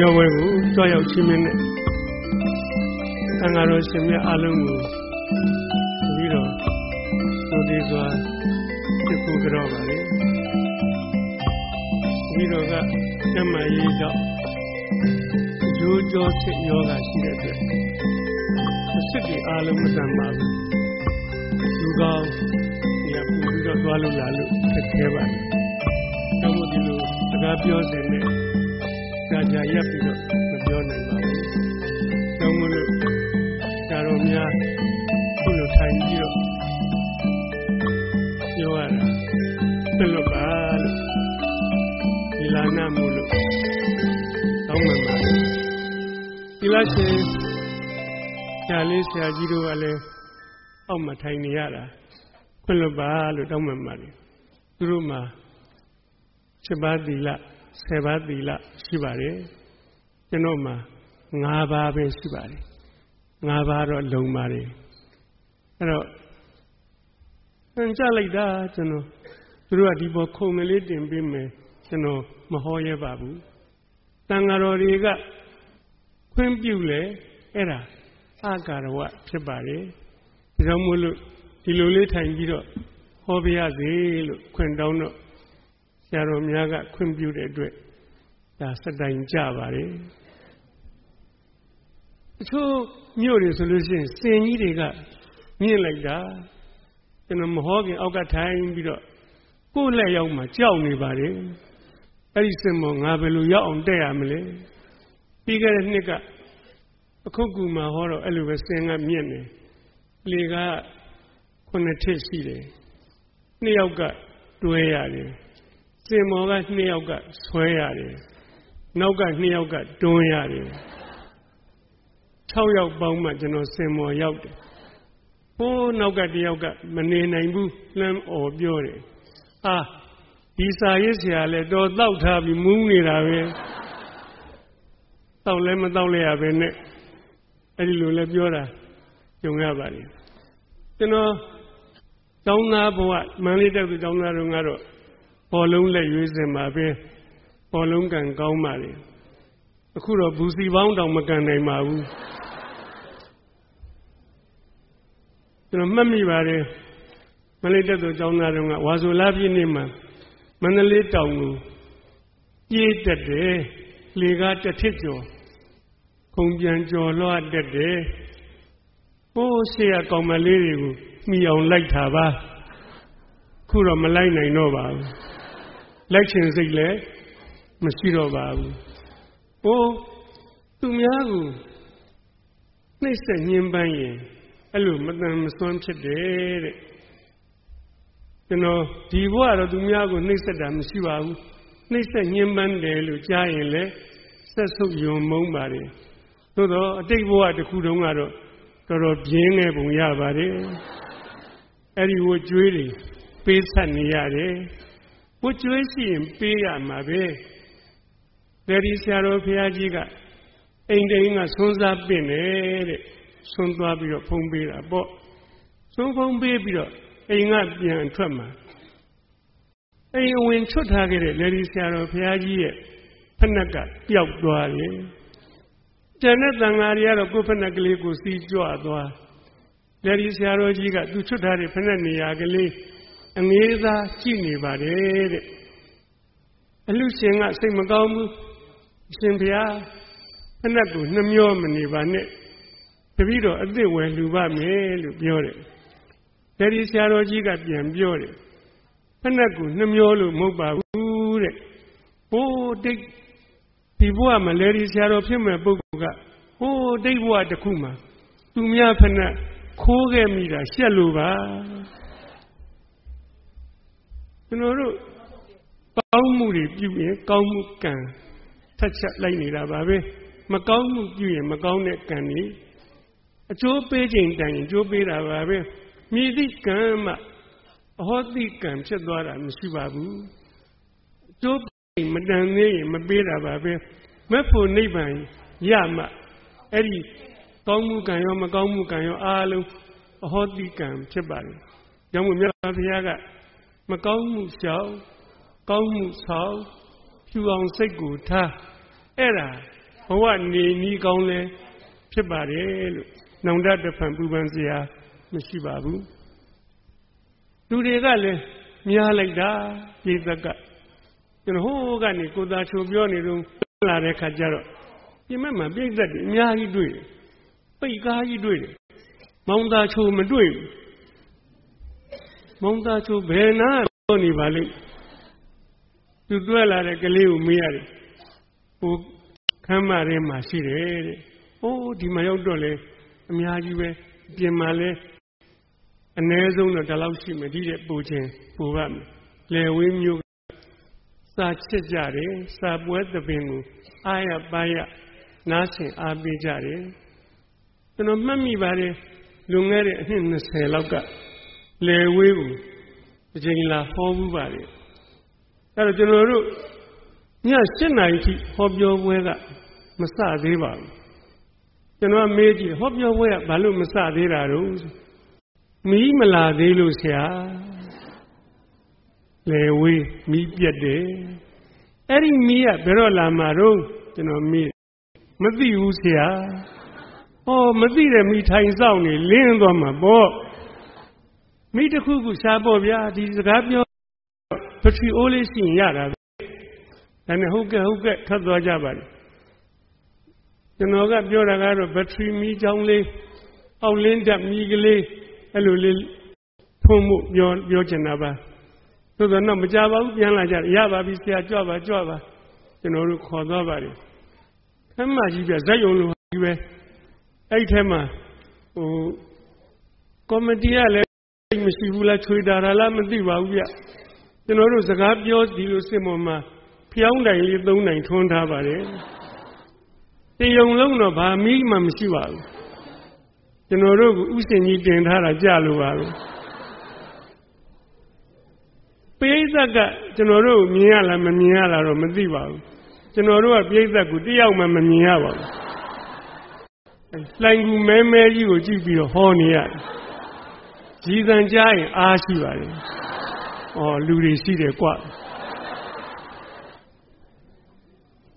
ရောပွဲကိုတွားရောက်ချင်းမင်းနဲ့သံဃာတော်ရှင်မြတ်အလုံးကိုပြီးတော့သို့သေးစွာပြဖို့ကြောပါလေပြီးတော့ကကျမကြီးတော့ရိုးကြောစစ်ယောဂရှိတဲ့အတွက်စစ်တွေအားလုံးမတန်ပါဘူးလူကောင်းရပူပြီးတော့သွားလို့လာလို့ခက်ခဲပါတယ်။ဒါမှမဟုတ်ဒီလိုစကားပြောစင်နဲ့ ကြာကြာရပ်ပြီးတော့မပြောနိုင်ပါဘူး။ဒါမှမဟုတ်ဆရာတော်များခုလိုထိုင်ပြီးတော့ပြောရတာပြလို့ပါလို့ဒီလာနာမို့လို့တောင်းပန်ပါတယ်။ဒီလားရှင်ဆရာလေးဆရာကြီးတို့ကလည်းအောက်မှာထိုင်နေရတာခွင့်လွတ်ပါလို့တောင်းပန်ပါတယ်သူတို့မှာ7ပါးသီလ 10ပါးသီလရှိပါတယ်ကျွန်တော်မှာ9ပါးပဲရှိပါတယ်9ပါးတော့လုံပါတယ်အဲ့တော့ဟန်ကြလိုက်တာကျွန်တော်သူတို့ကဒီပေါ်ခုံမလေးတင်ပေးမယ်ကျွန်တော်မဟောရဲပါဘူးတန်ဃာတော်တွေကခွင့်ပြုလေအဲ့ဒါအာကာရဝဖြစ်ပါတယ်ဒါကြောင့်မို့လို့ဒီလိုလေးထိုင်ပြီးတော့ဟောပြရစေလို့ခွင့်တောင်းတော့ ဆရာတော်များကခွင့်ပြုတဲ့အတွက်ဒါစတိုင်ကြပါတယ်အချို့မြို့တွေဆိုလို့ရှိရင်စင်ကြီးတွေကမြင့်လိုက်တာကျွန်တော်မဟောခင်အောက်ကထိုင်ပြီးတော့ကိုယ်လက်ရောက်မှကြောက်နေပါတယ်အဲ့ဒီစင်မောငါဘယ်လိုရောက်အောင်တက်ရမလဲပြီးခဲ့တဲ့နှစ်ကအခုကူမှာဟောတော့အဲ့လိုပဲစင်ကမြင့်နေလေကခုနှစ်ထစ်ရှိတယ်နှစ်ယောက်ကတွဲရတယ် စင်မော်ကနှစ်ယောက်ကဆွဲရတယ်နောက်ကနှစ်ယောက်ကတွန်းရတယ်6ယောက်ပေါင်းမှကျွန်တော်စင်မော်ရောက်တယ်ဟိုးနောက်ကတယောက်ကမနေနိုင်ဘူးလှမ်းអော်ပြောတယ်အာဒီစာရေးဆရာလဲတော့တောက်ထားပြီးမူးနေတာပဲတောက်လဲမတောက်လဲရပဲနဲ့အဲ့ဒီလိုလဲပြောတာကြုံရပါတယ်ကျွန်တော်တောင်းသားဘဝမန္တလေးတက်သူတောင်းသားတို့ကတော့ ပေါ်လုံးလက်ရွေးစင်ပါပဲပေါ်လုံးကံကောင်းပါလေအခုတော့ဘူစီပေါင်းတောင်မကန်နိုင်ပါဘူးကျွန်တော်မှတ်မိပါတယ်မန္တလေးတက်သူတောင်းသားတို့ကဝါဆိုလာပြည့်နေ့မှာမန္တလေးတောင်ကိုပြေးတက်တယ်လေကားတစ်ထစ်ကျော်ခုံပြန်ကျော်လွှတ်တက်တယ်ဟိုးရှေ့ကကောင်မလေးတွေကိုမိအောင်လိုက်တာပါ ခုတော့မလိုက်နိုင်တော့ပါဘူးလိုက်ချင်စိတ်လည်းမရှိတော့ပါဘူးဟိုးသူများကိုနှိမ့်ဆက်ညှင်းပန်းရင်အဲ့လိုမတန်မစွမ်းဖြစ်တယ်တဲ့ကျွန်တော်ဒီဘဝတော့သူများကိုနှိမ့်ဆက်တာမရှိပါဘူးနှိမ့်ဆက်ညှင်းပန်းတယ်လို့ကြားရင်လည်းဆက်ဆုပ်ယုံမုန်းပါတယ်သို့တော့အတိတ်ဘဝတစ်ခုတုန်းကတော့တော်တော်ပြင်းနေပုံရပါတယ်အဲ့ဒီဝကျွေးတွေ ပေးဆက်နေရတယ်ဝကျွေးရှိရင်ပေးရမှာပဲတယ်ဒီဆရာတော်ဘုရားကြီးကအိမ်တိန်ကဆွန်းစားပင့်တယ်တဲ့ဆွန်းသွားပြီးတော့ဖုံးပေးတာပေါ့ဆွန်းဖုံးပေးပြီးတော့အိမ်ကပြန်ထွက်မှာအိမ်ဝင်ချွတ်ထားခဲ့တဲ့လေဒီဆရာတော်ဘုရားကြီးရဲ့ဖက်နှက်ကပျောက်သွားတယ်ကျန်တဲ့တန်ဃာတွေကတော့ကိုယ်ဖက်နှက်ကလေးကိုစီးကြွသွားလက်ဒီဆရာတော်ကြီးကသူချွတ်ထားတဲ့ဖက်နှက်နေရာကလေး အငေးသားကြည့်နေပါတယ်တဲ့အလူရှင်ကစိတ်မကောင်းဘူးရှင်ဘုရားဖက်နှက်ကိုနှမျောမနေပါနဲ့တပည့်တော်အစ်စ်ဝယ်လူပါမယ်လို့ပြောတယ်လက်ဒီဆရာတော်ကြီးကပြန်ပြောတယ်ဖက်နှက်ကိုနှမျောလို့မဟုတ်ပါဘူးတဲ့ဘိုးတိတ်ဒီဘဝမှာလေဒီဆရာတော်ဖြစ်မဲ့ပုဂ္ဂိုလ်ကဟိုးတိတ်ဘဝတစ်ခုမှာသူများဖက်နှက်ခိုးခဲ့မိတာရှက်လို့ပါ ကျွန်တော်တို့ကောင်းမှုတွေပြုရင်ကောင်းမှုကံထက်ချက်လိုက်နေတာပါပဲမကောင်းမှုပြုရင်မကောင်းတဲ့ကံကြီးအကျိုးပေးခြင်းတိုင်အကျိုးပေးတာပါပဲမြည်သည့်ကံမှအဟောတိကံဖြစ်သွားတာမရှိပါဘူးအကျိုးမတန်သေးရင်မပေးတာပါပဲမဖို့နိဗ္ဗာန်ရမှအဲ့ဒီကောင်းမှုကံရောမကောင်းမှုကံရောအားလုံးအဟောတိကံဖြစ်ပါတယ်။ကြောင့်မို့မြတ်စွာဘုရားက မကောင်းမှုရှောင်ကောင်းမှုဆောင်ဖြူအောင်စိတ်ကိုထားအဲ့ဒါဘဝနေနီးကောင်းလဲဖြစ်ပါတယ်လို့နောင်တတဖန်ပူပန်စရာမရှိပါဘူးလူတွေကလည်းများလိုက်တာပြိသက်ကကျွန်တော်ဟိုးကနေကိုသာချိုပြောနေတော့လာတဲ့ခါကျတော့ပြင်မဲ့မှာပြိသက်တွေအများကြီးတွေ့တယ်ပိတ်ကားကြီးတွေ့တယ်မောင်သာချိုမတွေ့ဘူး မောင်သာချိုဘယ်နာပြောနေပါလိမ့်သူတွေ့လာတဲ့ကလေးကိုမေးရတယ်ဟိုခမ်းမထဲမှာရှိတယ်တဲ့။အိုးဒီမှာရောက်တော့လေအများကြီးပဲပြင်မှာလဲအ ਨੇ ဆုံးတော့ဒီလောက်ရှိမယ်ဒီတဲ့ပူခြင်းပူပါမယ်။လေဝင်းမျိုးစာချစ်ကြတယ်စာပွဲသပင်ကိုအာရပါရနားဆင်အားပေးကြတယ်။ကျွန်တော်မှတ်မိပါတယ်လွန်ခဲ့တဲ့အနှစ်20လောက်က လေဝေးကိုအချိန်လာဟောဘူးပါတယ်။အဲ့တော့ကျွန်တော်တို့ည7နာရီထိဟောပြောပွဲကမစသေးပါဘူးကျွန်တော်မေးကြည့်ဟောပြောပွဲကဘာလို့မစသေးတာတော့မီးမလာသေးလို့ဆရာလေဝေးမီးပြတ်တယ်အဲ့ဒီမီးကဘယ်တော့လာမှာတော့ကျွန်တော်မေးမသိဘူးဆရာဟောမသိတဲ့မိထိုင်ဆောင်နေလင်းသွားမှာပေါ့ မိတစ်ခုခုရှားပေါ့ဗျာဒီစကားပြောပထရီအိုးလေးရှိရင်ရတာဒါနဲ့ဟုတ်ကဲ့ဟုတ်ကဲ့ထပ်သွားကြပါလိမ့်ကျွန်တော်ကပြောတာကတော့ဘက်ထရီမီးချောင်းလေးအောက်လင်းတက်မီးကလေးအဲ့လိုလေးထုံးမှုပြောပြောချင်တာပါသို့သောတော့မကြပါဘူးပြန်လာကြရပါပြီဆရာကြွပါကြွပါကျွန်တော်တို့ခေါ်သွားပါတယ်ခမ်းမကြီးပြဇက်ယုံလိုကြီးပဲအဲ့ထဲမှာဟိုကော်မတီကလည်း မရှိဘူးလားချွေတာလားမသိပါဘူးဗျကျွန်တော်တို့စကားပြောဒီလိုစစ်မော်မှာဖျောင်းတိုင်လေးသုံးတိုင်ထွန်းထားပါတယ်တယုံလုံးတော့ဘာမီးမှမရှိပါဘူးကျွန်တော်တို့ကဥစဉ်ကြီးတင်ထားတာကြလို့ပါပဲပိဋကကကျွန်တော်တို့မြင်ရလားမမြင်ရလားတော့မသိပါဘူးကျွန်တော်တို့ကပိဋကကိုတယောက်မှမမြင်ရပါဘူးလှိုင်ကူမဲမဲကြီးကိုကြည့်ပြီးတော့ဟောနေရတယ် ကြီးစံကြားရင်အားရှိပါလေဩလူတွေရှိတယ်ကွ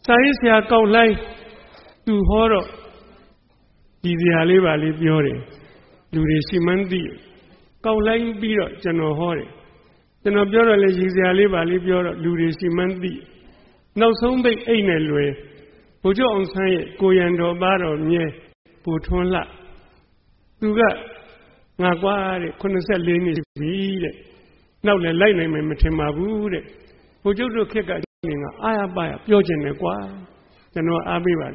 စာရေးဆရာကောက်လိုက်သူဟောတော့ဒီစရာလေးပါလေးပြောတယ်လူတွေရှိမှန်းသိကောက်လိုက်ပြီးတော့ကျွန်တော်ဟောတယ်ကျွန်တော်ပြောတော့လေရည်စရာလေးပါလေးပြောတော့လူတွေရှိမှန်းသိနောက်ဆုံးပိတ်အိတ်နဲ့လွယ်ဘုကျော်အောင်ဆန်းရဲ့ကိုရံတော်ပါတော်မြဲပူထွန်းလှသူက ငါကွာတဲ့84နှစ်ပြီတဲ့နောက်လည်းလိုက်နိုင်မယ်မထင်ပါဘူးတဲ့ဘုကျုပ်တို့ခက်ကနေငါအာရပါရပြောချင်တယ်ကွာကျွန်တော်အားပေးပါ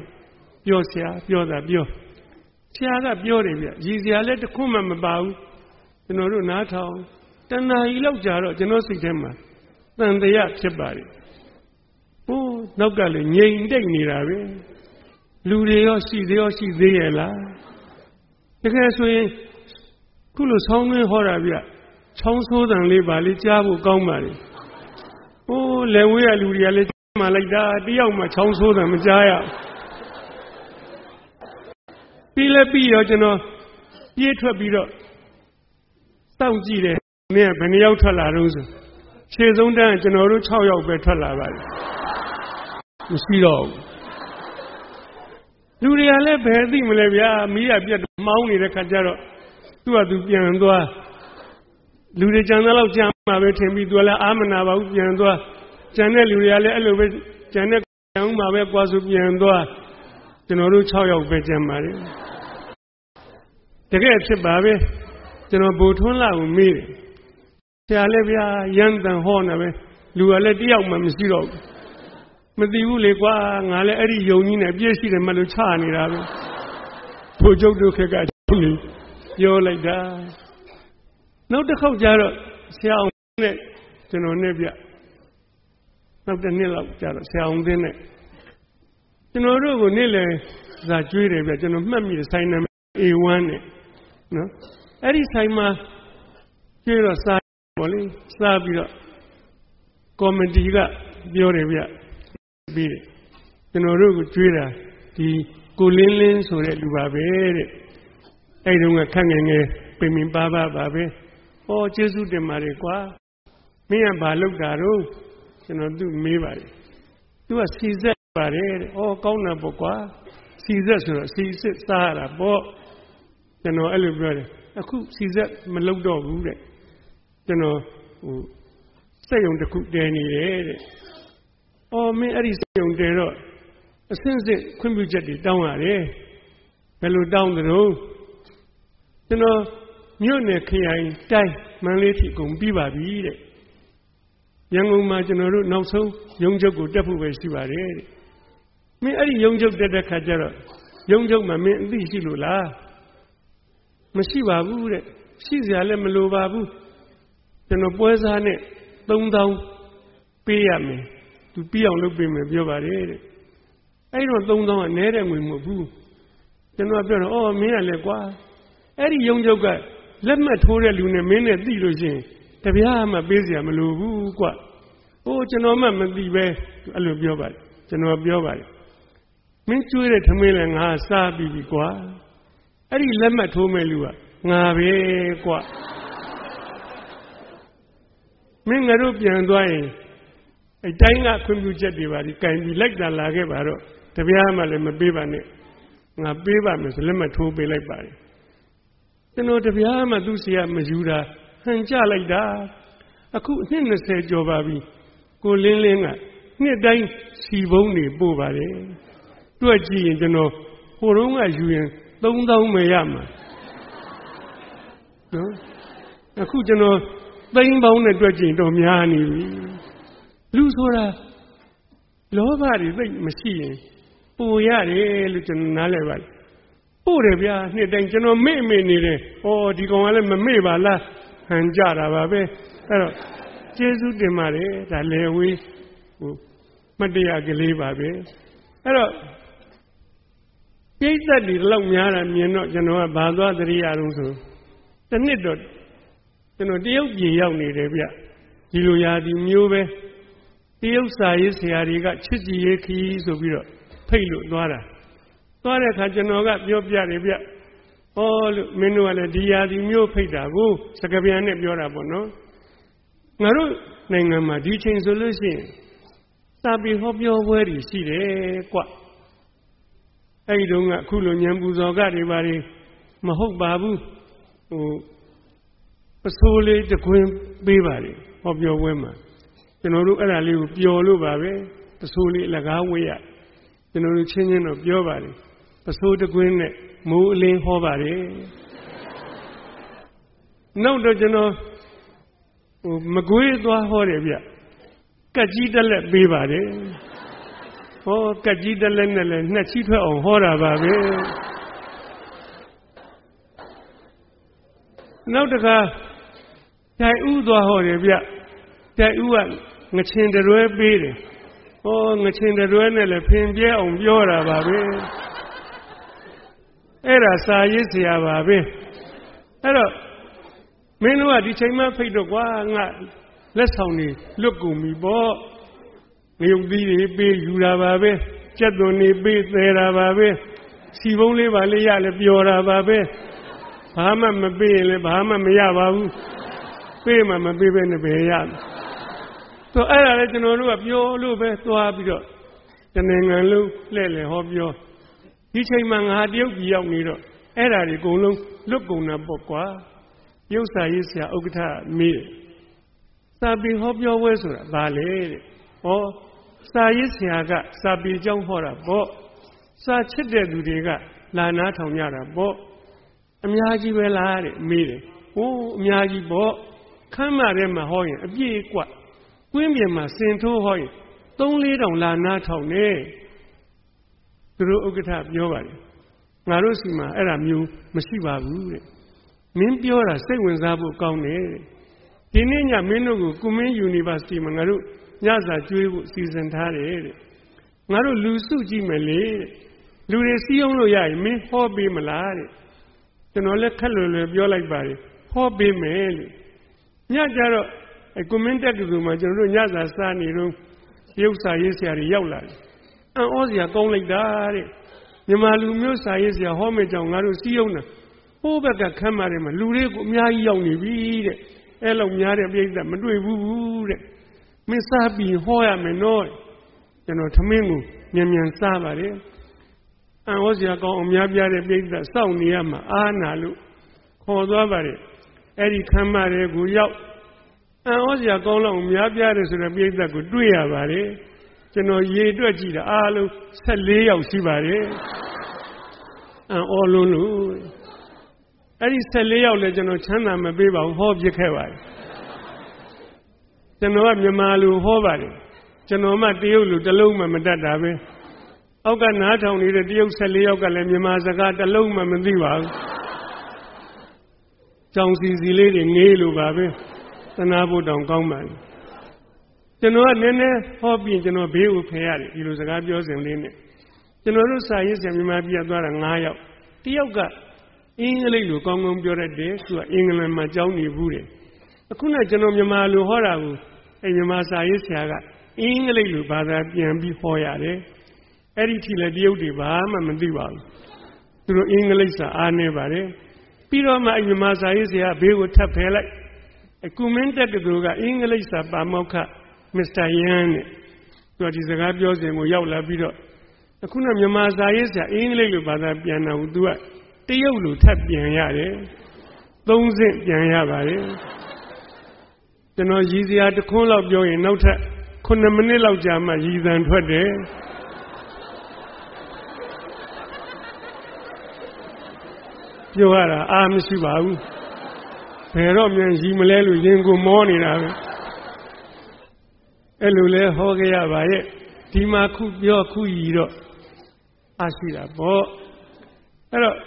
ပြောဆရာပြောတာပြောဆရာကပြောတယ်ဗျရည်စရာလည်းတစ်ခုမှမပါဘူးကျွန်တော်တို့နားထောင်တဏှာကြီးလောက်ကြာတော့ကျွန်တော်စိတ်ထဲမှာတန်တရားဖြစ်ပါတယ်ဟိုးနောက်ကလည်းငြိမ်တိတ်နေတာပဲလူတွေရောရှိသေးရောရှိသေးရဲ့လားတကယ်ဆိုရင် ခုလိုဆောင်းနှင်းဟောတာဗျချောင်းဆိုးတန်လေးပါလေးကြားဖို့ကောင်းပါလေဟိုးလက်ဝေးရလူတွေကလည်းမှလိုက်တာတယောက်မှချောင်းဆိုးတန်မကြားရပြီးလဲပြီးရောကျွန်တော်ပြေးထွက်ပြီးတော့တောင့်ကြည့်တယ်မင်းကဘယ်နှယောက်ထွက်လာတော့ဆိုခြေဆုံးတန်းကျွန်တော်တို့6ယောက်ပဲထွက်လာပါတယ်မရှိတော့ဘူးလူတွေကလည်းဘယ်သိမလဲဗျာမိရပြတ်မှောင်းနေတဲ့ခါကျတော့ သူ့ဟာသူပြန်သွားလူတွေကြံတဲ့လောက်ကြံမှာပဲထင်ပြီးသူကလည်းအာမနာပါဘူးပြန်သွားကြံတဲ့လူတွေကလည်းအဲ့လိုပဲကြံတဲ့ကြံမှာပဲကွာဆိုပြန်သွားကျွန်တော်တို့6ယောက်ပဲကြံပါတယ်တကယ်ဖြစ်ပါပဲကျွန်တော်ဘူထွန်းလာကိုမေးတယ်ဆရာလည်းဗျာရန်တန်ဟောနေပဲလူကလည်းတယောက်မှမရှိတော့ဘူးမသိဘူးလေကွာငါလည်းအဲ့ဒီယုံကြီးနဲ့ပြည့်ရှိတယ်မလို့ချနေတာပဲဘုကျုပ်တို့ခက်ကနေ ပြောလိုက်တာနောက်တစ်ခေါက်ကျတော့ဆရာအောင်နဲ့ကျွန်တော်နဲ့ပြနောက်တစ်နှစ်လောက်ကျတော့ဆရာအောင်သင်းနဲ့ကျွန်တော်တို့ကိုနေ့လည်စာကျွေးတယ်ဗျကျွန်တော်မှတ်မိတယ်ဆိုင်နာမည် A1 နဲ့နော်အဲ့ဒီဆိုင်မှာကျွေးတော့စာပေါ့လေစားပြီးတော့ကော်မတီကပြောတယ်ဗျပြီးတယ်ကျွန်တော်တို့ကိုကျွေးတာဒီကိုလင်းလင်းဆိုတဲ့လူပါပဲတဲ့ အဲ့တုန်းကခန့်ငယ်ငယ်ပင်ပင်ပါပါပါပဲဟောကျေးဇူးတင်ပါတယ်ကွာမင်းကဘာလုပ်တာတော့ကျွန်တော်သူ့မေးပါတယ်သူကစီစက်ပါတယ်တဲ့။အော်ကောင်းတာပေါ့ကွာ။စီဆက်ဆိုတော့စီစစ်စားရတာပေါ့။ကျွန်တော်အဲ့လိုပြောတယ်။အခုစီဆက်မလုပ်တော့ဘူးတဲ့။ကျွန်တော်ဟိုစက်ယုံတစ်ခုတည်နေတယ်တဲ့။အော်မင်းအဲ့ဒီစက်ယုံတည်တော့အစင်းစစ်ခွင့်ပြုချက်တွေတောင်းရတယ်။ဘယ်လိုတောင်းသလဲ။ ကျွန်တော်မြို့နယ်ခရိုင်တိုင်းမန္တလေးထိကုန်ပြီးပါပြီတဲ့ရန်ကုန်မှာကျွန်တော်တို့နောက်ဆုံးရုံးချုပ်ကိုတက်ဖို့ပဲရှိပါတယ်တဲ့မင်းအဲ့ဒီရုံးချုပ်တက်တဲ့ခါကျတော့ရုံးချုပ်မှာမင်းအသိရှိလို့လားမရှိပါဘူးတဲ့ရှိစရာလည်းမလိုပါဘူးကျွန်တော်ပွဲစားနဲ့3000ပေးရမယ်သူပြီးအောင်လုပ်ပေးမယ်ပြောပါတယ်တဲ့အဲ့တော့3000ကနဲတဲ့ငွေမဟုတ်ဘူးကျွန်တော်ပြောတော့အော်မင်းကလည်းကွာ အဲ့ဒီရုံးချုပ်ကလက်မှတ်ထိုးတဲ့လူနဲ့မင်းနဲ့သိလို့ရှိရင်တပြားမှပေးเสียမလိုဘူးကွ။အိုးကျွန်တော်မှမသိပဲအဲ့လိုပြောပါတယ်။ကျွန်တော်ပြောပါတယ်။မင်းကျွေးတဲ့ထမင်းလည်းငါစားပြီးပြီကွာ။အဲ့ဒီလက်မှတ်ထိုးမဲ့လူကငါပဲကွာ။မင်းငါတို့ပြန်သွားရင်အတိုင်းကခွင့်ပြုချက်တွေပါဒီကင်ပြီးလိုက်တာလာခဲ့ပါတော့တပြားမှလည်းမပေးပါနဲ့။ငါပေးပါမယ်ဆိုလက်မှတ်ထိုးပေးလိုက်ပါတယ်။ ကျွန်တော်တပြားမှသူ့ဆရာမယူတာဟန်ကြလိုက်တာအခုအနှစ်20ကျော်ပါပြီကိုလင်းလင်းကနှစ်တိုင်းစီဘုံနေပို့ပါတယ်တွက်ကြည့်ရင်ကျွန်တော်ဟိုတုန်းကယူရင်3000မရမှာနော်အခုကျွန်တော်သိန်းပေါင်းနဲ့တွက်ကြည့်တော့များနေပြီလူဆိုတာလောဘတွေသိမရှိရင်ပူရတယ်လို့ကျွန်တော်နားလည်ပါတယ် ပို့တယ်ဗျာနှစ်တိုင်းကျွန်တော်မေ့မေ့နေတယ်။ဩဒီကောင်ကလည်းမမေ့ပါလားဟန်ကြတာပါပဲအဲ့တော့ကျေးဇူးတင်ပါတယ်ဒါလေဝေးဟိုမတရားကလေးပါပဲအဲ့တော့ပြိဿတ်ဒီလောက်များတာမြင်တော့ကျွန်တော်ကဘာသွားတရိယာလုံးဆိုတစ်နှစ်တော့ကျွန်တော်တရုတ်ပြည်ရောက်နေတယ်ဗျဒီလိုရာဒီမျိုးပဲတရုတ်စာရေးဆရာတွေကချစ်ကြည်ရေးခီးဆိုပြီးတော့ဖိတ်လို့သွားတာ သွားတဲ့အခါကျွန်တော်ကပြောပြတယ်ဗျဟောလို့မင်းတို့ကလည်းဒီရာဒီမျိုးဖိတ်တာကိုစကပြန်နဲ့ပြောတာပေါ့နော်ငါတို့နိုင်ငံမှာဒီချိန်ဆိုလို့ရှိရင်စာပေဟောပြောပွဲတွေရှိတယ်ကွအဲ့ဒီတုန်းကအခုလိုညံပူဇော်ကတွေပါတွေမဟုတ်ပါဘူးဟိုပစိုးလေးတခွင်းပေးပါလေဟောပြောပွဲမှာကျွန်တော်တို့အဲ့ဒါလေးကိုပျော်လို့ပါပဲပစိုးလေးအလကားဝေးရကျွန်တော်တို့ချင်းချင်းတော့ပြောပါလေ ပစိုးတကွင်းနဲ့မိုးအလင်းဟောပါတယ်နောက်တော့ကျွန်တော်ဟိုမကွေးသွားဟောတယ်ဗျကက်ကြီးတက်လက်ပေးပါတယ်ဟောကက်ကြီးတက်လက်နဲ့လည်းနှစ်ချီထွက်အောင်ဟောတာပါပဲနောက်တခါတိုင်ဥသွားဟောတယ်ဗျတိုင်ဥကငချင်တရွဲပေးတယ်ဟောငချင်တရွဲနဲ့လည်းဖင်ပြဲအောင်ပြောတာပါပဲ အဲ့ဒါစာရေးဆရာပါပဲအဲ့တော့မင်းတို့ကဒီချိန်မှဖိတ်တော့ကွာငါလက်ဆောင်နေလွတ်ကုန်ပြီပေါ့ငရုတ်သီးတွေပေးယူတာပါပဲကြက်သွန်တွေပေးသေးတာပါပဲစီပုံးလေးပါလေးရလဲပျော်တာပါပဲဘာမှမပေးရင်လည်းဘာမှမရပါဘူးပေးမှမပေးဘဲနဲ့ဘယ်ရတော့အဲ့ဒါလည်းကျွန်တော်တို့ကပြောလို့ပဲသွားပြီးတော့တနင်္ဂနွေလုံးလှည့်လည်ဟောပြော ဒီချိန်မှာငါတရုတ်ပြည်ရောက်နေတော့အဲ့ဓာတွေအကုန်လုံးလွတ်ကုန်တာပေါ့ကွာရုပ်စာရေးဆရာဥက္ကဋ္ဌမေးစာပေဟောပြောပွဲဆိုတာဘာလဲတဲ့ဟောစာရေးဆရာကစာပေကြောင်းဟောတာပေါ့စာချစ်တဲ့သူတွေကလာနာထောင်ကြတာပေါ့အများကြီးပဲလားတဲ့မေးတယ်ဟိုးအများကြီးပေါ့ခမ်းမထဲမှာဟောရင်အပြည့်ကွကွင်းပြင်မှာစင်ထိုးဟောရင်3 4တောင်လာနာထောင်နေ သူတို့ဥက္ကဋ္ဌပြောပါတယ်ငါတို့စီမှာအဲ့ဒါမျိုးမရှိပါဘူးတဲ့မင်းပြောတာစိတ်ဝင်စားဖို့ကောင်းတယ်တဲ့ဒီနေ့ညမင်းတို့ကိုကုမင်း University မှာငါတို့ညစာကျွေးဖို့စီစဉ်ထားတယ်တဲ့ငါတို့လူစုကြည့်မယ်လေတဲ့လူတွေစီးအောင်လို့ရရင်မင်းဟောပေးမလားတဲ့ကျွန်တော်လည်းခက်လွယ်လွယ်ပြောလိုက်ပါတယ်ဟောပေးမယ်လို့ညကြတော့အကွန်မင်းတက်ကတူမှာကျွန်တော်တို့ညစာစားနေတော့ရုပ်စာရေးဆရာတွေရောက်လာတယ် အံ့ဩစရာကောင်းလိုက်တာတဲ့မြန်မာလူမျိုးစာရေးဆရာဟောမယ်ကြောင့်ငါတို့စီးအောင်တာဟိုးဘက်ကခမ်းမာတယ်မှာလူတွေကိုအများကြီးရောက်နေပြီတဲ့အဲ့လောက်များတဲ့ပြိဿမတွေ့ဘူးတဲ့မင်းစားပြီးဟောရမယ်နော်ကျွန်တော်သမင်းကိုမြန်မြန်စားပါလေအံဩစရာကောင်းအများပြားတဲ့ပြိဿစောင့်နေရမှာအာနာလို့ခေါ်သွားပါလေအဲ့ဒီခမ်းမတွေကိုရောက်အံဩစရာကောင်းလောက်အများပြားတယ်ဆိုတဲ့ပြိဿကိုတွေ့ရပါလေ ကျွန်တော်ရေတွက်ကြည့်တာအားလုံး14ယောက်ရှိပါတယ်အံဩလုံးလို့အဲ့ဒီ14ယောက်လည်းကျွန်တော်ချမ်းသာမပေးပါဘူးဟောပြစ်ခဲ့ပါတယ်ကျွန်တော်ကမြန်မာလူဟောပါတယ်ကျွန်တော်မှတရုတ်လူတစ်လုံးမှမတတ်တာပဲအောက်ကနားထောင်နေတဲ့တရုတ်14ယောက်ကလည်းမြန်မာစကားတစ်လုံးမှမသိပါဘူးကြောင်စီစီလေးတွေငေးလို့ပါပဲသနာဖို့တောင်ကောင်းပါလေ ကျွန်တော်ကနည်းနည်းဟောပြီးကျွန်တော်ဘေးကိုဖယ်ရတယ်ဒီလိုစကားပြောစဉ်လေးနဲ့ကျွန်တော်တို့စာရေးဆရာမြန်မာပြည်သွားတာ9ယောက်တယောက်ကအင်္ဂလိပ်လိုကောင်းကောင်းပြောတတ်တယ်သူကအင်္ဂလန်မှာကျောင်းနေဘူးတယ်အခုနကကျွန်တော်မြန်မာလိုဟောတာကိုအဲမြန်မာစာရေးဆရာကအင်္ဂလိပ်လိုဘာသာပြန်ပြီးဟောရတယ်အဲ့ဒီထိလည်းတရုတ်တွေဘာမှမသိပါဘူးသူတို့အင်္ဂလိပ်စာအားနေပါတယ်ပြီးတော့မှအမြန်မာစာရေးဆရာဘေးကိုထပ်ဖယ်လိုက်အကူမင်းတက်ကတူကအင်္ဂလိပ်စာပါမောက္ခ မစ္စတာယန်နဲ့သူကဒီစကားပြောစဉ်ကိုရောက်လာပြီးတော့အခုနမြန်မာစာရေးဆရာအင်္ဂလိပ်လိုဘာသာပြန်တာကိုသူကတရုတ်လိုထပ်ပြန်ရတယ်သုံးဆင့်ပြန်ရပါတယ်ကျွန်တော်ရည်စရာတစ်ခွန်းလောက်ပြောရင်နောက်ထပ်9မိနစ်လောက်ကြာမှရည်သံထွက်တယ်ပြောရတာအာမရှိပါဘူးဘယ်တော့မြန်ရီမလဲလို့ရင်ကိုမောနေတာပဲ အဲ့လိုလဲဟောခဲ့ရပါရဲ့ဒီမှာခုပြောခုရီတော့အားရှိတာပေါ့အဲ့တော့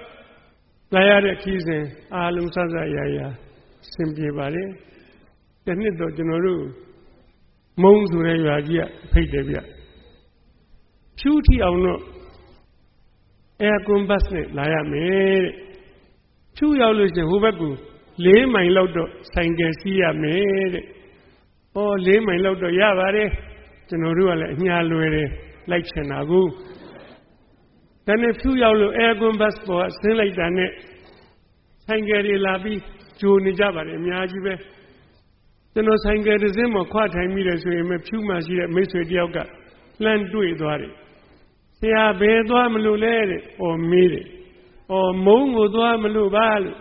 လာရတဲ့ခီးစဉ်အားလုံးဆက်ဆက်ရရစင်ပြေပါလေဒီနှစ်တော့ကျွန်တော်တို့မုံဆိုတဲ့ရွာကြီးကဖိတ်တယ်ဗျဖြူထီအောင်တော့အဲကွန်ဘတ်နဲ့လာရမယ်တဲ့ဖြူရောက်လို့ရှင်ဟိုဘက်က၄မိုင်လောက်တော့ဆိုင်ကယ်စီးရမယ်တဲ့။ ဟော၄မိုင်လောက်တော့ရပါတယ်ကျွန်တော်တို့ကလည်းအညာလွယ်တယ်လိုက်ချင်တာကိုဒါနဲ့ဖြူရောက်လို့အဲကွန်ဘတ်ပေါ်ဆင်းလိုက်တာနဲ့ဆိုင်ကယ်တွေလာပြီးဂျိုနေကြပါတယ်အများကြီးပဲကျွန်တော်ဆိုင်ကယ်တစ်စင်းမှာခွထိုင်မိတယ်ဆိုရင်မဖြူမှရှိတဲ့မိတ်ဆွေတယောက်ကလှမ်းတွေ့သွားတယ်ဆရာဘယ်သွားမလို့လဲတဲ့။အော်မေးတယ်။အော်မုံကိုသွားမလို့ပါလို့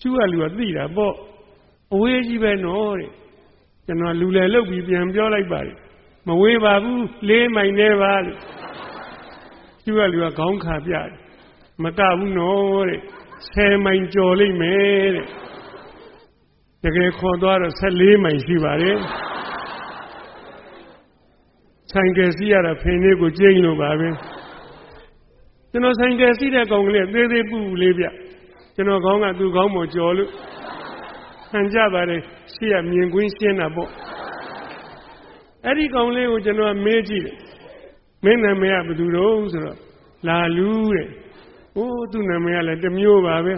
ကျူးကလူကသိတာပေါ့အဝေးကြီးပဲနော်တဲ့ ကျွန်တော်လူလေလုတ်ပြီးပြန်ပြောလိုက်ပါတယ်မဝေးပါဘူးလေးမိုင်နဲ့ပါလို့ကျူးကလူကခေါင်းခါပြတယ်မကဘူးနော်တဲ့10မိုင်ကျော်လိမ့်မယ်တဲ့တကယ်ခေါ်သွားတော့14မိုင်ရှိပါတယ်ဆိုင်ကယ်စီးရတာဖင်လေးကိုကျိန်းလို့ပါပဲကျွန်တော်ဆိုင်ကယ်စီးတဲ့ကောင်ကလေးသေးသေးပူပူလေးဗျကျွန်တော်ခေါင်းကသူ့ခေါင်းပေါ်ကျော်လို့ ဟန်ကြပါတယ်ရှေ့ကမြင်ကွင်းရှင်းတာပေါ့အဲ့ဒီကောင်လေးကိုကျွန်တော်မေးကြည့်တယ်မင်းနာမည်ကဘယ်သူတော့ဆိုတော့လာလူတဲ့ဟိုးသူ့နာမည်ကလည်းတမျိုးပါပဲ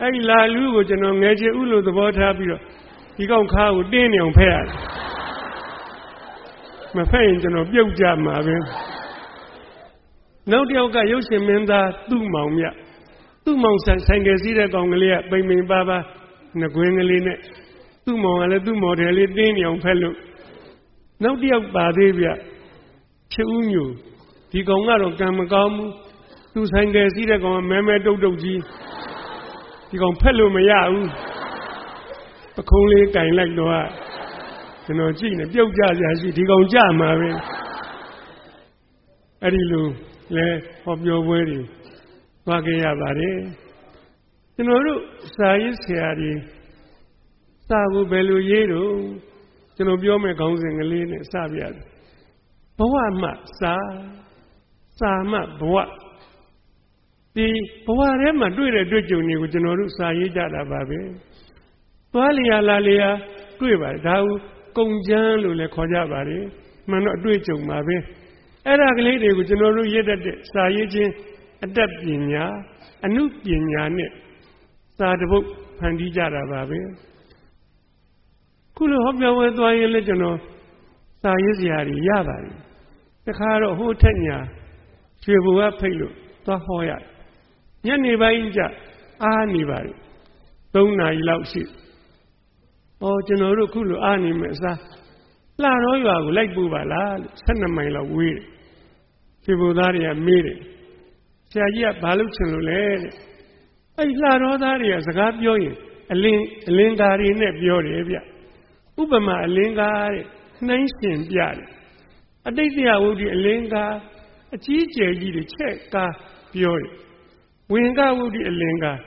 အဲ့ဒီလာလူကိုကျွန်တော်ငယ်ချေဥလို့သဘောထားပြီးတော့ဒီကောင်ခါကိုတင်းနေအောင်ဖက်ရတယ်မဖက်ရင်ကျွန်တော်ပြုတ်ကြမှာပဲနောက်တစ်ယောက်ကရုပ်ရှင်မင်းသားသူ့မောင်မြတ်သူ့မောင်ဆိုင်ဆိုင်ကယ်စီးတဲ့ကောင်ကလေးကပိန်ပိန်ပါပါ ငကွင်းကလေးနဲ့သူ့မောင်ကလည်းသူ့မော်ဒယ်လေးတင်းနေအောင်ဖက်လို့နောက်တစ်ယောက်ပါသေးဗျချစ်ဦးညိုဒီကောင်ကတော့ကံမကောင်းဘူးသူဆိုင်ကယ်စီးတဲ့ကောင်ကမဲမဲတုတ်တုတ်ကြီးဒီကောင်ဖက်လို့မရဘူးပခုံးလေးကင်လိုက်တော့ကျွန်တော်ကြည့်နေပြုတ်ကြကြရှိဒီကောင်ကြမှာပဲအဲ့ဒီလိုလဲဟောပြောပွဲတွေသွားခဲ့ရပါတယ် ကျွန်တော်တို့စာရေးဆရာတွေစာကိုဘယ်လိုရေးတော့ကျွန်တော်ပြောမယ်ခေါင်းစဉ်ကလေးနဲ့စပြရတယ်ဘဝမှစာစာမှဘဝဒီဘဝထဲမှာတွေ့တဲ့တွေ့ကြုံတွေကိုကျွန်တော်တို့စာရေးကြတာပါပဲသွားလျာလာလျာတွေ့ပါတယ်ဒါဟုကုံချမ်းလို့လည်းခေါ်ကြပါတယ်မှန်တော့အတွေ့အကြုံပါပဲအဲ့ဒါကလေးတွေကိုကျွန်တော်တို့ရေးတတ်တဲ့စာရေးခြင်းအတတ်ပညာအနုပညာနဲ့ စာတပုတ်ဖန်တီးကြတာပါပဲခုလိုဟောပြောဝဲသွားရင်လည်းကျွန်တော်စာရေးစရာတွေရပါတယ်တခါတော့ဟိုထက်ညာရွှေဘူကဖိတ်လို့သွားဟောရညနေပိုင်းကျအားနေပါတယ်၃နာရီလောက်ရှိဩကျွန်တော်တို့ခုလိုအားနေမယ်အစားလှတော်ရွာကိုလိုက်ပို့ပါလားလို့12မိုင်လောက်ဝေးတယ်ဒီဘုရားတွေကမေးတယ်ဆရာကြီးကဘာလို့ချင်လို့လဲတဲ့ အဲ့လှတော်သားတွေကစကားပြောရင်အလင်းအလင်းကားတွေနဲ့ပြောတယ်ဗျဥပမာအလင်းကားတဲ့နှိုင်းရှင်ပြတယ်အတိတ်တရားဝုဒ္ဓအလင်းကားအကြီးကျယ်ကြီးတွေချက်ကားပြောတယ်ဝင်ကဝုဒ္ဓအလင်းကား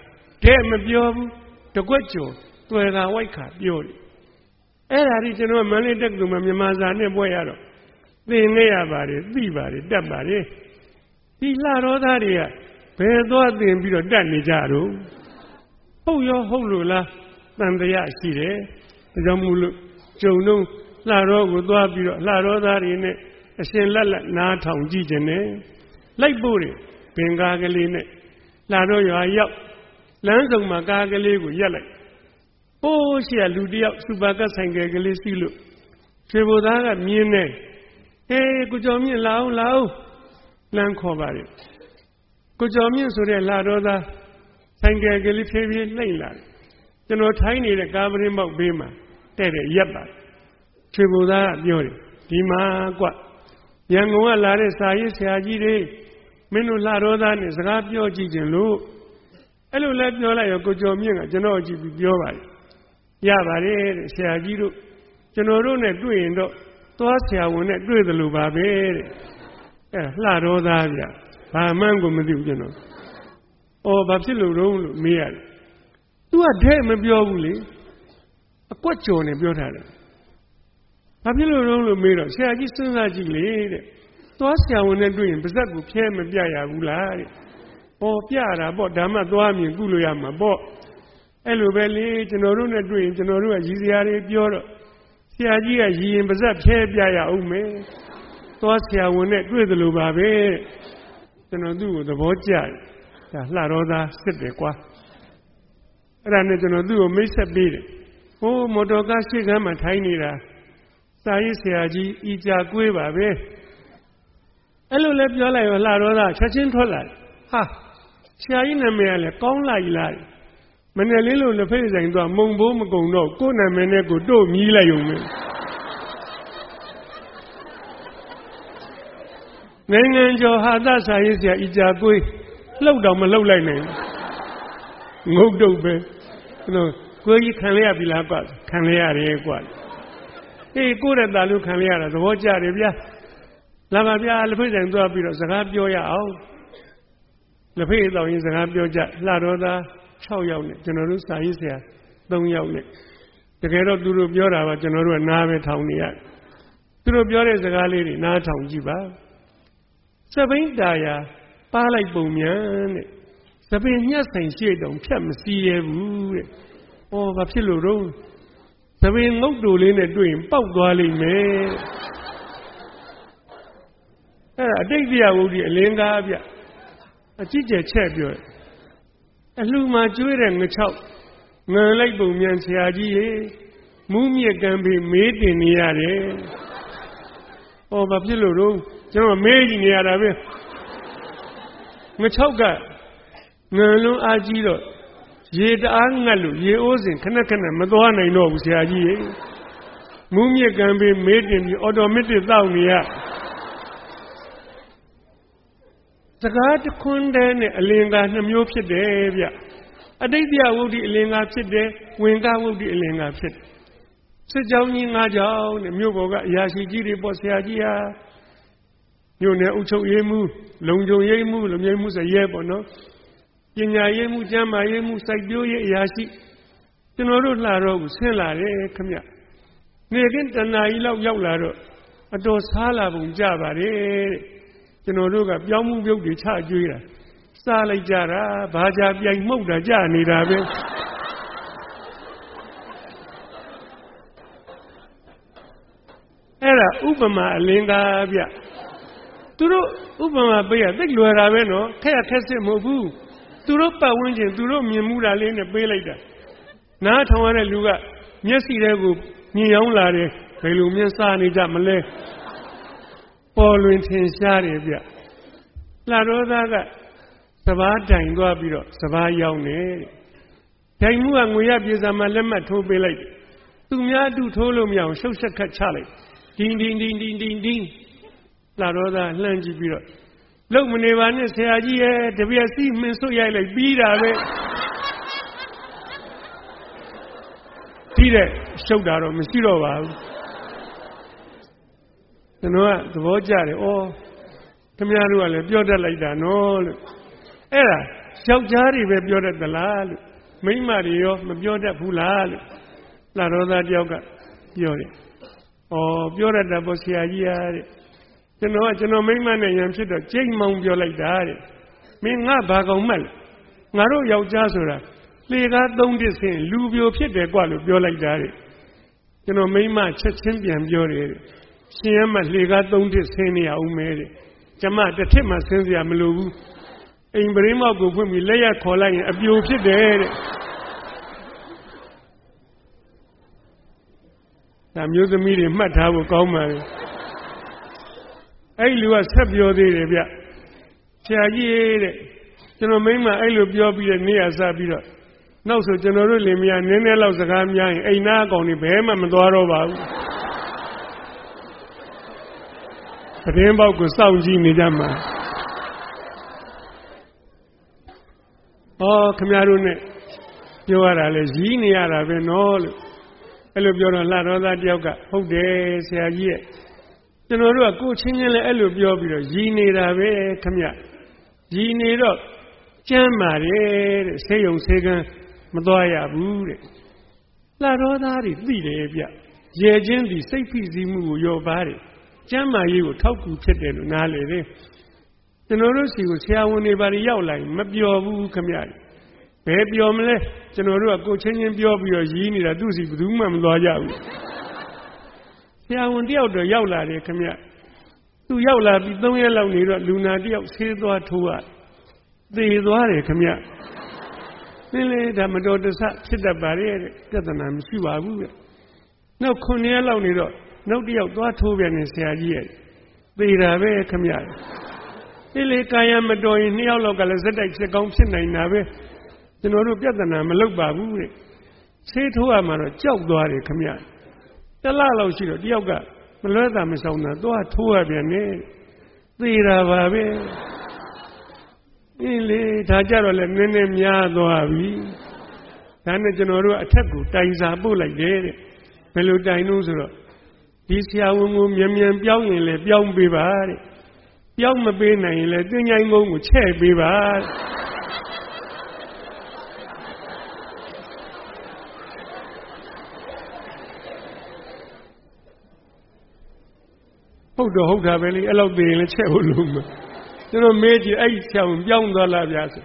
တဲ့မပြောဘူးတကွက်ကျော်တွေ့တာဝိုက်ခါပြောတယ်အဲ့ဒါကြီးကျွန်တော်မန္တလေးတက္ကသိုလ်မှာမြန်မာစာနဲ့ပွဲရတော့သင်ခဲ့ရပါတယ်သိပါတယ်တတ်ပါတယ်ဒီလှတော်သားတွေက ဘယ်သွားသင်ပြီးတော့တတ်နေကြတော့ဟုတ်ရောဟုတ်လို့လားတန်တရားရှိတယ်ဒါကြောင့်မို့လို့ဂျုံတော့လှတော်ကိုသွားပြီးတော့လှတော်သားတွေနဲ့အရှင်လက်လက်နားထောင်ကြည့်ခြင်းနဲ့လိုက်ဖို့တယ်ဘင်္ဂါကလေးနဲ့လှတော်ရွာရောက်လမ်းစုံမှာကားကလေးကိုရက်လိုက်ဟိုးရှိရလူတယောက်စူပါကတ်ဆိုင်ကယ်ကလေးစီးလို့ရွှေဘိုသားကမြင်းနေဟေးကိုကျော်မြင့်လာအောင်လာအောင်လမ်းခေါ်ပါလေ ကိုကျော်မြင့်ဆိုတဲ့လာတော်သားဆိုင်ကယ်ကလေးဖြည်းဖြည်းနှိမ့်လာတယ်ကျွန်တော်ထိုင်းနေတဲ့ကားပရင်းပေါက်ဘေးမှာတဲ့တဲ့ရက်ပါရွှေဘိုသားကပြောတယ်ဒီမှာကွရန်ကုန်ကလာတဲ့စာရေးဆရာကြီးတွေမင်းတို့လာတော်သားနဲ့စကားပြောကြည့်ခြင်းလို့အဲ့လိုလဲပြောလိုက်ရောကိုကျော်မြင့်ကကျွန်တော်ကြည့်ပြီးပြောပါတယ်ရပါတယ်တဲ့ဆရာကြီးတို့ကျွန်တော်တို့နဲ့တွေ့ရင်တော့သွားဆရာဝန်နဲ့တွေ့တယ်လို့ပါပဲတဲ့အဲ့လှတော်သားဗျ ဘာမှန်းကိုမသိဘူးကျွန်တော်အော်ဘာဖြစ်လို့တော့လို့မေးရတယ်သူကတဲ့မပြောဘူးလေအကွက်ကြော်နေပြောထားတယ်ဘာဖြစ်လို့တော့လို့မေးတော့ဆရာကြီးစဉ်းစားကြည့်လေတဲ့သွားဆရာဝန်နဲ့တွေ့ရင်ပါဇက်ကိုဖျဲမပြရဘူးလားတဲ့ဟောပြတာပေါ့ဒါမှသွားမြင်ကုလို့ရမှာပေါ့အဲ့လိုပဲလေကျွန်တော်တို့နဲ့တွေ့ရင်ကျွန်တော်တို့ကရည်စရာတွေပြောတော့ဆရာကြီးကရည်ရင်ပါဇက်ဖျဲပြရအောင်မယ်သွားဆရာဝန်နဲ့တွေ့သလိုပါပဲ ကျွန်တော်သူ့ကိုသဘောကျတယ်ဒါလှတော်သားစစ်တယ်ကွာအဲ့ဒါနဲ့ကျွန်တော်သူ့ကိုမိတ်ဆက်ပေးတယ်ဟိုးမော်တော်ကားရှိကမ်းမှာထိုင်းနေတာစာရေးဆရာကြီးဤကြကွေးပါပဲအဲ့လိုလဲပြောလိုက်ရောလှတော်သားချက်ချင်းထွက်လာဟာဆရာကြီးနာမည်ကလည်းကောင်းလိုက်လားမနဲ့လေးလို့လက်ဖက်ဆိုင်သွားမုံဘိုးမကုံတော့ကိုယ်နာမည်နဲ့ကိုတို့မြည်လိုက်ုံပဲ နိုင်ငံကျော်ဟာသစာရေးဆရာဤကြကွေးလှုပ်တော့မလှုပ်လိုက်နိုင်ငုတ်တုတ်ပဲကျွန်တော်ကိုကြီးခံရပြီလားကွခံရရတယ်ကွအေးကိုယ့်ရဲ့တာလို့ခံရတာသဘောကျတယ်ဗျာလာပါဗျာလက်ဖိတ်ဆိုင်သွားပြီးတော့စကားပြောရအောင်လက်ဖိတ်တောင်ရင်စကားပြောကြလှတော်သား6ယောက်နဲ့ကျွန်တော်တို့စာရေးဆရာ3ယောက်နဲ့တကယ်တော့သူတို့ပြောတာပါကျွန်တော်တို့ကနားပဲထောင်နေရတယ်သူတို့ပြောတဲ့စကားလေးတွေနားထောင်ကြည့်ပါ စပိန်တာယာပါလိုက်ပုံမြန်တဲ့စပင်ညက်ဆိုင်ရှေ့တုံဖြတ်မစည်းရဘူးတဲ့။အော်ဘာဖြစ်လို့တော့စပင်ငုတ်တူလေးနဲ့တွေ့ရင်ပေါက်သွားလိမ့်မယ်။အဲ့ဒါအတိတ်တရားဝုဒ္ဓအလင်းကားဗျ။အကြည့်ကျက်ချက်ပြောအလှမှာကျွေးတဲ့ငချောက်ငံလိုက်ပုံမြန်ဆရာကြီးရေမူးမြစ်ကံပြီးမေးတင်နေရတယ်။အော်ဘာဖြစ်လို့တော့ ကျွန်တော်မေးကြည့်နေရတာပဲ။ငချောက်ကငန်လုံးအားကြီးတော့ရေတအားငတ်လို့ရေအိုးစဉ်ခဏခဏမသွားနိုင်တော့ဘူးဆရာကြီးရေမူးမြစ်ကံပေးမေးတင်ပြီးအော်တိုမက်တစ်တောက်နေရစကားတခွန်းတည်းနဲ့အလင်္ကာနှမျိုးဖြစ်တယ်ဗျအတိတ်ပြဝုဒ္ဓအလင်္ကာဖြစ်တယ်ဝင်ကဝုဒ္ဓအလင်္ကာဖြစ်တယ်စစ်ကြောင်းကြီးငါးကြောင်းနဲ့မြို့ပေါ်ကအရာရှိကြီးတွေပေါ့ဆရာကြီးဟာ မြို့နယ်အုပ်ချုပ်ရေးမှုလုံခြုံရေးမှုလုံခြုံမှုဆိုရဲပေါ့နော်ပညာရေးမှုကျမ်းမာရေးမှုစိုက်ပျိုးရေးအရာရှိကျွန်တော်တို့လှတော့ကိုဆင်းလာတယ်ခမနေကင်းတဏှာကြီးလောက်ရောက်လာတော့အတော်စားလာပုံကြပါတယ်တဲ့ကျွန်တော်တို့ကပြောင်းမှုပြုတ်တွေချကြွေးတာစားလိုက်ကြတာဘာကြပြိုင်မှုတ်တာကြနေတာပဲအဲ့ဒါဥပမာအလင်းကားဗျ သူတို့ဥပမာပေးရသိလွယ်တာပဲနော်ခက်ရခက်စစ်မဟုတ်ဘူးသူတို့ပတ်ဝန်းကျင်သူတို့မြင်မှုတာလေးနဲ့ပေးလိုက်တာနားထောင်ရတဲ့လူကမျက်စိတွေကိုမြင်ရောက်လာတယ်ဘယ်လိုမျက်စားနေကြမလဲပေါ်လွင်ထင်ရှားတယ်ဗျလှတော်သားကစဘာတိုင်သွားပြီးတော့စဘာရောက်နေတိုင်မှုကငွေရပြေစာမှာလက်မှတ်ထိုးပေးလိုက်တယ်သူများအတူထိုးလို့မရအောင်ရှုပ်ဆက်ခတ်ချလိုက်ဒင်းဒင်းဒင်းဒင်းဒင်းဒင်း လာတော့သာလှမ်းကြည့်ပြီးတော့လုံမနေပါနဲ့ဆရာကြီးရဲ့တပြက်စီမင်းဆွတ်ရိုက်လိုက်ပြီးတာပဲပြီးတဲ့ရှုပ်တာတော့မရှိတော့ပါဘူးကျွန်တော်ကသဘောကျတယ်ဩခင်ဗျားတို့ကလည်းပြောတတ်လိုက်တာနော်လို့အဲ့ဒါယောက်ျားတွေပဲပြောတတ်သလားလို့မိန်းမတွေရောမပြောတတ်ဘူးလားလို့လာတော်သားတယောက်ကပြောတယ်ဩပြောတတ်တာပေါ့ဆရာကြီးအားတဲ့ ကျွန်တော်ကကျွန်တော်မိမနဲ့ရံဖြစ်တော့ကြိတ်မောင်ပြောလိုက်တာတဲ့မင်းငါဘာကောင်မှတ်လဲငါတို့ယောက်ျားဆိုတာလေကားသုံးတစ်ဆင်းလူပြိုဖြစ်တယ်ကွာလို့ပြောလိုက်တာတဲ့ကျွန်တော်မိမချက်ချင်းပြန်ပြောတယ်တဲ့ရှင်ရမလေကားသုံးတစ်ဆင်းနေအောင်မဲတဲ့ကျမတစ်ထစ်မှဆင်းစရာမလိုဘူးအိမ်ပရင်းမောက်ကိုဖွင့်ပြီးလက်ရခေါ်လိုက်ရင်အပြိုဖြစ်တယ်တဲ့ဒါမျိုးသမီးတွေမှတ်ထားဖို့ကောင်းပါလေ အဲ့လူကဆက်ပြောသေးတယ်ဗျဆရာကြီးတဲ့ကျွန်တော်မိမအဲ့လိုပြောပြီးတဲ့နေ့ရစပြီးတော့နောက်ဆိုကျွန်တော်တို့လင်မယားနည်းနည်းလောက်စကားများရင်အိမ်သားအကောင်တွေဘယ်မှမသွားတော့ပါဘူးပတင်းပေါက်ကိုစောင့်ကြည့်နေကြမှာဩခမရတို့နဲ့ပြောရတာလေရီးနေရတာပဲနော်လို့အဲ့လိုပြောတော့လှတော်သားတယောက်ကဟုတ်တယ်ဆရာကြီးရဲ့ ကျွန်တော်တို့ကကိုချင်းချင်းလည်းအဲ့လိုပြောပြီးတော့ရည်နေတာပဲခမရည်နေတော့ကျမ်းပါတယ်တဲ့ဆေးရုံဆေးကန်းမသွားရဘူးတဲ့လှတော်သားတွေသိတယ်ဗျရေချင်းဒီစိတ်ဖိစီးမှုကိုရောပါတယ်ကျမ်းမာရေးကိုထောက်ကူဖြစ်တယ်လို့နားလေတယ်ကျွန်တော်တို့စီကိုဆရာဝန်တွေဘာတွေရောက်လာရင်မပျော်ဘူးခမရဘယ်ပျော်မလဲကျွန်တော်တို့ကကိုချင်းချင်းပြောပြီးတော့ရည်နေတာသူ့စီဘယ်သူမှမသွားကြဘူးဆ ရာဝန်တယောက်တော့ရောက်လာတယ်ခမသူရောက်လာပြီး၃ရက်လောက်နေတော့လူနာတယောက်ဆေးသွားထိုးရသေသွားတယ်ခမနင်းလေဒါမတော်တဆဖြစ်တတ်ပါရဲ့ပြဿနာမရှိပါဘူးတဲ့နောက်9ရက်လောက်နေတော့နောက်တယောက်သွားထိုးပြန်နေဆရာကြီးရဲ့သေတာပဲခမဒီလေကာယမတော်ရင်နှစ်ယောက်လောက်ကလည်းဇက်တိုက်ဖြစ်ကောင်းဖြစ်နိုင်တာပဲကျွန်တော်တို့ပြဿနာမလုပ်ပါဘူးတဲ့ဆေးထိုးရမှာတော့ကြောက်သွားတယ်ခမ တလလောက်ရှိတော့တယောက်ကမလွဲတာမဆောင်တာသွားထိုးရပြန်နေသေတာပါပဲအင်းလေဒါကြတော့လည်းနည်းနည်းများသွားပြီဒါနဲ့ကျွန်တော်တို့အထက်ကိုတိုင်စာပို့လိုက်တယ်တဲ့ဘယ်လိုတိုင်လို့ဆိုတော့ဒီဆရာဝန်ကိုမြန်မြန်ပြောင်းရင်လည်းပြောင်းပေးပါတဲ့ပြောင်းမပေးနိုင်ရင်လည်းတင်းញိုင်းကုန်းကိုချဲ့ပေးပါ ဟုတ်တော့ဟုတ်တာပဲလေအဲ့လောက်သိရင်လည်းချက်ဖို့လုံးမကျွန်တော်မေးကြည့်အဲ့ဆရာဝန်ပြောင်းသွားလားဗျာဆို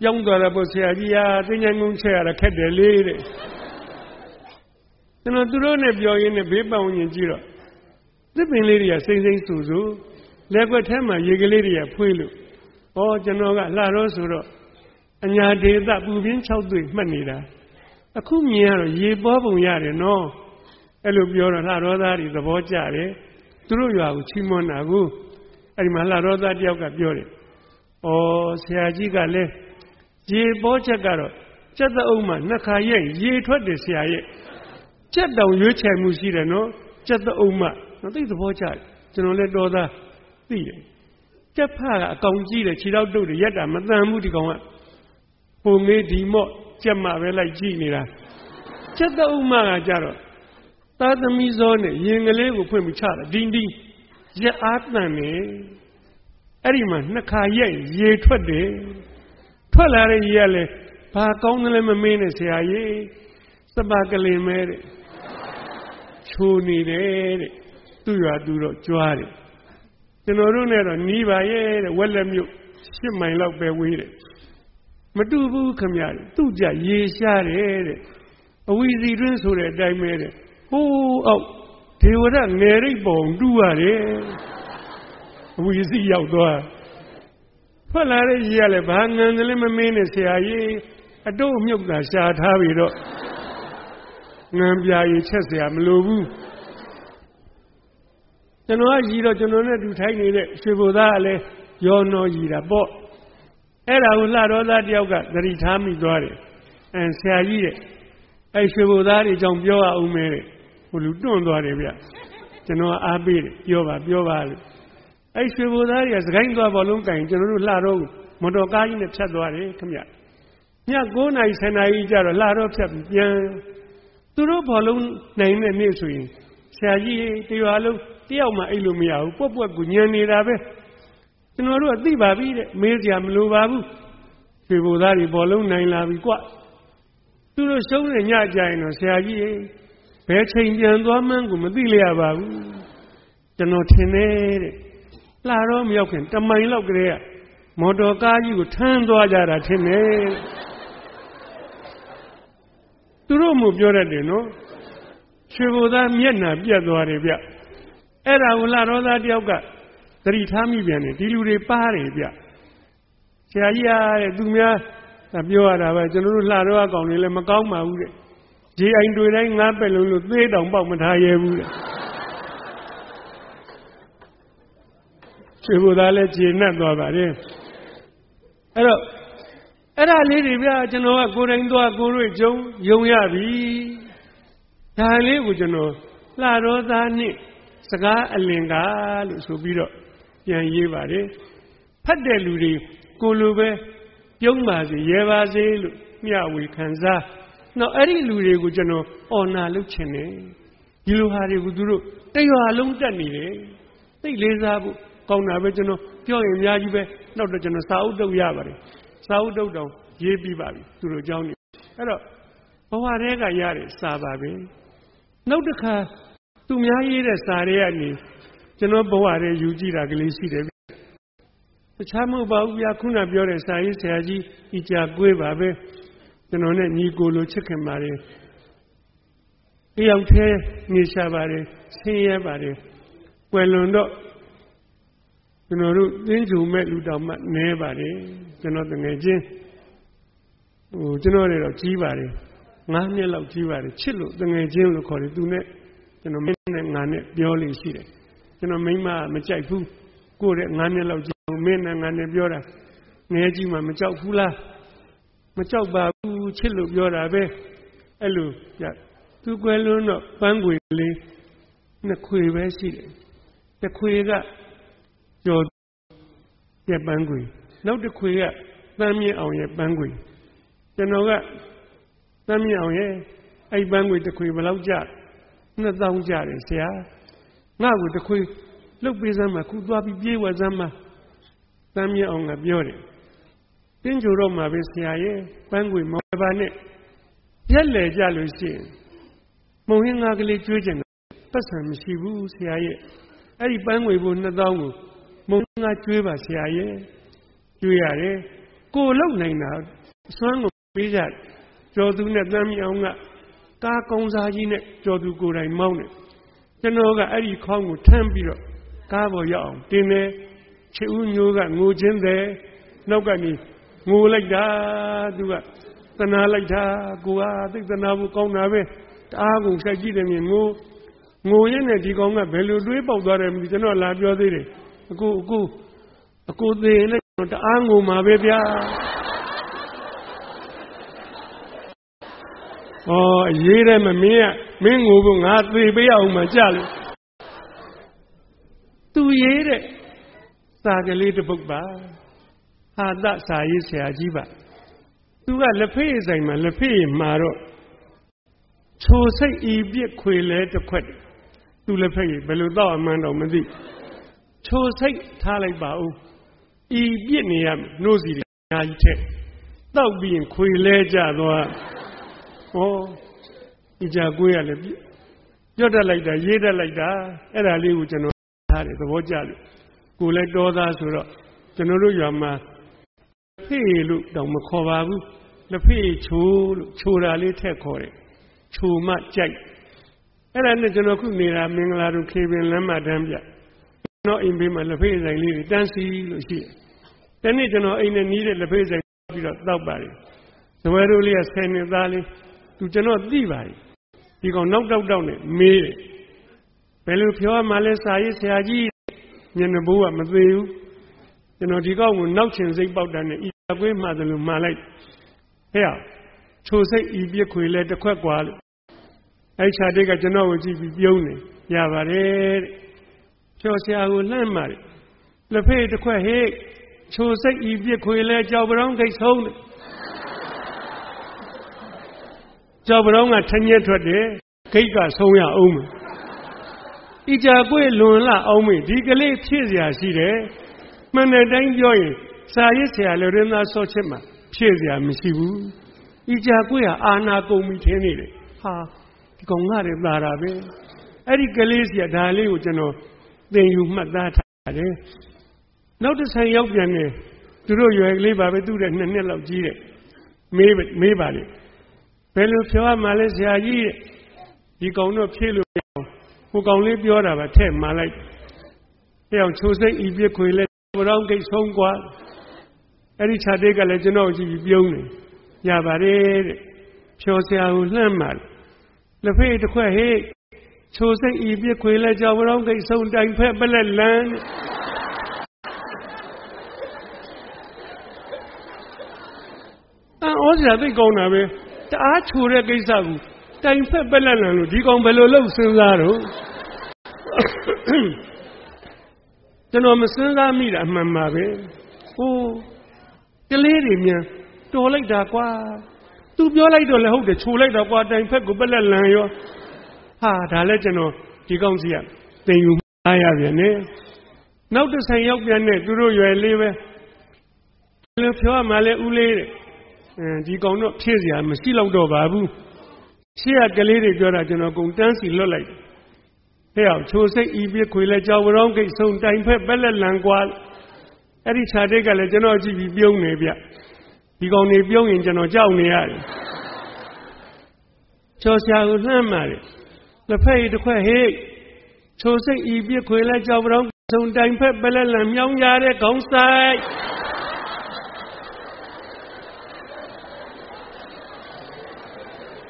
ပြောင်းသွားတာပေါ့ဆရာကြီးဟာတင်းញိုင်းကုန်းချဲ့ရတာခက်တယ်လေတဲ့ကျွန်တော်သူတို့နဲ့ပြောရင်းနဲ့ဘေးပတ်ဝန်းကျင်ကြည့်တော့သစ်ပင်လေးတွေကစိမ့်စိမ့်ဆူဆူလက်ွက်ထဲမှာရေကလေးတွေကဖွေးလို့ဩကျွန်တော်ကလှတော့ဆိုတော့အညာဒေသပူပြင်း6တွေ့မှတ်နေတာအခုမြင်ရတော့ရေပေါ်ပုံရတယ်နော်အဲ့လိုပြောတော့လှတော်သားတွေသဘောကျတယ် သူတို့ရွာကိုချီးမွမ်းတာကိုအဲ့ဒီမှာလှတော်သားတယောက်ကပြောတယ်ဩဆရာကြီးကလည်းရေပေါ်ချက်ကတော့စက်တအုပ်မှာနှစ်ခါရဲ့ရေထွက်တယ်ဆရာရဲ့စက်တောင်ရွေးချယ်မှုရှိတယ်နော်စက်တအုပ်မှာသိသဘောကျတယ်ကျွန်တော်လည်းတော်သားသိတယ်ကြက်ဖကအကောင်ကြီးတယ်ခြေတော့တုတ်တယ်ရက်တာမတန်ဘူးဒီကောင်ကပုံမေးဒီမော့ကြက်မပဲလိုက်ကြည့်နေတာကြက်တော့ဥမကကြတော့ သာသမီဇောနဲ့ရင်ကလေးကိုဖွင့်ပြီးချတာဒင်းဒင်းရက်အားတန်နေအဲ့ဒီမှာနှစ်ခါရက်ရေထွက်တယ်ထွက်လာတဲ့ရေကလည်းဘာကောင်းတယ်လဲမမင်းနဲ့ဆရာကြီးစပါကလင်မဲတဲ့ချိုးနေတယ်တဲ့သူ့ရွာသူတော့ကြွားတယ်ကျွန်တော်တို့နဲ့တော့နီးပါရဲ့တဲ့ဝက်လက်မြို့ရှစ်မိုင်လောက်ပဲဝေးတယ်မတူဘူးခမရသူ့ကြရေရှားတယ်တဲ့အဝီစီတွင်းဆိုတဲ့အတိုင်းပဲတဲ့ ဟိုးအောက်ဒေဝရမေရိတ်ပုံတူရတယ်ဝီစီရောက်သွားဖက်လာတဲ့ကြီးကလည်းဘာငန်တယ်လဲမမင်းနဲ့ဆရာကြီးအတုအမြုပ်သာရှာထားပြီးတော့ငန်ပြာကြီးချက်ဆရာမလိုဘူးကျွန်တော်ကကြီးတော့ကျွန်တော်နဲ့တူထိုင်နေတဲ့ရွှေဘုရားကလည်းရောနှောကြီးတာပေါ့အဲ့ဒါကိုလှတော်သားတယောက်ကသတိထားမိသွားတယ်အဲဆရာကြီးတဲ့အဲရွှေဘုရားတွေအကြောင်းပြောရအောင်မဲတဲ့ ဟိုလူတွန့်သွားတယ်ဗျကျွန်တော်အားပေးတယ်ပြောပါပြောပါလို့အဲ့ရွှေဘိုသားတွေကစကိုင်းသွားဘောလုံးကင်ကျွန်တော်တို့လှတော့မော်တော်ကားကြီးနဲ့ဖြတ်သွားတယ်ခင်ဗျည9နာရီ10နာရီကျတော့လှတော့ဖြတ်ပြီးပြန်သူတို့ဘောလုံးနိုင်တဲ့နေ့ဆိုရင်ဆရာကြီးတရွာလုံးတယောက်မှအဲ့လိုမရဘူးပွက်ပွက်ကူညံနေတာပဲကျွန်တော်တို့ကသိပါပြီတဲ့မေးစရာမလိုပါဘူးရွှေဘိုသားတွေဘောလုံးနိုင်လာပြီကွသူတို့ရှုံးနေညကြရင်တော့ဆရာကြီး ဘယ်ချိန်ပြန်သွားမှန်းကိုမသိလျက်ပါဘူးကျွန်တော်ထင်တယ်တဲ့လှတော့မရောက်ခင်တမိုင်လောက်ကလေးကမော်တော်ကားကြီးကိုထမ်းသွားကြတာထင်တယ်သူတို့မှပြောတတ်တယ်နော်ရွှေဘိုသားမျက်နှာပြတ်သွားတယ်ဗျအဲ့ဒါကိုလှတော်သားတယောက်ကသတိထားမိပြန်တယ်ဒီလူတွေပါတယ်ဗျဆရာကြီးအားတဲ့သူများပြောရတာပဲကျွန်တော်တို့လှတော်အကောင်တွေလည်းမကောင်းပါဘူးတဲ့ ဒီအိမ်တွေတိုင်းငါးပက်လုံးလို့သေးတောင်ပေါက်မထားရဲဘူးတဲ့ရွှေဘုရားလည်းကျေနပ်သွားပါတယ်အဲ့တော့အဲ့ဒါလေးတွေဗျာကျွန်တော်ကကိုယ်တိုင်သွားကိုယ်တို့ကြုံယုံရပြီဒါလေးကိုကျွန်တော်လှတော်သားနဲ့စကားအလင်ကားလို့ဆိုပြီးတော့ပြန်ရေးပါတယ်ဖတ်တဲ့လူတွေကိုလိုပဲပြုံးပါစေရဲပါစေလို့မျှဝေခံစား နောက်အဲ့ဒီလူတွေကိုကျွန်တော်အော်နာလုပ်ချင်တယ်ဒီလိုဟာတွေကိုသူတို့တရွာလုံးတက်နေတယ်သိလေးစားဖို့ကောင်းတာပဲကျွန်တော်ပြောရင်အများကြီးပဲနောက်တော့ကျွန်တော်စာအုပ်တုပ်ရပါတယ်စာအုပ်တုပ်တောင်ရေးပြီးပါပြီသူတို့ကြောင်းနေအဲ့တော့ဘဝထဲကရတယ်စာပါပဲနောက်တစ်ခါသူများရေးတဲ့စာတွေကနေကျွန်တော်ဘဝထဲယူကြည့်တာကလေးရှိတယ်တခြားမဟုတ်ပါဘူးဗျာခုနပြောတဲ့စာရေးဆရာကြီးဤကြကွေးပါပဲ ကျွန်တော်နဲ့ညီကိုလိုချစ်ခင်ပါတယ်တယောက်တည်းနေရှာပါတယ်ဆင်းရဲပါတယ်ွယ်လွန်တော့ကျွန်တော်တို့သင်္ကြုံမဲ့လူတော်မှနဲပါတယ်ကျွန်တော်တငယ်ချင်းဟိုကျွန်တော်လည်းတော့ကြီးပါတယ်ငါးနှစ်လောက်ကြီးပါတယ်ချစ်လို့တငယ်ချင်းလို့ခေါ်တယ်သူနဲ့ကျွန်တော်မင်းနဲ့ငါနဲ့ပြောလို့ရှိတယ်ကျွန်တော်မိမမကြိုက်ဘူးကိုယ့်ရဲ့ငါးနှစ်လောက်ကြီးမင်းနဲ့ငါနဲ့ပြောတာငယ်ကြီးမှမကြောက်ဘူးလား မကြောက်ပါဘူးချစ်လို့ပြောတာပဲအဲ့လိုကြသူကွယ်လွန်းတော့ပန်းခွေလေးနှစ်ခွေပဲရှိတယ်တစ်ခွေကကျော်ရဲ့ပန်းခွေနောက်တစ်ခွေကတမ်းမြင့်အောင်ရဲ့ပန်းခွေကျွန်တော်ကတမ်းမြင့်အောင်ရဲ့အဲ့ပန်းခွေတစ်ခွေဘယ်လောက်ကြနှစ်သောင်းကြတယ်ဆရာငါ့ကိုတစ်ခွေလုတ်ပေးစမ်းမှာခုသွားပြီးပြေးဝစမ်းမှာတမ်းမြင့်အောင်ကပြောတယ် တင်းကြိုတော့မှာပဲဆရာရဲ့ပန်းခွေမော်ပါနဲ့ရက်လေကြလို့ရှိရင်မုံဟင်းငါကလေးကျွေးကြတယ်ပတ်စံမရှိဘူးဆရာရဲ့အဲ့ဒီပန်းငွေဖို့2000ကိုမုံငါကျွေးပါဆရာရဲ့ကျွေးရတယ်ကိုလုံနိုင်တာအစွမ်းကိုပေးကြကျော်သူနဲ့တမ်းမြောင်ကကားကုန်းစားကြီးနဲ့ကျော်သူကိုယ်တိုင်မောင်းတယ်ကျွန်တော်ကအဲ့ဒီခေါင်းကိုထမ်းပြီးတော့ကားပေါ်ရောက်အောင်တင်းတယ်ချစ်ဦးမျိုးကငိုချင်းတယ်နောက်ကနေ ငိုလိုက်တာသူကသနာလိုက်တာကိုကသိသနာဖို့ကောင်းတာပဲတအားကုန်ဆက်ကြည့်တယ်မြင်ငိုငိုရင်နဲ့ဒီကောင်ကဘယ်လိုတွေးပေါက်သွားတယ်မသိကျွန်တော်လာပြောသေးတယ်အကိုအကိုအကိုသေးနဲ့တအားငိုမှာပဲဗျာဩရေးတယ်မမင်းကမင်းငိုဖို့ငါသေပေးအောင်မှကြလို့သူရေးတဲ့စာကလေးတစ်ပုဒ်ပါ ဟာသစာရေးဆရာကြီးပါသူကလက်ဖေးဆိုင်မှာလက်ဖေးမှာတော့ချိုစိတ်ဤပြစ်ခွေလဲတစ်ခွက်သူလက်ဖေးဘယ်လိုတော့အမှန်တော့မသိချိုစိတ်ထားလိုက်ပါဦးဤပြစ်နေရနှိုးစီတယ်ညာကြီးထက်တောက်ပြီးရင်ခွေလဲကြသွားဟောဒီကြကွေးရလဲပြော့တက်လိုက်တာရေးတက်လိုက်တာအဲ့ဒါလေးကိုကျွန်တော်ထားတယ်သဘောကျလို့ကိုလည်းတော်သားဆိုတော့ကျွန်တော်တို့ရွာမှာ ဖေးလို့တောင်မခေါ်ပါဘူးလက်ဖေးချိုးလို့ချိုးတာလေးထက်ခေါ်တယ်ချိုမှကြိုက်အဲ့ဒါနဲ့ကျွန်တော်ခုနေတာမင်္ဂလာတို့ခေပင်လမ်းမတန်းပြကျွန်တော်အိမ်ဘေးမှာလက်ဖေးဆိုင်လေးတွေတန်းစီလို့ရှိတယ်တနေ့ကျွန်တော်အိမ်နဲ့နီးတဲ့လက်ဖေးဆိုင်ပြီးတော့တောက်ပါတယ်ဇဝဲတို့လေးကဆယ်နှစ်သားလေးသူကျွန်တော်သိပါတယ်ဒီကောင်နောက်တောက်တောက်နဲ့မေးတယ်ဘယ်လိုပြောမှလဲစာရေးဆရာကြီးညနေဘိုးကမသေးဘူး ကျွန်တော်ဒီကောက်ကိုနောက်ချင်စိတ်ပေါက်တာနဲ့ဤကွေးမှသလိုမှားလိုက်ဟဲ့ချိုစိတ်ဤပြစ်ခွေလဲတစ်ခွက်กว่าလို့အဲ့ခြာတိတ်ကကျွန်တော်ကိုကြည့်ပြီးပြုံးနေရပါတယ်တဲ့ကျော်ဆရာကိုလှမ်းပါတယ် လက်ဖေးတစ်ခွက်ဟေ့ချိုစိတ်ဤပြစ်ခွေလဲကြောက်ပရောင်းဂိတ်ဆုံးတယ်ကြောက်ပရောင်းကထညက်ထွက်တယ်ဂိတ်ကဆုံးရအောင်မယ်ဤကြကွေးလွန်လာအောင်မေဒီကလေးဖြစ်เสียရှိတယ် မှန်တဲ့အတိုင်းပြောရင်စာရေးဆရာလူရင်းသားစောချစ်မှာဖြည့်စရာမရှိဘူး။ဤကြကိုရအာနာကုန်ပြီထင်းနေတယ်။ဟာဒီကောင်ကလည်းသာတာပဲ။အဲ့ဒီကလေးဆရာဒါလေးကိုကျွန်တော်သင်ယူမှတ်သားထားတယ်။နောက်တစ်ဆိုင်ရောက်ပြန်တယ်သူတို့ရွယ်ကလေးပါပဲသူ့တဲ့နှစ်နှစ်လောက်ကြီးတယ်။မေးမေးပါလေ။ဘယ်လိုပြောရမှာလဲဆရာကြီးတဲ့။ဒီကောင်တော့ဖြည့်လို့ဟိုကောင်လေးပြောတာပါထဲ့မှလိုက်။တယောက်ချိုစိတ်ဤပြခွေလဲ ဘရောင်းဂိတ်ဆုံးกว่าအဲ့ဒီခြာတေးကလည်းကျွန်တော်ကြည့်ပြီးပြုံးနေရပါတယ်တဲ့ဖြောဆရာကိုလှမ်းပါလက်ဖေးတစ်ခွက်ဟေးချိုစိတ်ဤပြခွေလဲကြောင်ဘရောင်းဂိတ်ဆုံးတိုင်ဖက်ပလက်လန်းအော်စရာသိကောင်းတာပဲတအားချိုတဲ့ကိစ္စကိုတိုင်ဖက်ပက်လက်လန်လို့ဒီကောင်ဘယ်လိုလုပ်စဉ်းစားတော့ ကျွန်တော်မစဉ်းစားမိတာအမှန်ပါပဲဟိုကလေးတွေမြန်တော်လိုက်တာကွာသူပြောလိုက်တော့လည်းဟုတ်တယ်ချိုလိုက်တာကွာတိုင်ဖက်ကိုပက်လက်လန်ရောဟာဒါလည်းကျွန်တော်ဒီကောင်းစီကတင်ယူအားရပြန်နေနောက်တစ်ဆိုင်ရောက်ပြန်နေသူတို့ရွယ်လေးပဲဘယ်လိုပြောရမှလဲဦးလေးတဲ့အဲဒီကောင်တော့ဖြည့်စရာမရှိတော့တော့ပါဘူးရှေ့ကကလေးတွေပြောတာကျွန်တော်ကုန်တန်းစီလွတ်လိုက် ဟဲ့အောင်ချိုစိတ်ဤပြခွေလဲကြောင်ရောင်းကိတ်ဆုံးတိုင်ဖက်ပက်လက်လန်ကွာအဲ့ဒီခြာတိတ်ကလည်းကျွန်တော်ကြည့်ပြီးပြုံးနေဗျဒီကောင်နေပြုံးရင်ကျွန်တော်ကြောက်နေရတယ်ချောဆရာကိုလှမ်းมาတယ်လက်ဖက်ရတစ်ခွက်ဟေးချိုစိတ်ဤပြခွေလဲကြောင်ရောင်းဆုံးတိုင်ဖက်ပက်လက်လန်မြောင်းရတဲ့ခေါင်းဆိုင်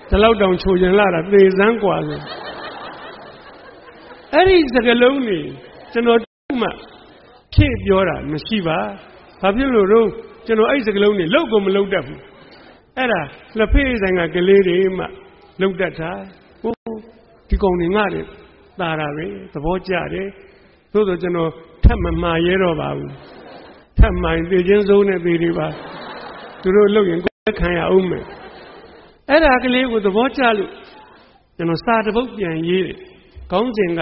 ဒီလောက်တောင်ချိုရင်လာတာသေစမ်းกว่าဆို အဲ့ဒီစကလုံးနေကျွန်တော်မှဖြည့်ပြောတာမရှိပါဘာဖြစ်လို့တော့ကျွန်တော်အဲ့စကလုံးနေလောက်ကိုမလောက်တတ်ဘူးအဲ့ဒါလက်ဖေးဆိုင်ကကလေးတွေမှလောက်တတ်တာဟိုဒီကောင်တွေငါတယ်တာတာပဲသဘောကျတယ်သို့တော့ကျွန်တော်ထပ်မမှားရဲတော့ပါဘူးထပ်မှန်သေခြင်းစိုးနဲ့သေတွေပါသူတို့လောက်ရင်ကိုယ်ခံရအောင်မယ်အဲ့ဒါကလေးကိုသဘောကျလို့ကျွန်တော်စာတပုတ်ပြန်ရေးတယ် ခေါင်းစဉ်က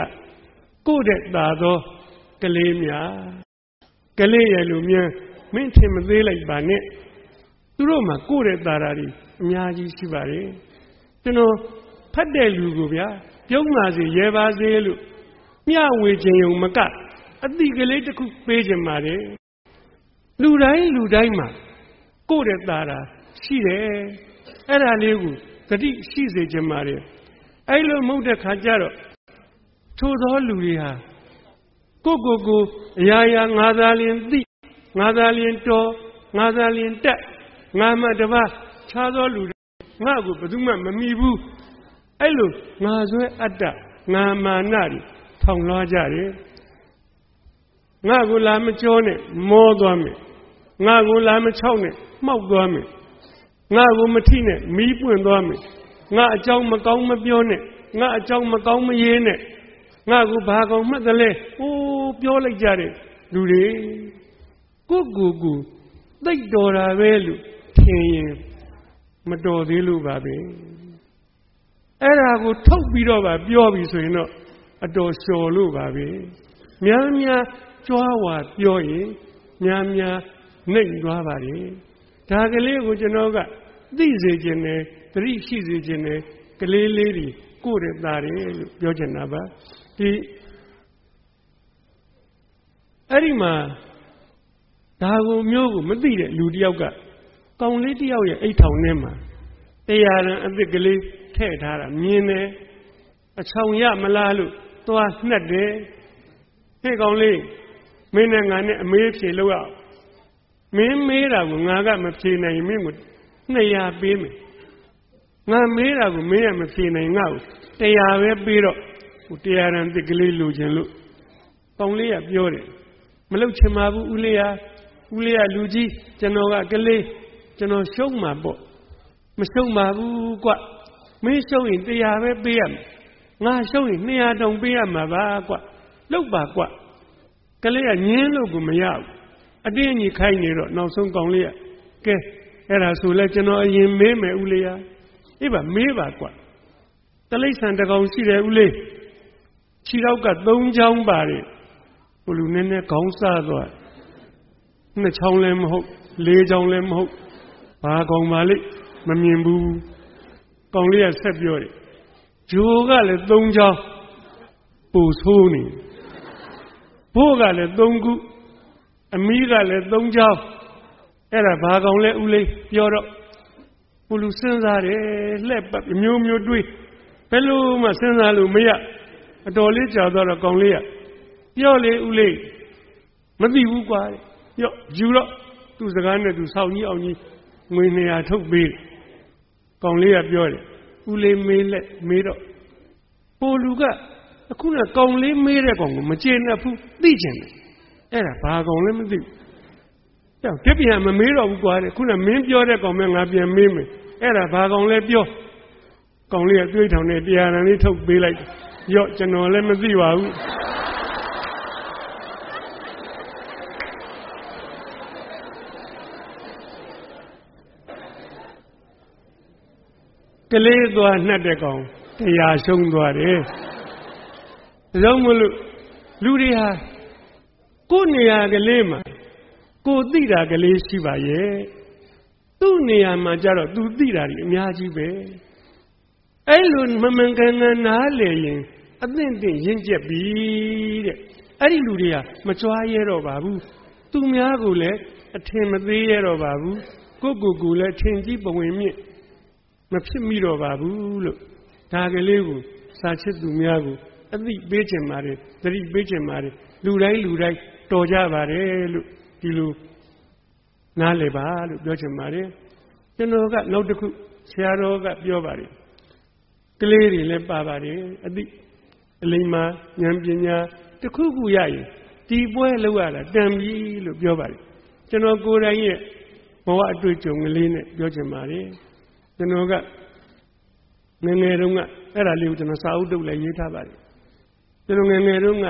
ကိုယ့်တဲ့သာသောကလေးများကလေးရဲ့လူမြန်မင်းထင်မသေးလိုက်ပါနဲ့သူတို့မှာကိုယ့်တဲ့သာရာတွေအများကြီးရှိပါတယ်ကျွန်တော်ဖတ်တဲ့လူကိုဗျာပြုံးပါစေရဲပါစေလို့မျှဝေခြင်းုံမကအတိကလေးတစ်ခုပေးခြင်းပါတယ်လူတိုင်းလူတိုင်းမှာကိုယ့်တဲ့သာရာရှိတယ်အဲ့ဒါလေးကိုဂတိရှိစေခြင်းပါတယ်အဲ့လိုမဟုတ်တဲ့ခါကျတော့ ထိုသောလူတွေဟာကိုကိုကိုအရာရာငါသာလျင်သိငါသာလျင်တော်ငါသာလျင်တက်ငါမှတပါခြားသောလူတွေငါ့ကိုဘယ်သူမှမမီဘူးအဲ့လိုငါဆွဲအတ္တငါမာနတွေထောင်လွှားကြတယ်ငါကိုလာမကြောနဲ့မောသွားမယ်ငါကိုလာမချောက်နဲ့မှောက်သွားမယ်ငါကိုမထိနဲ့မီးပွင့်သွားမယ်ငါအကြောင်းမကောင်းမပြောနဲ့ငါအကြောင်းမကောင်းမရေးနဲ့ ငါကိုဘာကောင်မှတ်တယ်လဲဟိုးပြောလိုက်ကြတဲ့လူတွေကိုကိုကိုသိတော်တာပဲလို့ထင်ရင်မတော်သေးလို့ပါပဲအဲ့ဒါကိုထုတ်ပြီးတော့ပါပြောပြီဆိုရင်တော့အတော်လျှော်လို့ပါပဲများများကြွားဝါပြောရင်များများနှိမ်သွားပါတယ်ဒါကလေးကိုကျွန်တော်ကသိစေခြင်းနဲ့သတိရှိစေခြင်းနဲ့ကလေးလေးတွေကိုယ့်ရဲ့သားတယ်လို့ပြောချင်တာပါ ဒီအဲ့ဒီမှာဒါကိုမျိုးကိုမသိတဲ့လူတယောက်ကကောင်လေးတယောက်ရဲ့အိတ်ထောင်ထဲမှာတရားရန်အသစ်ကလေးထည့်ထားတာမြင်တယ်အချောင်ရမလားလို့သွားနှက်တယ်ဟဲ့ကောင်လေးမင်းနဲ့ငါနဲ့အမေးဖြေလို့ရအောင်မင်းမေးတာကိုငါကမဖြေနိုင်မင်းကို200ပေးမယ်ငါမေးတာကိုမင်းကမဖြေနိုင်ငါ့ကို100ပဲပေးတော့ ဟိုတရားရန်တစ်ကလေးလိုချင်လို့ပေါင်လေးကပြောတယ်မလုတ်ချင်ပါဘူးဦးလေးဟာဦးလေးကလူကြီးကျွန်တော်ကကလေးကျွန်တော်ရှုံးမှာပေါ့မရှုံးပါဘူးကွမင်းရှုံးရင်100ပဲပေးရမယ်ငါရှုံးရင်200တောင်ပေးရမှာပါကွလုတ်ပါကွကလေးကညင်းလို့ကိုမရဘူးအတင်းအညီခိုင်းနေတော့နောက်ဆုံးကောင်လေးကကဲအဲ့ဒါဆိုလဲကျွန်တော်အရင်မေးမယ်ဦးလေးဟာအေးပါမေးပါကွာတလိษံတကောင်ရှိတယ်ဦးလေး ခြေတော့က၃ချောင်းပါတယ်ဘလူနည်းနည်းခေါင်းစားသွားနှစ်ချောင်းလည်းမဟုတ်လေးချောင်းလည်းမဟုတ်ဘာကောင်ပါလိမမြင်ဘူးကောင်လေးကဆက်ပြောတယ်ဂျိုးကလည်း၃ချောင်းပူဆိုးနေဘိုးကလည်း၃ခုအမီးကလည်း၃ချောင်းအဲ့ဒါဘာကောင်လဲဦးလေးပြောတော့ဘလူစဉ်းစားတယ်လှက်ပတ်မျိုးမျိုးတွေးဘယ်လိုမှစဉ်းစားလို့မရ အတော်လေးကြာတော့ကောင်လေးကပြောလေဦးလေးမသိဘူးကွာပြောယူတော့သူ့စကားနဲ့သူဆောင်းကြီးအောင်ကြီးငွေ200ထုတ်ပေးကောင်လေးကပြောတယ်ဦးလေးမေးလက်မေးတော့ပိုလူကအခုကကောင်လေးမေးတဲ့ကောင်ကိုမကျေနပ်ဘူးသိကျင်တယ်အဲ့ဒါဘာကောင်လဲမသိဘူးကြောက်တပြန်မမေးတော့ဘူးကွာတဲ့ခုနမင်းပြောတဲ့ကောင်မဲငါပြန်မေးမယ်အဲ့ဒါဘာကောင်လဲပြောကောင်လေးကတွေးထောင်နေတရားရန်လေးထုတ်ပေးလိုက် ရော့ကျွန်တော်လည်းမသိပါဘူးကလေးသွားနှက်တဲ့ကောင်တရားရှုံးသွားတယ်ဒါကြောင့်မလို့လူတွေဟာကိုယ်နေရာကလေးမှာကိုသိတာကလေးရှိပါရဲ့သူ့နေရာမှာကြတော့သူသိတာတွေအများကြီးပဲအဲ့လိုမမှန်ကန်ကန်နားလေရင် အသင့်တင်ရင့်ကျက်ပြီတဲ့အဲ့ဒီလူတွေကမကြွားရဲတော့ပါဘူးသူများကိုလည်းအထင်မသေးရတော့ပါဘူးကိုကိုကိုလည်းထင်ကြီးပဝင်မြင့်မဖြစ်မိတော့ပါဘူးလို့ဒါကလေးကိုစာချစ်သူများကိုအသိပေးခြင်းပါတယ်သတိပေးခြင်းပါတယ်လူတိုင်းလူတိုင်းတော်ကြပါတယ်လို့ဒီလိုနားလည်ပါလို့ပြောချင်ပါတယ်ကျွန်တော်ကနောက်တစ်ခုဆရာတော်ကပြောပါတယ်ကလေးတွေလည်းပါပါတယ်အသိ အလိမ္မာဉာဏ်ပညာတစ်ခုခုရရင်ဒီပွဲလောက်ရတာတန်ပြီလို့ပြောပါတယ်ကျွန်တော်ကိုယ်တိုင်ရဲ့ဘဝအတွေ့အကြုံကလေးနဲ့ပြောချင်ပါတယ်ကျွန်တော်ကငငယ်တုန်းကအဲ့ဒါလေးကိုကျွန်တော်စာအုပ်တုပ်လည်းရေးထားပါတယ်ကျွန်တော်ငငယ်တုန်းက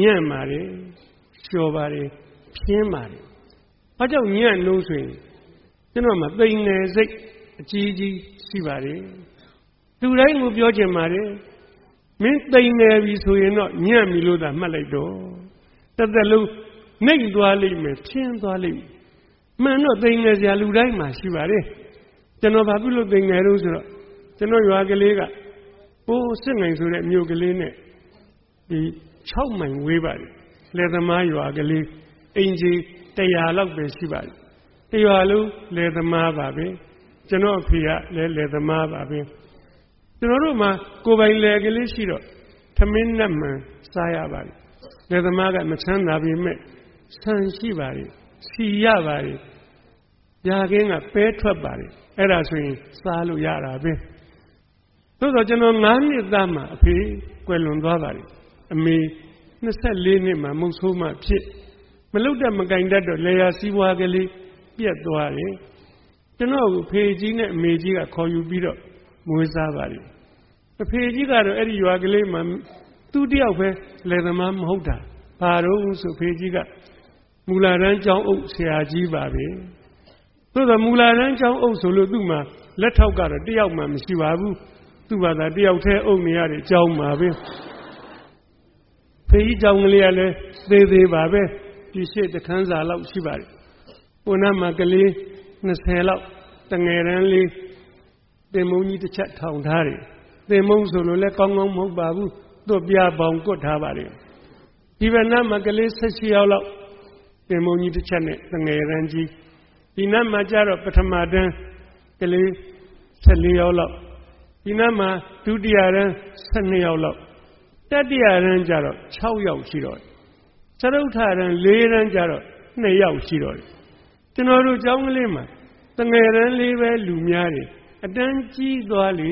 ညံ့ပါတယ်လျှော်ပါတယ်ဖြင်းပါတယ်ဘာကြောင့်ညံ့လို့ဆိုရင်ကျွန်တော်မှပိန်ငယ်စိတ်အကြီးကြီးရှိပါတယ်လူတိုင်းကိုပြောချင်ပါတယ် မင်းပိန်ငယ်ပြီဆိုရင်တော့ညံ့ပြီလို့သာမှတ်လိုက်တော့တသက်လုံးနှိမ်သွားလိမ့်မယ်ဖြင်းသွားလိမ့်မယ်မှန်တော့ပိန်ငယ်စရာလူတိုင်းမှာရှိပါတယ်ကျွန်တော်ဘာဖြစ်လို့ပိန်ငယ်လို့ဆိုတော့ကျွန်တော်ရွာကလေးကပိုးစစ်ငိုင်ဆိုတဲ့မြို့ကလေးနဲ့ဒီ6မိုင်ဝေးပါတယ်လယ်သမားရွာကလေးအင်ဂျီ100လောက်ပဲရှိပါတယ်တရွာလုံးလယ်သမားပါပဲကျွန်တော်အဖေကလည်းလယ်သမားပါပဲ ကျွန်တော်တို့မှာကိုယ်ပိုင်လယ်ကလေးရှိတော့သမင်းနဲ့မှန်စားရပါတယ်လယ်သမားကမချမ်းသာပေမဲ့ဆန်ရှိပါတယ်စီရပါတယ်ຢာကင်းကပဲထွက်ပါတယ်အဲ့ဒါဆိုရင်စားလို့ရတာပဲသို့တော့ကျွန်တော်9နှစ်သားမှအဖေကွယ်လွန်သွားပါတယ်အမေ24နှစ်မှမုတ်ဆိုးမှဖြစ်မလုတ်တဲ့မကင်တတ်တော့လေယာစီးပွားကလေးပြက်သွားတယ်ကျွန်တော်ကိုဖေကြီးနဲ့အမေကြီးကခေါ်ယူပြီးတော့ မွေးစားပါတယ်အဖေကြီးကတော့အဲ့ဒီရွာကလေးမှာသူတယောက်ပဲလယ်သမားမဟုတ်တာဘာတော့ဆိုဖေကြီးကမူလာရန်ကျောင်းအုပ်ဆရာကြီးပါပဲသို့သောမူလာရန်ကျောင်းအုပ်ဆိုလို့သူ့မှာလက်ထောက်ကတော့တယောက်မှမရှိပါဘူးသူ့ဘာသာတယောက်တည်းအုပ်နေရတဲ့အကြောင်းပါပဲဖေးကြီးကြောင်ကလေးကလည်းသေးသေးပါပဲဒီရှိတခန်းစာလောက်ရှိပါတယ်ပုဏ္ဏမှာကလေး20လောက်တငယ်ရန်လေး တင်မုံကြီးတစ်ချက်ထောင်ထားတယ်တင်မုံဆိုလို့လည်းကောင်းကောင်းမဟုတ်ပါဘူးသူ့ပြပေါင်ကွတ်ထားပါတယ်ဒီဘက်နားမှာကလေး16ယောက်လောက်တင်မုံကြီးတစ်ချက်နဲ့တငယ်ရန်ကြီးဒီနားမှာကျတော့ပထမတန်းကလေး14ယောက်လောက်ဒီနားမှာဒုတိယရန်12ယောက်လောက်တတိယရန်ကျတော့6ယောက်ရှိတော့သရုတ်ထရန်၄ရန်ကျတော့2ယောက်ရှိတော့တယ်ကျွန်တော်တို့ကျောင်းကလေးမှာတငယ်ရန်လေးပဲလူများတယ် အတန်းကြီးသွားလေ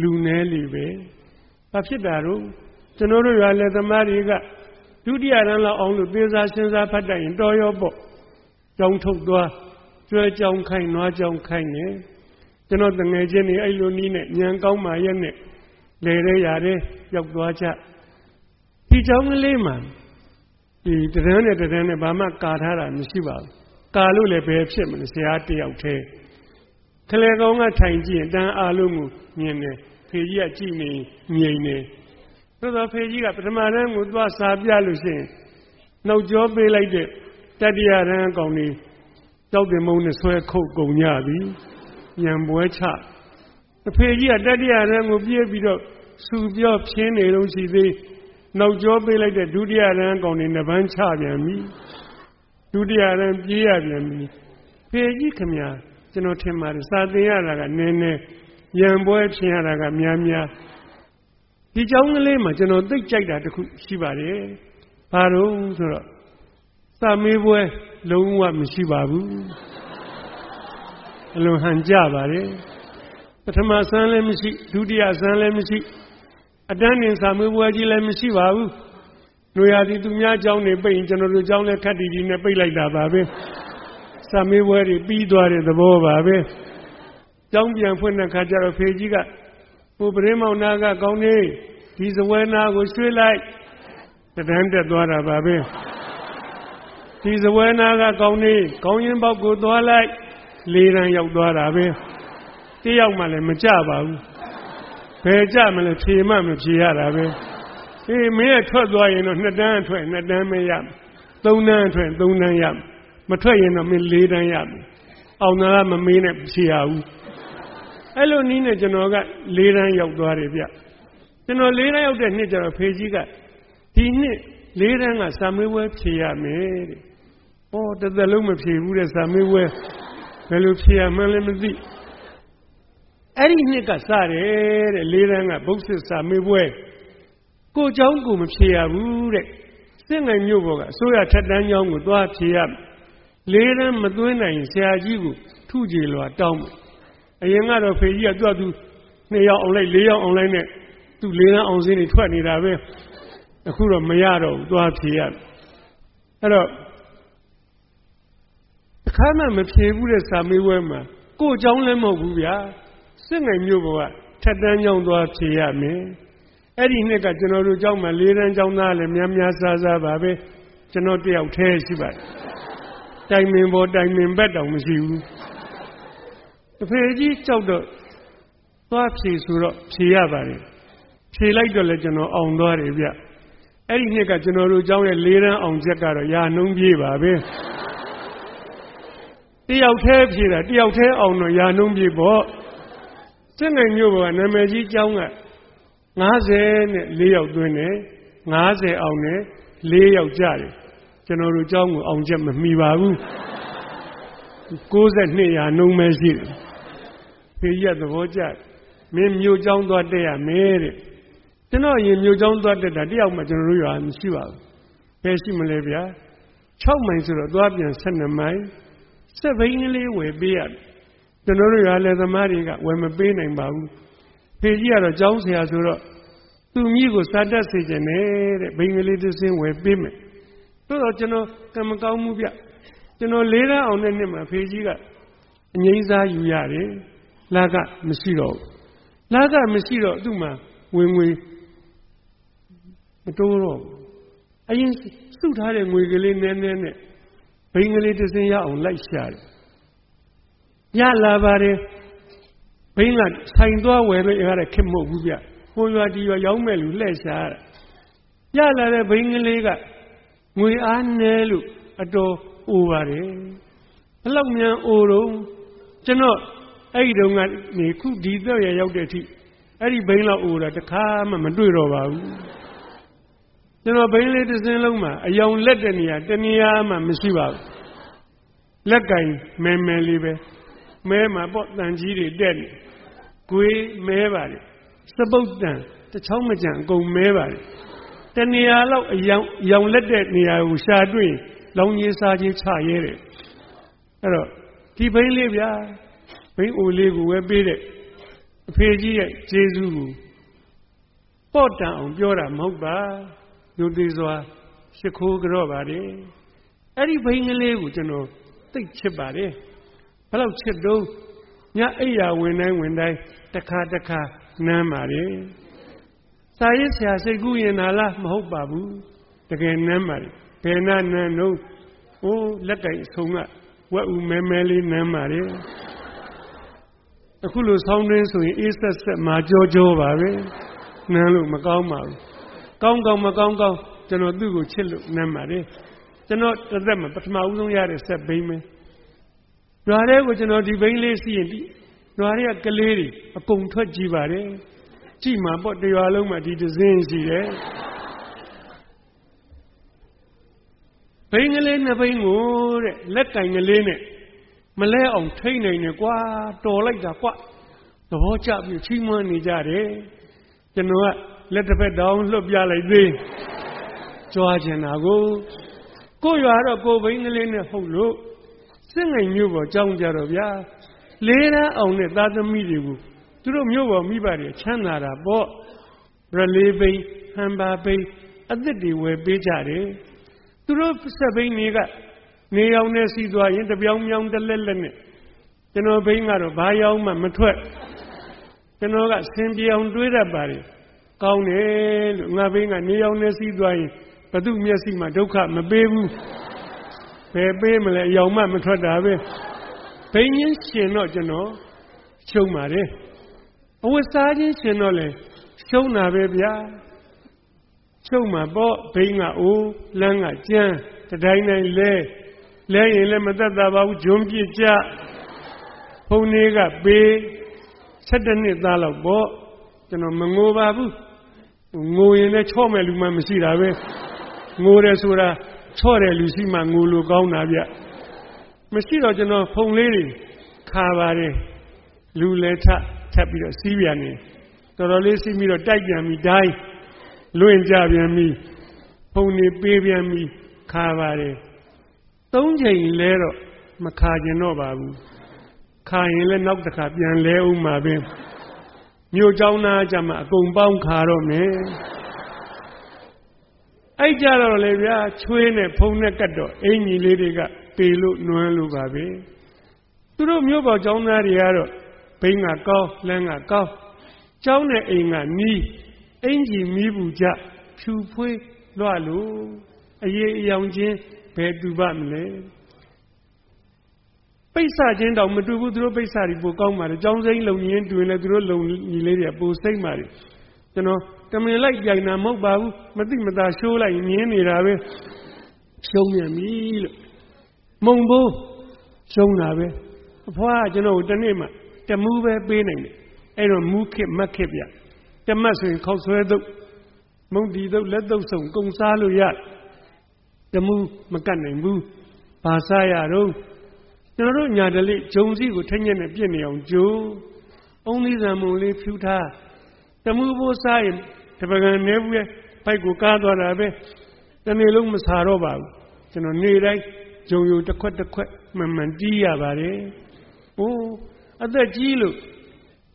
လူနည်းလေပဲဘာဖြစ်တာတော့ကျွန်တော်တို့ရွာလယ်သမားတွေကဒုတိယရန်လောက်အောင်လို့သေစာစဉ်းစားဖတ်တတ်ရင်တော်ရောပေါ့ကြောင်းထုတ်သွားကျွဲကြောင်းခိုင်းနွားကြောင်းခိုင်းနေကျွန်တော်တငယ်ချင်းတွေအဲ့လိုနီးနဲ့ညံကောင်းမှရက်နဲ့လေတဲ့ရာတဲ့ရောက်သွားကြဒီကြောင်းကလေးမှာဒီတရံနဲ့တရံနဲ့ဘာမှကာထားတာမရှိပါဘူးကာလို့လည်းဘယ်ဖြစ်မလဲဆရာတယောက်တည်း ခလေကောင်းကထိုင်ကြည့်ရင်တန်းအားလုံးကိုမြင်တယ်ဖေကြီးကကြည့်နေငြိမ်နေသို့သောဖေကြီးကပထမတန်းကိုသွားစာပြလို့ရှိရင်နှုတ်ကြောပေးလိုက်တဲ့တတိယတန်းအကောင်ကြီးကြောက်တယ်မုံနဲ့ဆွဲခုတ်ကုန်ကြပြီညံပွဲချအဖေကြီးကတတိယတန်းကိုပြေးပြီးတော့စူပြောဖြင်းနေလို့ရှိသေးနောက်ကျောပေးလိုက်တဲ့ဒုတိယတန်းကောင်တွေနှစ်ပန်းချပြန်ပြီဒုတိယတန်းပြေးရပြန်ပြီဖေကြီးခမညာ ကျွန်တော်ထင်ပါတယ်စာသင်ရတာကနည်းနည်းရံပွဲဖြင်းရတာကများများဒီเจ้าကလေးမှာကျွန်တော်သိကြိုက်တာတခုရှိပါတယ်ဘာလို့ဆိုတော့စာမေးပွဲလုံးဝမရှိပါဘူးအလွန်ဟန်ကြပါတယ်ပထမဆန်းလည်းမရှိဒုတိယဆန်းလည်းမရှိအတန်းတင်စာမေးပွဲကြီးလည်းမရှိပါဘူးလူရသည်သူများเจ้าနေပိတ်ရင်ကျွန်တော်တို့เจ้าလည်းခက်တီတီနဲ့ပိတ်လိုက်တာပါပဲ စာမေးပွဲတွေပြီးသွားတဲ့သဘောပါပဲကျောင်းပြန်ဖွင့်တဲ့ခါကျတော့ဖေကြီးကဟိုပရင်းမောင်နာကကောင်းနေဒီစဝဲနာကိုရွှေ့လိုက်တဒန်းတက်သွားတာပါပဲဒီစဝဲနာကကောင်းနေကောင်းရင်ပေါက်ကိုသွားလိုက်လေးရန်ရောက်သွားတာပဲတယောက်မှလည်းမကြပါဘူးဘယ်ကြမလဲဖြေမှမဖြေရတာပဲအေးမင်းကထွက်သွားရင်တော့နှစ်တန်းထွက်နှစ်တန်းမရသုံးတန်းထွက်သုံးတန်းရမ ထွက်ရင်တော့မင်းလေးတန်းရမယ်အောင်သာမမေးနဲ့ဖြေရဘူးအဲ့လိုနည်းနဲ့ကျွန်တော်ကလေးတန်းရောက်သွားတယ်ဗျကျွန်တော်လေးတန်းရောက်တဲ့နှစ်ကျတော့ဖေကြီးကဒီနှစ်လေးတန်းကစာမေးပွဲဖြေရမယ်တဲ့။ဩတစ်သက်လုံးမဖြေဘူးတဲ့စာမေးပွဲဘယ်လိုဖြေရမှန်းလည်းမသိအဲ့ဒီနှစ်ကစတယ်တဲ့လေးတန်းကဘုတ်စစ်စာမေးပွဲကိုเจ้าကိုမဖြေရဘူးတဲ့စစ်ငယ်မြို့ပေါ်ကအစိုးရထက်တန်းကျောင်းကိုသွားဖြေရ လေးတန်းမသွင်းနိုင်ဆရာကြီးကိုထုကြည်လွာတောင်းမယ်အရင်ကတော့ဖေကြီးကသူ့အတူနှစ်ယောက်အောင်လိုက်လေးယောက်အောင်လိုက်နဲ့သူ့လေးတန်းအောင်စင်းတွေထွက်နေတာပဲအခုတော့မရတော့ဘူးသွားဖြေရအဲ့တော့တစ်ခါမှမဖြေဘူးတဲ့စာမေးပွဲမှာကိုယ်ကြောင်းလည်းမဟုတ်ဘူးဗျာစစ်နိုင်မျိုးဘဝထက်တန်းကြောင်းသွားဖြေရမယ်အဲ့ဒီနှစ်ကကျွန်တော်တို့ကြောင်းမှာလေးတန်းကြောင်းသားလည်းများများစားစားပါပဲကျွန်တော်တယောက်တည်းရှိပါတယ် တိုင်မင်ပေါ်တိုင်မင်ဘက်တောင်မရှိဘူးတဖေကြီးကြောက်တော့သွားဖြေဆိုတော့ဖြေရပါတယ်ဖြေလိုက်တော့လည်းကျွန်တော်အောင်သွားတယ်ဗျအဲ့ဒီနှစ်ကကျွန်တော်တို့เจ้าရဲ့လေးတန်းအောင်ချက်ကတော့ရာနှုံးပြေးပါပဲတယောက်တည်းဖြေတာတယောက်တည်းအောင်တော့ရာနှုံးပြေးပေါ့စစ်နိုင်မျိုးကနာမည်ကြီးเจ้าက90နဲ့4ယောက်သွင်းတယ်90အောင်နဲ့4ယောက်ကြတယ် ကျွန်တော်တို့เจ้าကိုအောင်ချက်မမှီပါဘူး62ရာနှုံးပဲရှိတယ်ဖေးရသဘောကျမင်းမြို့เจ้าသွားတက်ရမယ်တဲ့ကျွန်တော်ရင်မြို့เจ้าသွားတက်တာတယောက်မှကျွန်တော်တို့ရွာမရှိပါဘူးဘယ်ရှိမလဲဗျာ6မိုင်ဆိုတော့သွားပြန်12မိုင်စက်ဘိန်းကလေးဝယ်ပေးရတယ်ကျွန်တော်တို့ရွာလည်းသမားတွေကဝယ်မပေးနိုင်ပါဘူးဖေကြီးကတော့ကျောင်းဆရာဆိုတော့သူ့မိကိုစာတတ်စေခြင်းနဲ့တဲ့ဘိန်းကလေးတစ်စင်းဝယ်ပေးမယ် တို့တော့ကျွန်တော်ကံမကောင်းမှုဗျကျွန်တော်လေးတန်းအောင်တဲ့နှစ်မှာဖေကြီးကအငိမ့်စားယူရတယ်လာကမရှိတော့ဘူးလာကမရှိတော့သူ့မှာဝင်ငွေမတိုးတော့အရင်စုထားတဲ့ငွေကလေးနည်းနည်းနဲ့ဘိန်းကလေးတစ်စင်းရအောင်လိုက်ရှာတယ်ရလာပါတယ်ဘိန်းကဆိုင်သွားဝယ်လို့ရတဲ့ခက်မဟုတ်ဘူးဗျဟိုရွာဒီရွာရောက်မဲ့လူလှည့်ရှားရလာတဲ့ဘိန်းကလေးက ငွေအားနည်းလို့အတော်အိုပါတယ်ဘလောက်မြန်အိုတော့ကျွန်တော်အဲ့ဒီတုန်းကနေခုဒီတော့ရရောက်တဲ့အထိအဲ့ဒီဘိန်းလောက်အိုတာတခါမှမတွေ့တော့ပါဘူးကျွန်တော်ဘိန်းလေးတစ်စင်းလုံးမှာအယောင်လက်တဲ့နေရာတနေရာမှမရှိပါဘူးလက်ကင်မဲမဲလေးပဲမဲမှာပေါ့တန်ကြီးတွေတက်နေကိုေးမဲပါလေစပုတ်တန်တချောင်းမကြံအကုန်မဲပါလေ တနေရာလောက်အယောင်ရောင်လက်တဲ့နေရာကိုရှာတွေ့လောင်ကြီးစားကြီးချရဲတယ်အဲ့တော့ဒီဘိန်းလေးဗျာဘိန်းအိုလေးကိုဝဲပေးတဲ့အဖေကြီးရဲ့ကျေးဇူးကိုပေါ့တန်အောင်ပြောတာမဟုတ်ပါယုတ်သေးစွာရှ िख ိုးကြော့ပါတယ်အဲ့ဒီဘိန်းကလေးကိုကျွန်တော်သိချစ်ပါတယ်ဘယ်လောက်ချစ်တော့ညအိယာဝင်တိုင်းဝင်တိုင်းတစ်ခါတစ်ခါနမ်းပါတယ် စာရေးဆရာစိတ်ကူးရင်လာလားမဟုတ်ပါဘူးတကယ်နမ်းပါတယ်ဘယ်နာနန်းတော့ဟိုးလက်ကင်ဆုံးကဝက်ဦးမဲမဲလေးနမ်းပါလေအခုလိုဆောင်းတွင်းဆိုရင်အေးဆက်ဆက်မာကြောကြောပါပဲနမ်းလို့မကောင်းပါဘူးကောင်းကောင်းမကောင်းကောင်းကျွန်တော်သူ့ကိုချစ်လို့နမ်းပါတယ်ကျွန်တော်တစ်သက်မှာပထမဦးဆုံးရတဲ့ဆက်ဘိန်းပဲရွာထဲကိုကျွန်တော်ဒီဘိန်းလေးစီးရင်ဒီရွာတွေကကလေးတွေအကုန်ထွက်ကြည့်ပါတယ် ကြည့်မှာပေါ့တရွာလုံးမှာဒီဒဇင်းရှိတယ်ဘိန်းကလေးနှစ်ဘိန်းကိုတဲ့လက်ကင်ကလေးနဲ့မလဲအောင်ထိတ်နိုင်တယ်ကွာတော်လိုက်တာကွာသဘောကျပြီးချီးမွမ်းနေကြတယ်ကျွန်တော်ကလက်တစ်ဖက်တောင်းလွတ်ပြလိုက်သေးကြွားကျင်တာကိုကိုရွာတော့ကိုဘိန်းကလေးနဲ့ဟုတ်လို့စစ်ငိမ်မျိုးပေါ်ကြောင်းကြတော့ဗျာလေးတန်းအောင်တဲ့သားသမီးတွေကို သူတို့မျိုးပေါ်မိဘတွေချမ်းသာတာပေါ့ရလေးဘိန်းဟန်ပါဘိန်းအသစ်တွေဝယ်ပေးကြတယ်သူတို့ဆက်ဘိန်းတွေကနေရောင်နဲ့စီးသွားရင်တပြောင်ပြောင်တလက်လက်နဲ့ကျွန်တော်ဘိန်းကတော့ဘာရောင်မှမထွက်ကျွန်တော်ကဆင်ပြေအောင်တွေးတတ်ပါတယ်ကောင်းတယ်လို့ငါဘိန်းကနေရောင်နဲ့စီးသွားရင်ဘသူမျက်စိမှာဒုက္ခမပေးဘူးဘယ်ပေးမလဲအယောင်မှမထွက်တာပဲဘိန်းချင်းရှင်တော့ကျွန်တော်ရှုံးပါတယ် အဝတ်စားချင်းရှင်တော့လေရှုံးတာပဲဗျာရှုံးမှာပေါ့ဘိန်းကအိုးလမ်းကကျန်းတတိုင်းတိုင်းလဲလဲရင်လည်းမသက်သာပါဘူးဂျွန်းပြစ်ကြဘုံလေးကပေး7နှစ်သားလောက်ပေါ့ကျွန်တော်မငိုပါဘူးငိုရင်လည်းချော့မဲ့လူမှမရှိတာပဲငိုတယ်ဆိုတာချော့တယ်လူရှိမှငိုလို့ကောင်းတာဗျမရှိတော့ကျွန်တော်ဖုံလေးတွေခါပါတယ်လူလည်းထထ ပ်ပြီးတော့စီးပြန်နေတော်တော်လေးစီးပြီးတော့တိုက်ပြန်ပြီးဒိုင်းလွင့်ကြပြန်ပြီးဖုံနေပေးပြန်ပြီးခါပါတယ်သုံးချိန်လဲတော့မခါကျင်တော့ပါဘူးခါရင်လည်းနောက်တစ်ခါပြန်လဲဦးမှာပဲမြို့เจ้าနာကြမှာအကုန်ပေါင်းခါတော့မယ်အဲ့ကြတော့လေဗျာချွေးနဲ့ဖုံနဲ့ကတ်တော့အင်ကြီးလေးတွေကပေလို့နွမ်းလို့ပါပဲသူတို့မြို့ပေါ်เจ้าသားတွေကတော့ ဘိန်းကကောင်းလမ်းကကောင်းကျောင်းနဲ့အိမ်ကနီးအင်ကြီးမီးဘူးကြဖြူဖွေးလွှလို့အရေးအယောင်ချင်းဘယ်သူပါမလဲပိဿချင်းတော့မတူဘူးသူတို့ပိဿတွေပိုကောင်းပါတယ်ကျောင်းစိမ့်လုံရင်းတွင်လဲသူတို့လုံညီလေးတွေပိုစိမ့်ပါတယ်ကျွန်တော်ကမင်လိုက်ကြိုင်တာမဟုတ်ပါဘူးမသိမသာရှိုးလိုက်ငင်းနေတာပဲရှုံးမြန်ပြီလို့မုံဘိုးရှုံးတာပဲအဖွားကျွန်တော်တနေ့မှ တမူးပဲပေးနိုင်တယ်အဲ့တော့မူးခစ်မတ်ခစ်ပြတမတ်ဆိုရင်ခောက်ဆွဲတုပ်မုံဒီတုပ်လက်တုပ်ဆုံကုံစားလို့ရတမူးမကတ်နိုင်ဘူးဘာစားရတော့ကျွန်တော်တို့ညာတလေးဂျုံစည်းကိုထက်ညက်နဲ့ပြည့်နေအောင်ဂျိုးအုံးသီးဇံမုံလေးဖြူထားတမှုဘိုးစားရင်တပကံနေဘူးရဲ့ဖိုက်ကိုကားသွားတာပဲတနေ့လုံးမစားတော့ပါဘူးကျွန်တော်နေ့တိုင်းဂျုံယုံတစ်ခွက်တစ်ခွက်မှန်မှန်တီးရပါတယ်။အိုး အသက်ကြီးလို့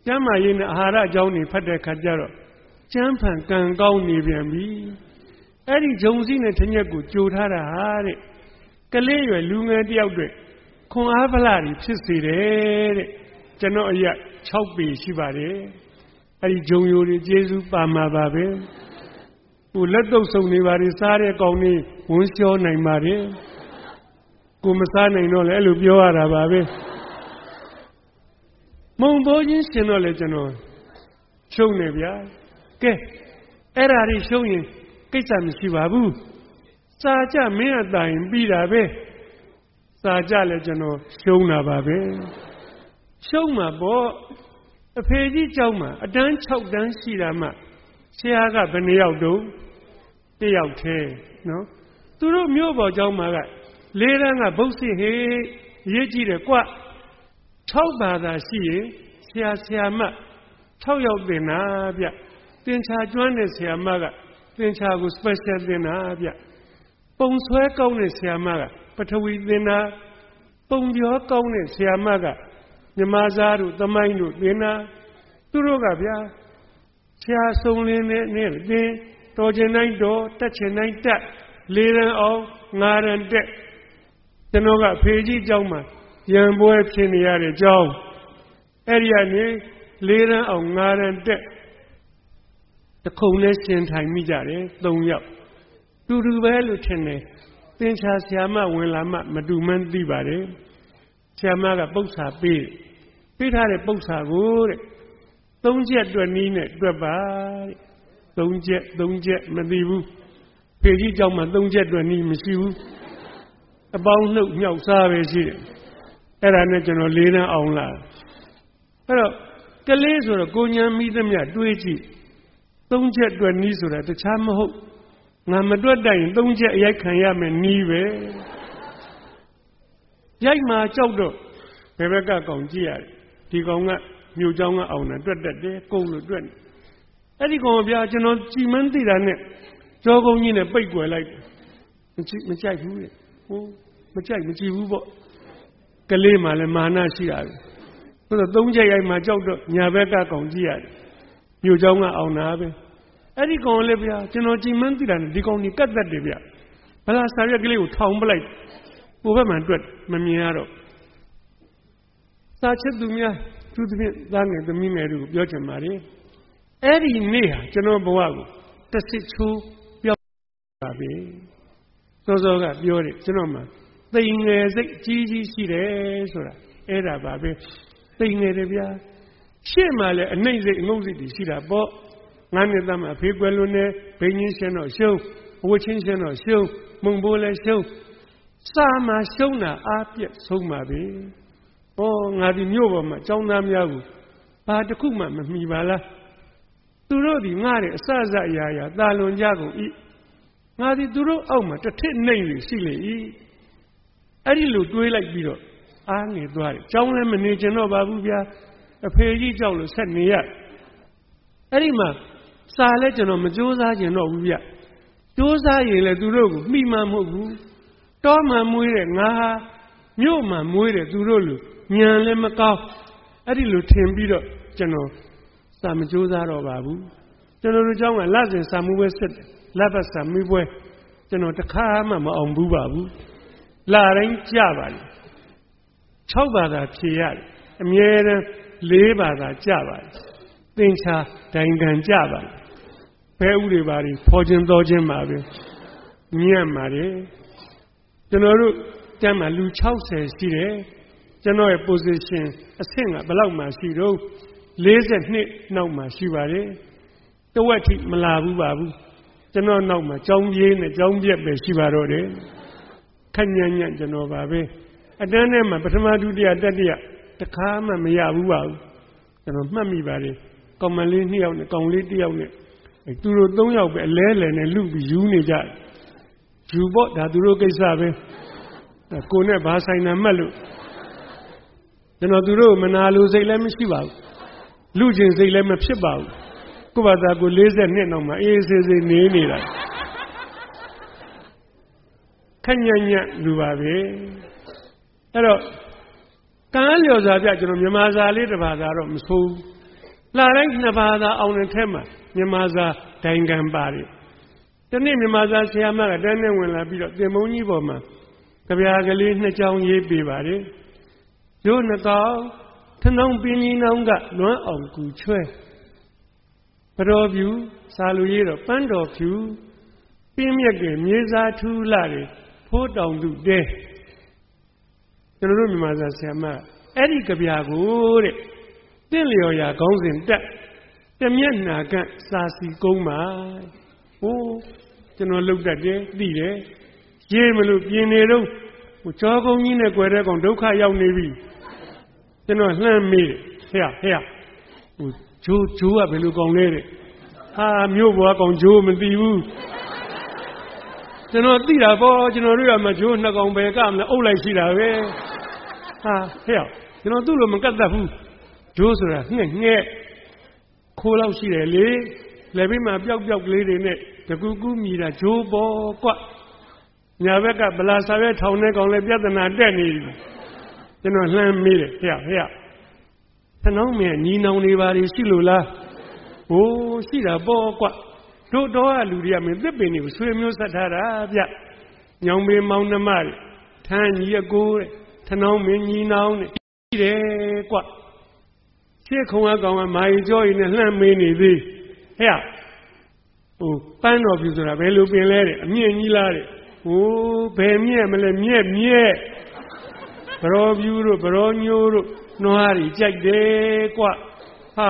ကျမ်းမာရေးနဲ့အာဟာရအကြောင်းတွေဖတ်တဲ့ခါကျတော့ကျမ်းဖန်ကံကောင်းနေပြန်ပြီ။အဲ့ဒီဂျုံစည်းနဲ့ထညက်ကိုကြိုထားတာဟာတဲ့ကလေးရွယ်လူငယ်တယောက်တွေခွန်အားဗလာတွေဖြစ်စေတယ်တဲ့ကျွန်တော်အရက်6ပေရှိပါတယ်အဲ့ဒီဂျုံယိုတွေကျေးဇူးပါမှာပါပဲဟိုလက်တော့စုံနေပါလေစားတဲ့ကောင်လေးဝန်းလျှောနိုင်ပါတယ်ကိုမစားနိုင်တော့လည်းအဲ့လိုပြောရတာပါပဲ မုံသောချင်းရှင်တော့လေကျွန်တော်ရှုံနေဗျာကဲအဲ့ဓာတွေရှုံရင်ကိစ္စမရှိပါဘူးစာကြမင်းအတိုင်ပြီးတာပဲစာကြလဲကျွန်တော်ရှုံးတာပါပဲရှုံးမှာပေါ့အဖေကြီးကြောက်မှာအတန်း6တန်းရှိတာမှဆရာကဘယ်နှယောက်တုံးတယောက်သေးနော်သူတို့မြို့ပေါ်ကြောင်းမှာကလေးတန်းကဘုတ်စစ်ဟေးရေးကြည့်တယ်ကွာ 6ဘာသာရှိရင်ဆရာဆရာမ6ယောက်သင်တာဗျသင်္ချာကျွမ်းတဲ့ဆရာမကသင်္ချာကို special သင်တာဗျပုံဆွဲကောင်းတဲ့ဆရာမကပထဝီသင်တာပုံပြောကောင်းတဲ့ဆရာမကမြမသားတို့သမိုင်းတို့သင်တာသူတို့ကဗျာဆရာဆုံးလင်းတဲ့နေ့သင်တော်ကျင်တိုင်းတော်တက်ချင်တိုင်းတက်လေးရန်အောင်ငါရန်တက်ကျွန်တော်ကဖေကြီးကြောင်းမှာ ရံပွဲဖြစ်နေရတဲ့အကြောင်းအဲ့ဒီကနေလေးရန်အောင်ငါးရန်တက်တခုံနဲ့ရှင်ထိုင်မိကြတယ်သုံးယောက်တူတူပဲလို့ထင်တယ်သင်္ချာဆရာမဝင်လာမှမတူမှန်းသိပါတယ်ဆရာမကပု္ပ္ပာပေးပေးထားတဲ့ပု္ပ္ပာကိုတဲ့သုံးချက်တွေ့နီးနဲ့တွေ့ပါတဲ့သုံးချက်သုံးချက်မသိဘူးဖေကြီးကြောင့်မှသုံးချက်တွေ့နီးမရှိဘူးအပေါင်းနှုတ်မြောက်စားပဲရှိတယ် အဲ့ဒါနဲ့ကျွန်တော်လေးနှန်းအောင်လာအဲ့တော့ကလေးဆိုတော့ကိုညာမိသမျှတွေးကြည့်သုံးချက်အတွက်နီးဆိုတာတခြားမဟုတ်ငါမတွက်တတ်ရင်သုံးချက်အရိုက်ခံရမယ်နီးပဲရိုက်မှာကြောက်တော့ဘယ်ဘက်ကကောင်ကြည့်ရတယ်ဒီကောင်ကမြို့เจ้าကအောင်တာတွက်တတ်တယ်ကုန်းလို့တွက်အဲ့ဒီကောင်ကဗျာကျွန်တော်ကြည်မန်းသိတာနဲ့ကြောကုန်းကြီးနဲ့ပိတ်ွယ်လိုက်မကြည့်မကြိုက်ဘူးတဲ့ဟိုမကြိုက်မကြည့်ဘူးပေါ့ ကလေးမှလည်းမာနရှိရတယ်ဆိုတော့သုံးချက်ရိုက်မှကြောက်တော့ညာဘက်ကကောင်ကြည့်ရတယ်မြို့เจ้าကအောင်တာပဲအဲ့ဒီကောင်လည်းဗျာကျွန်တော်ကြည်မန်းသိတာနဲ့ဒီကောင်ကြီးကတ်သက်တယ်ဗျာဘလာစာရွက်ကလေးကိုထောင်ပလိုက်ဟိုဘက်မှတွက်မမြင်ရတော့စာချက်သူများသူသဖြင့်သားငယ်သမီးငယ်တို့ပြောချင်ပါတယ်အဲ့ဒီနေ့ဟာကျွန်တော်ဘဝကိုတစ်စစ်ချိုးပြောင်းပါပြီစောစောကပြောတယ်ကျွန်တော်မှာ သိငယ်စိတ်ကြီးကြီးရှိတယ်ဆိုတာအဲ့ဒါပါပဲသိငယ်တယ်ဗျာရှေ့မှာလည်းအနှိမ့်စိတ်အငုံစိတ်တွေရှိတာပေါ့ငါးနှစ်သားမှာဖေးကွယ်လွန်းနေဘိန်းချင်းရှင်တော့ရှုံးဝှချင်းရှင်တော့ရှုံးမုံဘိုးလည်းရှုံးစာမှာရှုံးတာအားပြက်ဆုံးပါပဲ။ဩငါဒီမြို့ပေါ်မှာចောင်းသားများကိုဘာတစ်ခုမှမမှီပါလား။သူတို့ဒီငါတဲ့အစစအရာရာတာလွန်ကြကုန်၏။ငါဒီသူတို့အောက်မှာတစ်ထစ်နှိမ့်နေရှိလေ၏။ အဲ့ဒီလိုတွေးလိုက်ပြီးတော့အားငယ်သွားတယ်။ចောင်းလည်းမနေကျင်တော့ပါဘူးဗျာ။အဖေကြီးကြောက်လို့ဆက်နေရ။အဲ့ဒီမှာစာလဲကျွန်တော်မကြိုးစားကျင်တော့ဘူးဗျ။ကြိုးစားရင်လည်းသူတို့ကိုမှီမှမဟုတ်ဘူး။တောမှမွေးတဲ့ငါဟာမြို့မှာမွေးတဲ့သူတို့လူညံလည်းမကောင်းအဲ့ဒီလိုထင်ပြီးတော့ကျွန်တော်စာမကြိုးစားတော့ပါဘူးကျွန်တော်တို့เจ้าကလက်စင်စာမှုပွဲစစ်တယ်လက်ပတ်စာမှုပွဲကျွန်တော်တခါမှမအောင်ဘူးပါဘူး လာတိုင်းကြပါလေ6ဘာသာဖြေရတယ်အမြဲတမ်း4ဘာသာကြပါလေသင်္ချာဒိုင်ခံကြပါလေဘဲဥတွေပါလေဖော်ခြင်းတော်ခြင်းပါပဲညံ့ပါတယ်ကျွန်တော်တို့တန်းမှာလူ60ရှိတယ်ကျွန်တော်ရဲ့ position အဆင့်ကဘယ်လောက်မှရှိတော့42နောက်မှရှိပါတယ်တဝက်ထိမလာဘူးပါဘူးကျွန်တော်နောက်မှာကြောင်းပြေးနဲ့ကြောင်းပြက်ပဲရှိပါတော့တယ် ခက်ညံ့ညံ့ကျွန်တော်ပါပဲအတန်းထဲမှာပထမဒုတိယတတိယတခါမှမရဘူးပါဘူးကျွန်တော်မှတ်မိပါတယ်ကောင်မလေးနှစ်ယောက်နဲ့ကောင်လေးတစ်ယောက်နဲ့အဲသူတို့သုံးယောက်ပဲအလဲလဲနဲ့လူပြီးယူနေကြယူပေါ့ဒါသူတို့ကိစ္စပဲကိုနဲ့ဘာဆိုင်နာမှတ်လို့ကျွန်တော်သူတို့မနာလိုစိတ်လည်းမရှိပါဘူးလူကျင်စိတ်လည်းမဖြစ်ပါဘူးကိုယ့်ဘာသာကို40နှစ်နောက်မှအေးအေးဆေးဆေးနေနေတာ ခက်ညံ့ညံ့လူပါပဲအဲ့တော့ကံလျော်စွာပြကျွန်တော်မြန်မာစာလေးတစ်ဘာသာတော့မဆိုးဘူးလာတိုင်းနှစ်ဘာသာအောင်တဲ့ထဲမှာမြန်မာစာဒိုင်ခံပါတယ်တနေ့မြန်မာစာဆရာမကတန်းနဲ့ဝင်လာပြီးတော့သင်မုန်းကြီးပေါ်မှာကြပြာကလေးနှစ်ချောင်းရေးပေးပါတယ်ရိုးနှကောင်ထနှောင်းပင်းကြီးနှောင်းကလွမ်းအောင်ကူချွဲပတော်ဖြူစာလူရေးတော့ပန်းတော်ဖြူပြင်းမြက်ကမြေစာထူးလာတယ် ဖိုးတောင်သူတဲကျွန်တော်တို့မြန်မာစာဆရာမအဲ့ဒီကြပြာကိုတဲ့တင့်လျော်ရာခေါင်းစဉ်တက်တမျက်နာကစာစီကုန်းပါဟိုးကျွန်တော်လုတ်တတ်တယ်သိတယ်ရေးမလို့ပြင်းနေတော့ဟိုကြောကုန်းကြီးနဲ့ကြွယ်တဲ့ကောင်ဒုက္ခရောက်နေပြီကျွန်တော်လှမ်းမေးတယ်ဟဲ့ဟဲ့ဟိုဂျိုးဂျိုးကဘယ်လိုကောင်လဲတဲ့ဟာမြို့ဘွားကောင်ဂျိုးမသိဘူး ကျွန်တော်သိတာပေါ့ကျွန်တော်တို့ကမဂျိုးနှစ်ကောင်ပဲကမလဲအုပ်လိုက်ရှိတာပဲဟာဟဲ့ကျွန်တော်သူ့လိုမကတ်တတ်ဘူးဂျိုးဆိုတာငှက်ငှက်ခိုးလောက်ရှိတယ်လေလက်ပြီးမှပျောက်ပျောက်ကလေးတွေနဲ့တကူကူမြည်တာဂျိုးပေါ်ကွညာဘက်ကဗလာစာရွက်ထောင်တဲ့ကောင်လည်းပြဿနာတက်နေပြီကျွန်တော်လှမ်းမေးတယ်ဟဲ့ဟဲ့သနှောင်းမဲ့ညီနောင်တွေပါရှိလို့လားဟိုးရှိတာပေါ့ကွ တို့တော့ကလူတွေကမင်းသစ်ပင်တွေကိုဆွေမျိုးဆက်ထားတာဗျညောင်မေမောင်နှမတွေထန်းညီအကိုတဲ့ထနှောင်းမင်းညီနောင်တဲ့ရှိတယ်ကွရှေ့ခုံအကောင်ကမာရီကြောရီနဲ့လှမ်းမေးနေသေးဟဲ့ဟိုပန်းတော်ပြူဆိုတာဘယ်လိုပင်လဲတဲ့အမြင့်ကြီးလားတဲ့ဟိုးဘယ်မြက်မလဲမြက်မြက်ဘရောပြူတို့ဘရောညိုးတို့နွားတွေကြိုက်တယ်ကွဟာ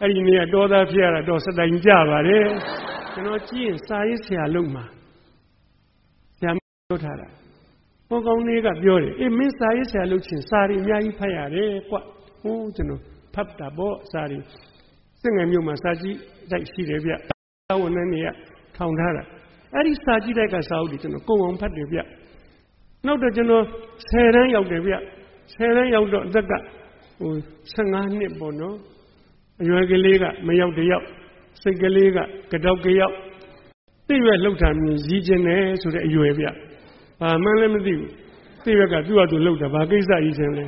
အဲ့ဒီနေ့ကတော်သားဖြစ်ရတာတော့စတိုင်ကြပါတယ် ကျွန်တော်ကြည့်ရင်စာရေးဆရာလုံးမှာဆရာပြောထားတာဟောကောင်းလေးကပြောတယ်အေးမင်းစာရေးဆရာလုပ်ချင်စာရီအများကြီးဖတ်ရတယ်ကွဟိုးကျွန်တော်ဖတ်တာပေါ့စာရီစင်ငယ်မြို့မှာစာကြည့်တိုက်ရှိတယ်ဗျဝန်ထမ်းတွေကထောင်ထားတာအဲ့ဒီစာကြည့်တိုက်ကစာအုပ်တွေကျွန်တော်ကုံအောင်ဖတ်တယ်ဗျနောက်တော့ကျွန်တော်10တန်းရောက်တယ်ဗျ10တန်းရောက်တော့အသက်ကဟို15နှစ်ပေါ့နော်အရွယ်ကလေးကမရောက်တယောက် စိတ်ကလေးကကတောက်ကရောက်သိရွယ်လှုပ်တာမြင်ရည်ကျင်တယ်ဆိုတဲ့အရွယ်ဗျဘာမှလည်းမသိဘူးသိရွက်ကသူ့ဟာသူလှုပ်တာဘာကိစ္စရည်ကျင်လဲ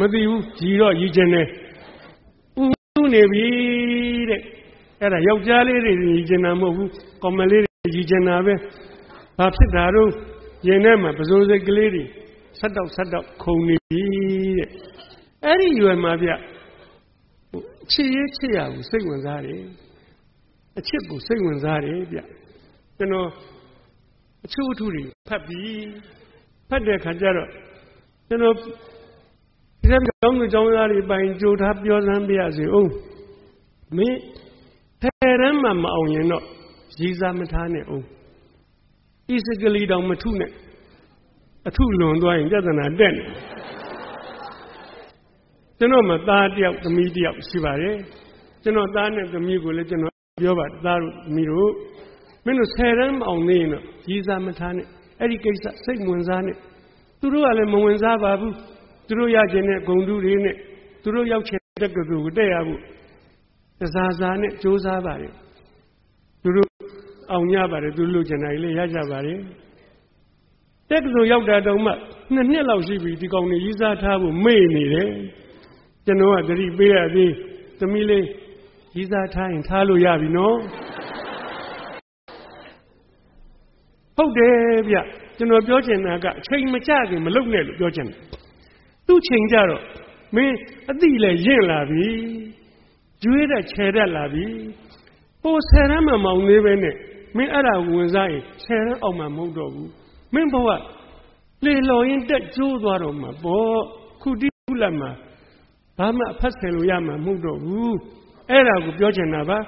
မသိဘူးကြီးတော့ရည်ကျင်တယ်ဥနေပြီတဲ့အဲ့ဒါယောက်ျားလေးတွေရည်ကျင်တာမဟုတ်ဘူးကောင်မလေးတွေရည်ကျင်တာပဲဘာဖြစ်တာတော့ရင်ထဲမှာပစိုးစိတ်ကလေးတွေဆက်တော့ဆက်တော့ခုံနေပြီတဲ့အဲ့ဒီရွယ်မှာဗျ ချစ်ရေးချစ်ရဘူးစိတ်ဝင်စားတယ်အချစ်ကိုစိတ်ဝင်စားတယ်ဗျကျွန်တော်အချို့အထူးတွေဖတ်ပြီးဖတ်တဲ့ခါကျတော့ကျွန်တော်ဒီကကြောင်းကြောင်းသားတွေပိုင်ကြိုထားပြောစမ်းပြရစီအောင်မင်းဖယ်ရမ်းမှမအောင်ရင်တော့ရည်စားမထားနဲ့အောင်ဣစကလီတောင်မထုနဲ့အထုလွန်သွားရင်ပြဿနာတက်နေ ကျွန်တော်မှသားတယောက်သမီးတယောက်ရှိပါတယ်ကျွန်တော်သားနဲ့သမီးကိုလည်းကျွန်တော်ပြောပါသားတို့သမီးတို့မင်းတို့ဆယ်ရမ်းမအောင်နေရင်တော့ရည်စားမထားနဲ့အဲ့ဒီကိစ္စစိတ်ဝင်စားနဲ့သူတို့ကလည်းမဝင်စားပါဘူးသူတို့ရခြင်းနဲ့ဂုံတူတွေနဲ့သူတို့ရောက်ချင်တဲ့ကတူကိုတက်ရဖို့တစားစားနဲ့ကြိုးစားပါတယ်သူတို့အောင်ရပါတယ်သူလူကျင်တိုင်းလေးရကြပါတယ်တက်ကတူရောက်တာတောင်မှနှစ်နှစ်လောက်ရှိပြီဒီကောင်နေရီးစားထားဖို့မေ့နေတယ် ကျွန်တော်ကသတိပေးရသေးသမီးလေးရီးစားထားရင်ထားလို့ရပြီနော်ဟုတ်တယ်ဗျကျွန်တော်ပြောချင်တာကအချိန်မကြခင်မလုပ်နဲ့လို့ပြောချင်တယ်သူ့ချိန်ကြတော့မင်းအတိလည်းရင့်လာပြီကျွေးတဲ့ခြေတက်လာပြီဟိုဆယ်ရမ်းမှမောင်သေးပဲနဲ့မင်းအဲ့ဒါဝင်စားရင်ဆယ်ရမ်းအောင်မှမဟုတ်တော့ဘူးမင်းဘဝလေလော်ရင်တက်ကျိုးသွားတော့မှာပေါ့ခုတိခုလက်မှာ ဘာမှအဖတ်ဆယ်လို့ရမှာမဟုတ်တော့ဘူးအဲ့ဒါကိုပြောချင်တာပါ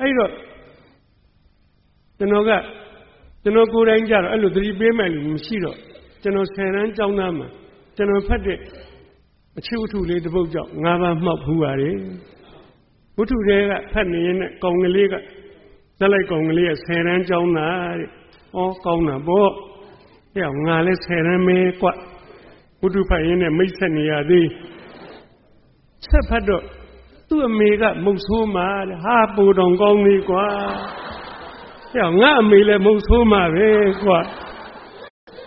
အဲ့တော့ကျွန်တော်ကကျွန်တော်ကိုယ်တိုင်ကြတော့အဲ့လိုသတိပေးမှလည်းမရှိတော့ကျွန်တော်ဆယ်ရမ်းကြောင်းသားမှာကျွန်တော်ဖတ်တဲ့အချစ်ဝတ္ထုလေးတစ်ပုဒ်ကြောင့်ငါးပါးမှောက်ဖူးပါတယ်ဝတ္ထုတွေကဖတ်နေရင်နဲ့ကောင်ကလေးကဇက်လိုက်ကောင်ကလေးကဆယ်ရမ်းကြောင်းတာတဲ့ဩကောင်းတာပေါ့ဟဲ့ငါလည်းဆယ်ရမ်းမဲကွဝတ္ထုဖတ်ရင်နဲ့မိတ်ဆက်နေရသေး ဆက်ဖတ်တော့သူ့အမေကမုတ်ဆိုးမှာဟာပူတော်ကောင်းနေကွာဟဲ့ငါအမေလည်းမုတ်ဆိုးမှာပဲကွာ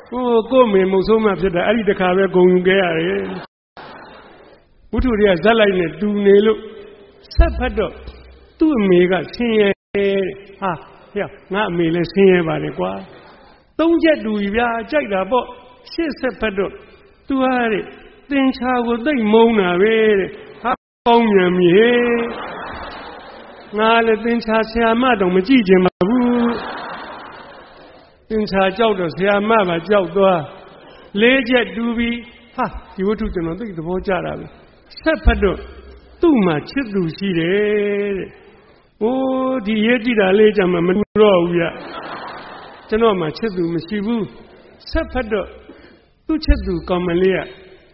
ဟိုကို့မေမုတ်ဆိုးမှာဖြစ်တာအဲ့ဒီတခါပဲဂုံယူခဲ့ရတယ်ဝတ္ထုတွေကဇက်လိုက်နဲ့တူနေလို့ဆက်ဖတ်တော့သူ့အမေကဆင်းရဲဟာဟဲ့ငါအမေလည်းဆင်းရဲပါတယ်ကွာသုံးချက်တူပြီဗျာကြိုက်တာပေါ့ရှေ့ဆက်ဖတ်တော့သူဟာတဲ့သင်္ချာကိုသိမ့်မုန်းတာပဲတဲ့ဟာ ကောင်းမြန်မြေငါလည်းသင်္ချာဆရာမတော့မကြည့်ချင်ပါဘူးသင်္ချာကြောက်တော့ဆရာမပါကြောက်သွားလေးချက်တူပြီဟာဒီဝတ္ထုကျွန်တော်သိသဘောကျတာပဲဆက်ဖတ်တော့သူ့မှာချစ်သူရှိတယ်တဲ့။အိုးဒီရေးကြည့်တာလေးကြမှာမတူတော့ဘူးဗျ။ကျွန်တော်မှချစ်သူမရှိဘူး။ဆက်ဖတ်တော့သူ့ချစ်သူကောင်းမလေးက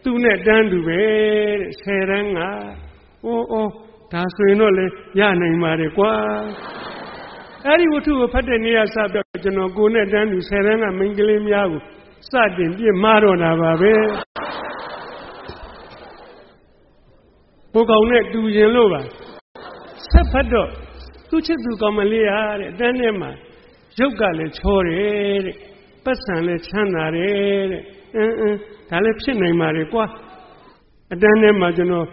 သူ့နဲ့တန်းတူပဲတဲ့ဆယ်တန်းက အိုးအိုးဒါဆိုရင်တော့လေရနိုင်ပါတယ်ကွာ။အဲ့ဒီဝတ္ထုကိုဖတ်တဲ့နေရာစတော့ကျွန်တော်ကိုနဲ့တန်းတူဆယ်တန်းကမိန်းကလေးများကိုစတင်ပြစ်မှားတော့တာပါပဲ။ဟိုကောင်နဲ့တူရင်လို့ပါဆက်ဖတ်တော့သူချစ်သူကောင်မလေးဟာတဲ့အတန်းထဲမှာရုပ်ကလည်းချောတယ်တဲ့ပတ်စံလည်းချမ်းသာတယ်တဲ့အင်းအင်းဒါလည်းဖြစ်နိုင်ပါလေကွာအတန်းထဲမှာကျွန်တော်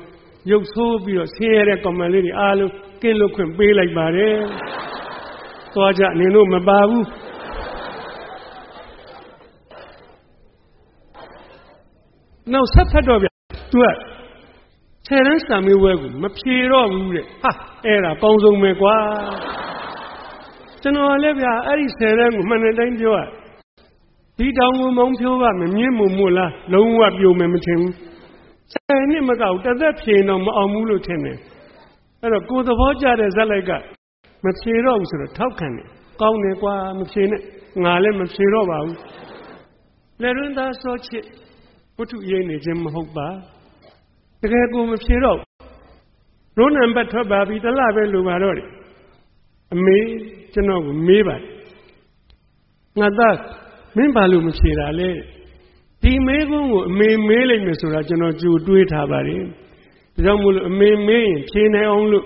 ရုပ်ဆိုးပြီးတော့ဆင်းရဲတဲ့ကောင်မလေးတွေအားလုံးကင်းလွတ်ခွင့်ပေးလိုက်ပါတယ်သွားကြနင်တို့မပါဘူးနောက်ဆက်ဖတ်တော့ဗျသူကဆယ်တန်းစာမေးပွဲကိုမဖြေတော့ဘူးတဲ့ဟာအဲ့ဒါကောင်းဆုံးပဲကွာကျွန်တော်လည်းဗျာအဲ့ဒီဆယ်တန်းကိုမှန်တဲ့တိုင်းပြောရဒီတောင်ကိုမုံဖြိုးကမမြင့်မှုမို့လားလုံးဝပြိုမယ်မထင်ဘူးဆယ် နှစ်မကောက်တသက်ဖြေတော့မအောင်ဘူးလို့ထင်တယ်အဲ့တော့ကိုယ်သဘောကျတဲ့ဇက်လိုက်ကမဖြေတော့ဘူးဆိုတော့ထောက်ခံတယ်ကောင်းတယ်ကွာမဖြေနဲ့ငါလည်းမဖြေတော့ပါဘူးလက်ရင်းသားစောချစ်ဝတ္ထုရင်းနေခြင်းမဟုတ်ပါတကယ်ကိုမဖြေတော့ရိုးနံပါတ်ထွက်ပါပြီတလားပဲလိုပါတော့တယ်အမေကျွန်တော်ကိုမေးပါတယ်ငါသားမင်းဘာလို့မဖြေတာလဲ ဒီမေးခွန်းကိုအမေမေးလိုက်မယ်ဆိုတာကျွန်တော်ကြိုတွေးထားပါတယ်ဒါကြောင့်မို့လို့အမေမေးရင်ဖြေနိုင်အောင်လို့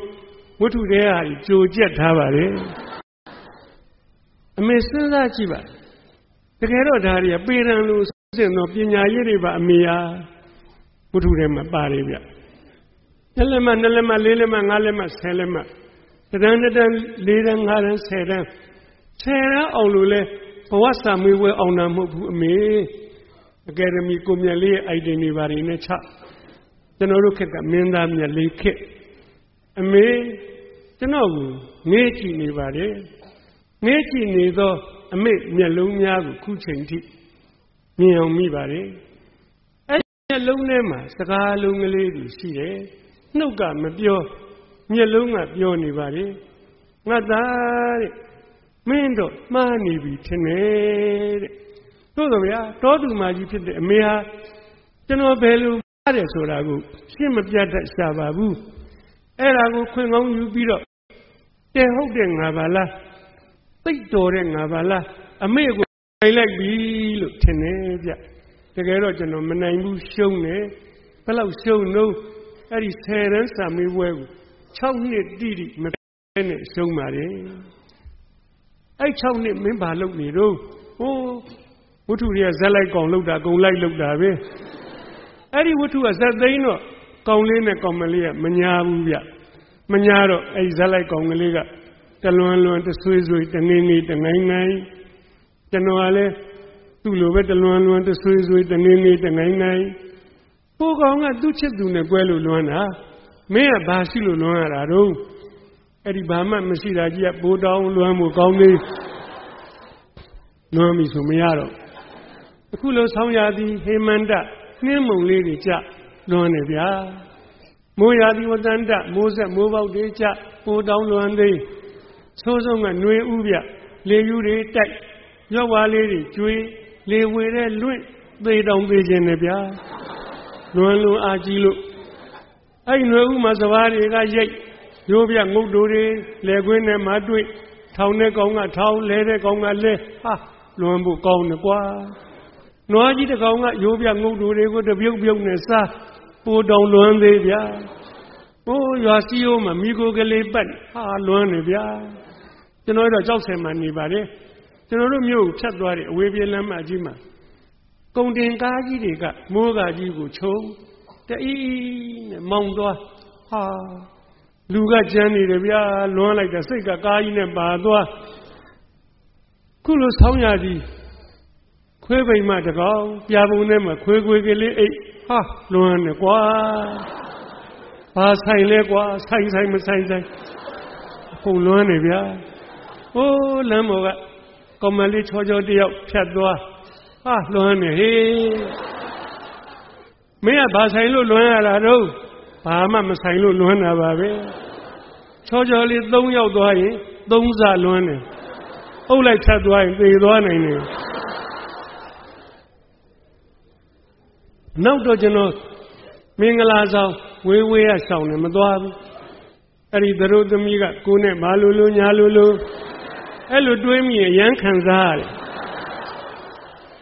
ဝတ္ထုတွေဟာကြိုကြက်ထားပါတယ်အမေစဉ်းစားကြည့်ပါတကယ်တော့ဒါတွေကပေရန်လို့စင်တော့ပညာရည်တွေပါအမေဟာဝတ္ထုထဲမှာပါတယ်ဗျနှစ်လက်မှနှစ်လက်မှလေးလက်မှငါးလက်မှဆယ်လက်မှတန်းတန်းလေးတန်းငါးတန်းဆယ်တန်းဆယ်တန်းအောင်လို့လဲဘဝစာမေးပွဲအောင်တာမဟုတ်ဘူးအမေ အကယ်ဒမီကိုမြတ်လေးရဲ့အိုက်ဒင်တွေပါနေနဲ့ချကျွန်တော်တို့ခက်ကမင်းသားမြတ်လေးခက်အမေကျွန်တော်ကိုငေးကြည့်နေပါတယ်ငေးကြည့်နေသောအမေမျက်လုံးများကိုခုချိန်ထိမြင်အောင်မိပါတယ်အဲ့မျက်လုံးထဲမှာစကားလုံးကလေးတွေရှိတယ်နှုတ်ကမပြောမျက်လုံးကပြောနေပါတယ်ငါသားတဲ့မင်းတော့မှားနေပြီထင်တယ်တဲ့ သို့တော်ဗျာတောသူမကြီးဖြစ်တဲ့အမေဟာကျွန်တော်ဘယ်လိုမှားတယ်ဆိုတာကိုရှင်းမပြတ်တတ်ရှာပါဘူးအဲ့ဒါကိုခွင့်ကောင်းယူပြီးတော့တဲဟုတ်တဲ့ငါပါလားသိတော်တဲ့ငါပါလားအမေကိုနိုင်လိုက်ပြီလို့ထင်တယ်ဗျတကယ်တော့ကျွန်တော်မနိုင်ဘူးရှုံးတယ်ဘယ်လောက်ရှုံးလို့အဲ့ဒီဆယ်ရန်စာမေးပွဲကို6နှစ်တိတိမပဲနဲ့ရှုံးပါတယ်အဲ့6နှစ်မင်းဘာလုပ်နေတော့ဟိုး ဝတ္ထုတွေကဇက်လိုက်ကောင်လောက်တာကုံလိုက်လောက်တာပဲအဲ့ဒီဝတ္ထုကဇက်သိန်းတော့ကောင်လေးနဲ့ကောင်မလေးကမညာဘူးဗျမညာတော့အဲ့ဒီဇက်လိုက်ကောင်ကလေးကတလွန်လွန်တဆွေးဆွေးတနေနေတနိုင်နိုင်ကျွန်တော်ကလည်းသူ့လိုပဲတလွန်လွန်တဆွေးဆွေးတနေနေတနိုင်နိုင်ကိုကောင်ကသူ့ချစ်သူနဲ့ကွဲလို့လွမ်းတာမင်းကဘာရှိလို့လွမ်းရတာတော့အဲ့ဒီဘာမှမရှိတာကြီးကပိုးတောင်းလွမ်းမှုကောင်းသေးလွမ်းပြီဆိုမရတော့ အခုလိုဆောင်းရသည်ဟေမန္တနှင်းမုံလေးတွေကြလွမ်းနေဗျာမိုးရာသီဝတ္တန္တမိုးဆက်မိုးပေါက်တွေကြပိုးတောင်းလွမ်းသေးဆိုးဆုံးကနှွေဥပြလေယူတွေတိုက်ရောက်ပါလေးတွေကျွေးလေဝေတဲ့လွင့်သေးတောင်သေးခြင်းနဲ့ဗျာလွန်လွန်အာကြီးလို့အဲ့နှွေဥမှာစဘာတွေကရိတ်ရိုးပြငုတ်တူတွေလေခွင်းနဲ့မှတွေ့ထောင်တဲ့ကောင်ကထောင်လဲတဲ့ကောင်ကလဲဟာလွန်ဖို့ကောင်းတယ်ကွာ နွားကြီးတစ်ကောင်ကရိုးပြငုတ်တူတွေကိုတပြုတ်ပြုတ်နဲ့စားပိုတောင်လွန်သေးဗျာဟိုးရွာစီယိုမှာမိကိုကလေးပတ်ဟာလွန်နေဗျာကျွန်တော်တို့ကြောက်ဆယ်မှနေပါတယ်ကျွန်တော်တို့မြို့ကိုဖြတ်သွားတဲ့အဝေးပြေးလမ်းမကြီးမှာကုံတင်ကားကြီးတွေကမိုးကားကြီးကိုခြုံတအီးနဲ့မောင်းသွားဟာလူကကြမ်းနေတယ်ဗျာလွမ်းလိုက်တာစိတ်ကကားကြီးနဲ့ပါသွားခုလိုဆောင်းရသည် ခွေးပိန်မတကောင်ပြာပုံထဲမှာခွေးခွေးကလေးအိတ်ဟာလွမ်းနေကွာဘာဆိုင်လဲကွာဆိုင်ဆိုင်မဆိုင်ဆိုင်ခုလွမ်းနေဗျာဟိုးလမ်းပေါ်ကကောင်မလေးချောချောတယောက်ဖြတ်သွားဟာလွမ်းနေဟေးမင်းကဘာဆိုင်လို့လွမ်းရတာတော့ဘာမှမဆိုင်လို့လွမ်းတာပါပဲချောချောလေး၃ယောက်သွားရင်၃စလွမ်းတယ်အုပ်လိုက်ဖြတ်သွားရင်သေသွားနိုင်တယ် နောက်တော့ကျွန်တော်မင်္ဂလာဆောင်ဝေးဝေးရဆောင်တယ်မသွားဘူးအဲ့ဒီသတို့သမီးကကိုနဲ့မာလူလူညာလူလူအဲ့လိုတွေးမိရင်ရမ်းခံစားရတယ်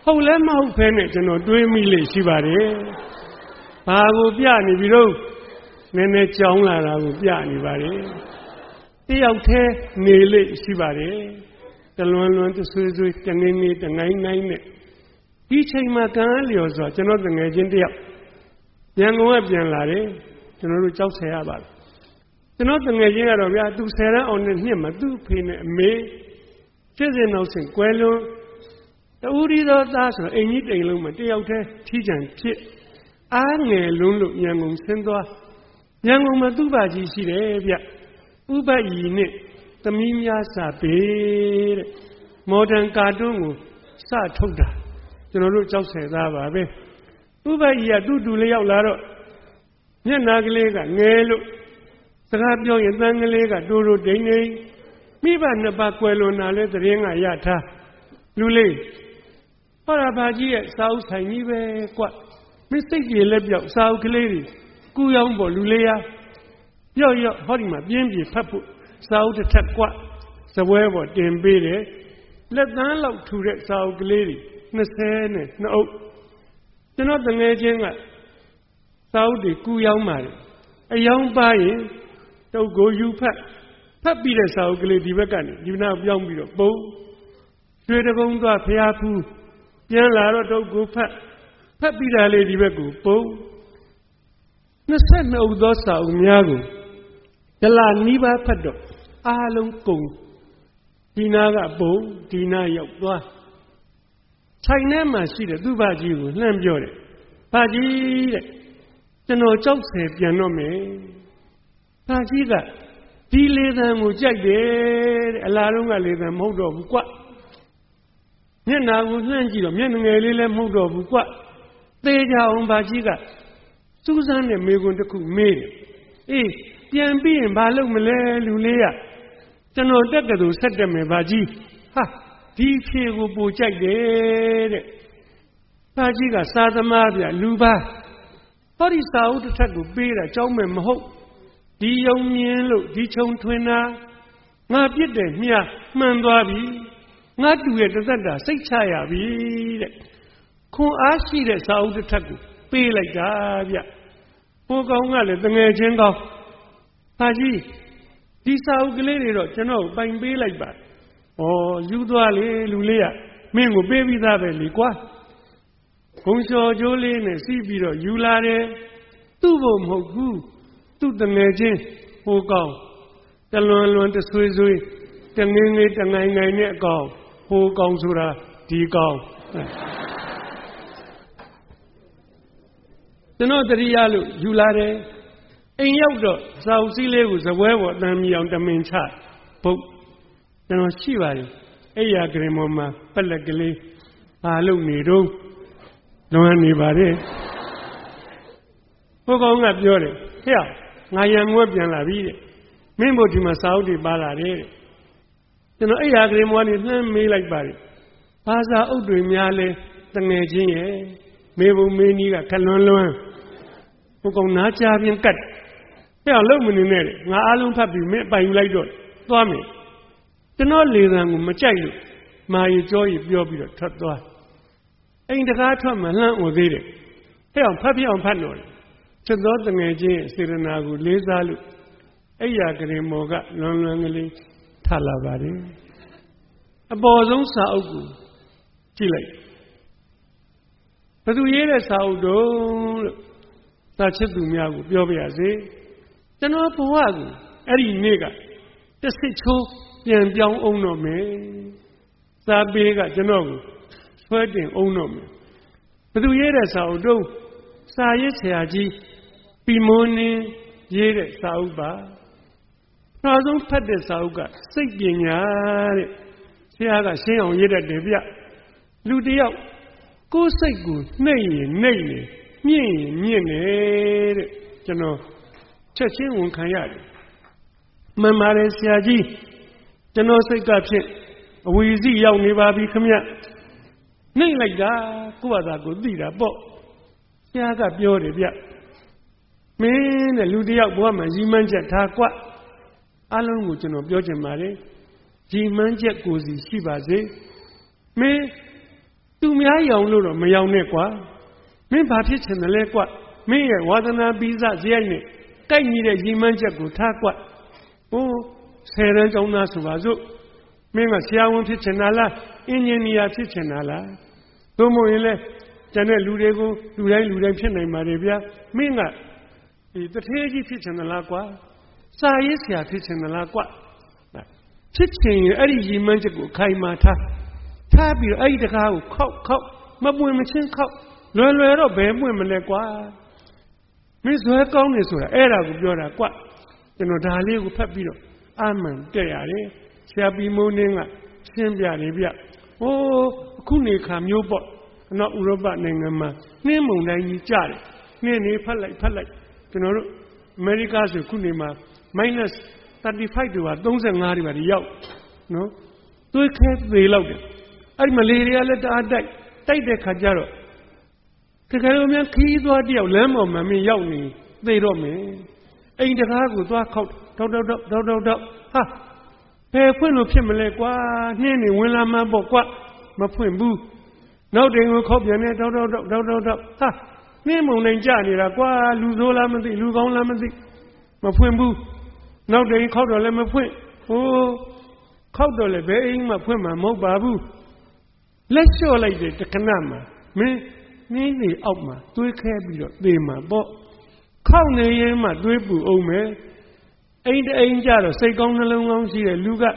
ဟုတ်လဲမဟုတ်ဖဲနဲ့ကျွန်တော်တွေးမိလေရှိပါတယ်ဘာကိုပြနေပြီတော့နည်းနည်းကြောင်းလာတာကိုပြနေပါတယ်တယောက်တည်းနေလေရှိပါတယ်တလွန်လွန်တဆွေးဆွေးတနေနေတနိုင်နိုင်နဲ့ ဒီချိန်မှာကံလျော်စွာကျွန်တော်တငယ်ချင်းတယောက်ရန်ကုန်ကပြန်လာတယ်ကျွန်တော်တို့ကြောက်ဆယ်ရပါလားကျွန်တော်တငယ်ချင်းကတော့ဗျာသူဆယ်ရန်အောင်နဲ့နှစ်မှာသူ့ဖေနဲ့အမေဖြစ်စဉ်နောက်စဉ်ကွဲလွန်းတူရီသောသားဆိုအိမ်ကြီးတိမ်လုံးမှာတယောက်တည်းထီးချံဖြစ်အားငယ်လုံးလို့ရန်ကုန်ဆင်းသွားရန်ကုန်မှာသူ့ဘာကြီးရှိတယ်ဗျဥပ္ပယီနဲ့သမီးများစာပေတဲ့မော်ဒန်ကာတွန်းကိုစထုတ်တာ ကျွန်တော်တို့ကြောက်ဆယ်သားပါပဲဥပကြီးကတူတူလေးရောက်လာတော့မျက်နာကလေးကငယ်လို့စကားပြောရင်တန်ကလေးကတူတူဒိန်ဒိန်မိဘနှစ်ပါးကွယ်လွန်တာလဲသတင်းကရထားလူလေးဟောရဘာကြီးရဲ့စာအုပ်ဆိုင်ကြီးပဲကွမစိတ်ကြီးလက်ပြောက်စာအုပ်ကလေးတွေကူရောင်းပေါ်လူလေးရပြော့ရော့ဟောဒီမှာပြင်းပြေဖတ်ဖို့စာအုပ်တစ်ထက်ကွစပွဲပေါ်တင်ပေးတယ်လက်သန်းလောက်ထူတဲ့စာအုပ်ကလေးတွေ 20နဲ့2အုပ်ကျွန်တော်တငယ်ချင်းကစာအုပ်တွေကူရောင်းပါတယ်အယောင်ပါရင်တုတ်ကိုယူဖတ်ဖတ်ပြီးတဲ့စာအုပ်ကလေးဒီဘက်ကနေဒီနောက်ပြောင်းပြီးတော့ပုံရွှေတကုံသွားဖျားဖူးပြန်လာတော့တုတ်ကိုဖတ်ဖတ်ပြီးတာလေးဒီဘက်ကိုပုံ22ဥသောစာအုပ်များကိုဒလနီးပါးဖတ်တော့အားလုံးကုန်ဒီနာကပုံဒီနာရောက်သွား ဆိုင်ထဲမှာရှိတဲ့သူ့ဘာကြီးကိုလှမ်းပြောတယ်ဘာကြီးတဲ့ကျွန်တော်ကြောက်ဆယ်ပြန်တော့မယ်ဘာကြီးကဒီလေသံကိုကြိုက်တယ်တဲ့အလားလုံးကလေသံမဟုတ်တော့ဘူးကွမျက်နာကိုလှမ်းကြည့်တော့မျက်ငယ်လေးလည်းမဟုတ်တော့ဘူးကွသေချာအောင်ဘာကြီးကစူးစမ်းတဲ့မေကွန်းတစ်ခုမေးတယ်အေးပြန်ပြီးရင်ဘာလုပ်မလဲလူလေးကကျွန်တော်တက်ကတူဆက်တက်မယ်ဘာကြီးဟာ ဒီဖြေကိုပိုကြိုက်တယ်တဲ့ဘာကြီးကစာသမားပြလူပါဟောဒီစာအုပ်တစ်ထက်ကိုပေးတာကြောင်းမဲ့မဟုတ်ဒီယုံမြင်လို့ဒီခြုံထွင်တာငါပြစ်တယ်မြာမှန်သွားပြီငါတူရဲ့တသက်တာစိတ်ချရပြီတဲ့ခွန်အားရှိတဲ့စာအုပ်တစ်ထက်ကိုပေးလိုက်တာဗျဟိုကောင်ကလည်းတငယ်ချင်းကောင်းဟာကြီးဒီစာအုပ်ကလေးတွေတော့ကျွန်တော်ပိုင်ပေးလိုက်ပါ ဩယူသွားလေလူလေးကမင်းကိုပေးပြီးသားပဲလေကွာဘုံလျှော်ကျိုးလေးနဲ့စီးပြီးတော့ယူလာတယ်သူ့ဘုံမဟုတ်ဘူးသူ့တငယ်ချင်းဟိုကောင်တလွန်လွန်တဆွေးဆွေးတငင်းငယ်တငိုင်ငိုင်နဲ့အကောင်ဟိုကောင်ဆိုတာဒီကောင်ကျွန်တော်တရိယာလို့ယူလာတယ်အိမ်ရောက်တော့စာအုပ်စည်းလေးကိုဇပွဲပေါ်တမ်းမြအောင်တမင်ချဘုတ် ကျွန်တော်ရှိပါတယ်အဲ့ရကရင်ပေါ်မှာပက်လက်ကလေးဘာလို့နေတော့လွန်နေပါတယ်ဘုကောင်ကပြောတယ်ဟဲ့ငါရံငွက်ပြန်လာပြီတဲ့မင်းတို့ဒီမှာစာအုပ်တွေပါလာတယ်တဲ့ကျွန်တော်အဲ့ရကရင်ပေါ်ကနေလှမ်းမေးလိုက်ပါတယ်ဘာစာအုပ်တွေများလဲတငယ်ချင်းရဲ့မေဘုံမေးနီးကခလွန်းလွန်းဘုကောင်နားချပြင်းကတ်ဟဲ့လုံးမနေနဲ့ငါအားလုံးဖတ်ပြီးမင်းပိုင်ယူလိုက်တော့သွားမယ် ကျွန်တော်လေသံကိုမကြိုက်လို့မာရီကြောရီပြောပြီးတော့ထွက်သွားအိမ်တကားထွက်မှလှမ်းဝသေးတယ်ဟဲ့အောင်ဖတ်ပြအောင်ဖတ်လို့ချက်သောတငယ်ချင်းစေရနာကိုလေးစားလို့အဲ့ရကရင်မော်ကလွန်လွန်ကလေးထလာပါတယ်အပေါ်ဆုံးစာအုပ်ကိုကြည့်လိုက်ဘသူရေးတဲ့စာအုပ်တုံးလို့သာချစ်သူများကိုပြောပြရစေကျွန်တော်ဘဝကိုအဲ့ဒီနေ့ကတစ်စစ်ချိုး ပြန်ပြောင်းအောင်တော့မယ်စာပေကကျွန်တော်ကိုဆွဲတင်အောင်တော့မယ်ဘသူရေးတဲ့စာအုပ်တုံးစာရေးဆရာကြီးပီမွန်းနေရေးတဲ့စာအုပ်ပါနောက်ဆုံးဖတ်တဲ့စာအုပ်ကစိတ်ပညာတဲ့ဆရာကရှင်းအောင်ရေးတတ်တယ်ဗျလူတယောက်ကိုယ်စိတ်ကိုနှိမ့်ရင်နှိမ့်နေမြင့်ရင်မြင့်နေတဲ့ကျွန်တော်ချက်ချင်းဝန်ခံရတယ်မှန်ပါတယ်ဆရာကြီး ကျွန်တော်စိတ်ကဖြစ်အဝီစီရောက်နေပါပြီခမနှိမ့်လိုက်တာကိုယ့်ဘာသာကိုသိတာပေါ့ဆရာကပြောတယ်ဗျမင်းတဲ့လူတယောက်ဘဝမှာရီမှန်းချက်ထားကွအလုံးကိုကျွန်တော်ပြောချင်ပါတယ်ရီမှန်းချက်ကိုစီရှိပါစေမင်းသူများရောင်လို့တော့မရောင်နဲ့ကွာမင်းဘာဖြစ်ချင်တယ်လဲကွမင်းရဲ့ဝါသနာပိစဇယိုက်နဲ့ကိုက်ညီတဲ့ရီမှန်းချက်ကိုထားကွဟို ဆယ်ရန်ကျောင်းသားဆိုပါစို့မင်းကဆရာဝန်ဖြစ်ချင်တာလားအင်ဂျင်နီယာဖြစ်ချင်တာလားသို့မဟုတ်ရင်လဲကျန်တဲ့လူတွေကိုလူတိုင်းလူတိုင်းဖြစ်နိုင်ပါတယ်ဗျာမင်းကဒီတထေးကြီးဖြစ်ချင်သလားကွာစာရေးဆရာဖြစ်ချင်သလားကွာဖြစ်ချင်ရင်အဲ့ဒီရီမှန်းချက်ကိုခိုင်မာထားထားပြီးတော့အဲ့ဒီတကားကိုခောက်ခောက်မပွင့်မချင်းခောက်လွယ်လွယ်တော့ဘယ်ပွင့်မလဲကွာမင်းဇွဲကောင်းနေဆိုတာအဲ့ဒါကိုပြောတာကွကျွန်တော်ဒါလေးကိုဖတ်ပြီးတော့ အာမန်တက်ရတယ်ဆရာပီမိုးနင်းကရှင်းပြတယ်ဗျဟိုအခုနေခါမျိုးပေါ့အနောက်ဥရောပနိုင်ငံမှာနှင်းမုန်တိုင်းကြီးကြတယ်နှင်းနေဖက်လိုက်ဖက်လိုက်ကျွန်တော်တို့အမေရိကဆိုခုနေမှာ minus 35တို့က35တွေပါဒီရောက်နော်သွေးခဲသေးလောက်တယ်အဲ့ဒီမလေးတွေကလည်းတအားတိုက်တိုက်တဲ့ခါကျတော့တကယ်လို့များခီးသွားတယောက်လမ်းပေါ်မှာမင်းရောက်နေသေတော့မယ်အိမ်တကားကိုသွားခောက် တောက်တောက်တောက်တောက်တောက်တောက်ဟာဘယ်ဖွင့်လို့ဖြစ်မလဲကွာနှင်းနေဝင်လာမှပေါ့ကွာမဖွင့်ဘူးနောက်တိန်ကိုခောက်ပြန်နေတောက်တောက်တောက်တောက်တောက်တောက်ဟာနှင်းမုံနိုင်ကြနေတာကွာလူဆိုးလားမသိလူကောင်းလားမသိမဖွင့်ဘူးနောက်တိန်ခောက်တော့လည်းမဖွင့်ဟိုးခောက်တော့လည်းဘယ်အိမ်မှဖွင့်မှာမဟုတ်ပါဘူးလက်လျှော့လိုက်တဲ့တခဏမှာမင်းနှင်းနေအောက်မှာသွေးခဲပြီးတော့သေမှာပေါ့ခောက်နေရင်မှသွေးပူအောင်မယ် အိမ်တအိမ်ကြတော့စိတ်ကောင်းနှလုံးကောင်းရှိတဲ့လူကဘယ်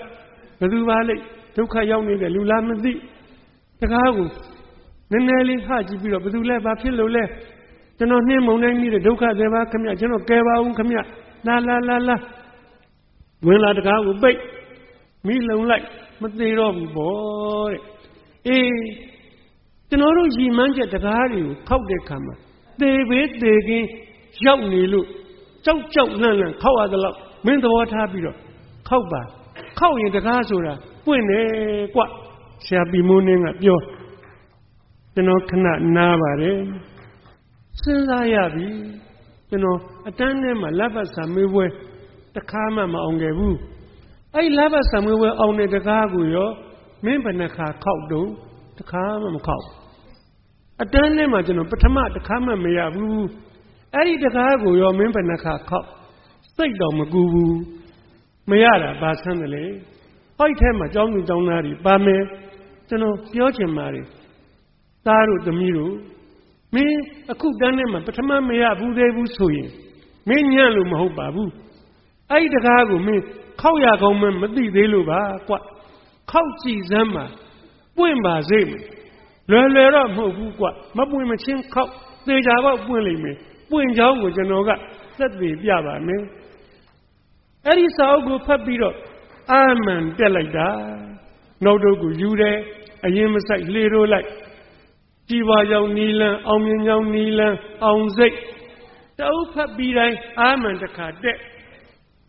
သူပါလိမ့်ဒုက္ခရောက်နေတဲ့လူလားမသိတကားကိုနည်းနည်းလေးဟကြည့်ပြီးတော့ဘယ်သူလဲဘာဖြစ်လို့လဲကျွန်တော်နှင်းမုံနိုင်နေတဲ့ဒုက္ခတွေပါခမကျွန်တော်ကယ်ပါဦးခမလာလာလာလာဝင်လာတကားကိုပိတ်မိလုံလိုက်မသေးတော့ဘူးပေါ့တဲ့အေးကျွန်တော်တို့ရီမန်းချက်တကားတွေကိုခောက်တဲ့ခါမှာသေဘေးသေကင်းရောက်နေလို့ကြောက်ကြောက်လန့်လန့်ခောက်ရသလောက် မင်းသဘောထားပြီးတော့ခောက်ပါခောက်ရင်တကားဆိုတာပွင့်တယ်ကွဆရာပီမိုးနင်းကပြောကျွန်တော်ခဏနားပါတယ်စဉ်းစားရပြီကျွန်တော်အတန်းထဲမှာလက်ပတ်စာမေးပွဲတခါမှမအောင်ခဲ့ဘူးအဲ့လက်ပတ်စာမေးပွဲအောင်တဲ့တကားကိုရောမင်းဘယ်နှခါခောက်တော့တခါမှမခောက်အတန်းထဲမှာကျွန်တော်ပထမတခါမှမရဘူးအဲ့ဒီတကားကိုရောမင်းဘယ်နှခါခောက် စိတ်တော်မကူဘူးမရတာဘာဆန်းတယ်လေဟိုက်ထဲမှာကြောင်းသူကြောင်းသားတွေပါမယ်ကျွန်တော်ပြောချင်ပါတယ်သားတို့သမီးတို့မင်းအခုတန်းထဲမှာပထမမရဘူးသေးဘူးဆိုရင်မင်းညံ့လို့မဟုတ်ပါဘူးအဲ့ဒီတကားကိုမင်းခောက်ရကောင်းမှမသိသေးလို့ပါကွခောက်ကြည့်စမ်းမှာပွင့်ပါစေလွယ်လွယ်တော့မဟုတ်ဘူးကွမပွင့်မချင်းခောက်သေချာတော့ပွင့်လိမ့်မယ်ပွင့်ချောင်းကိုကျွန်တော်ကသက်သေပြပါမယ် အဲ့ဒီစာအုပ်ကိုဖတ်ပြီးတော့အာမန်တက်လိုက်တာနောက်တော့ကိုယူတယ်အရင်မဆိုင်လှေရိုးလိုက်ကြည်ပါကြောင်နီလန်းအောင်မြင်ကြောင်နီလန်းအောင်စိတ်တအုပ်ဖတ်ပြီးတိုင်းအာမန်တခါတက်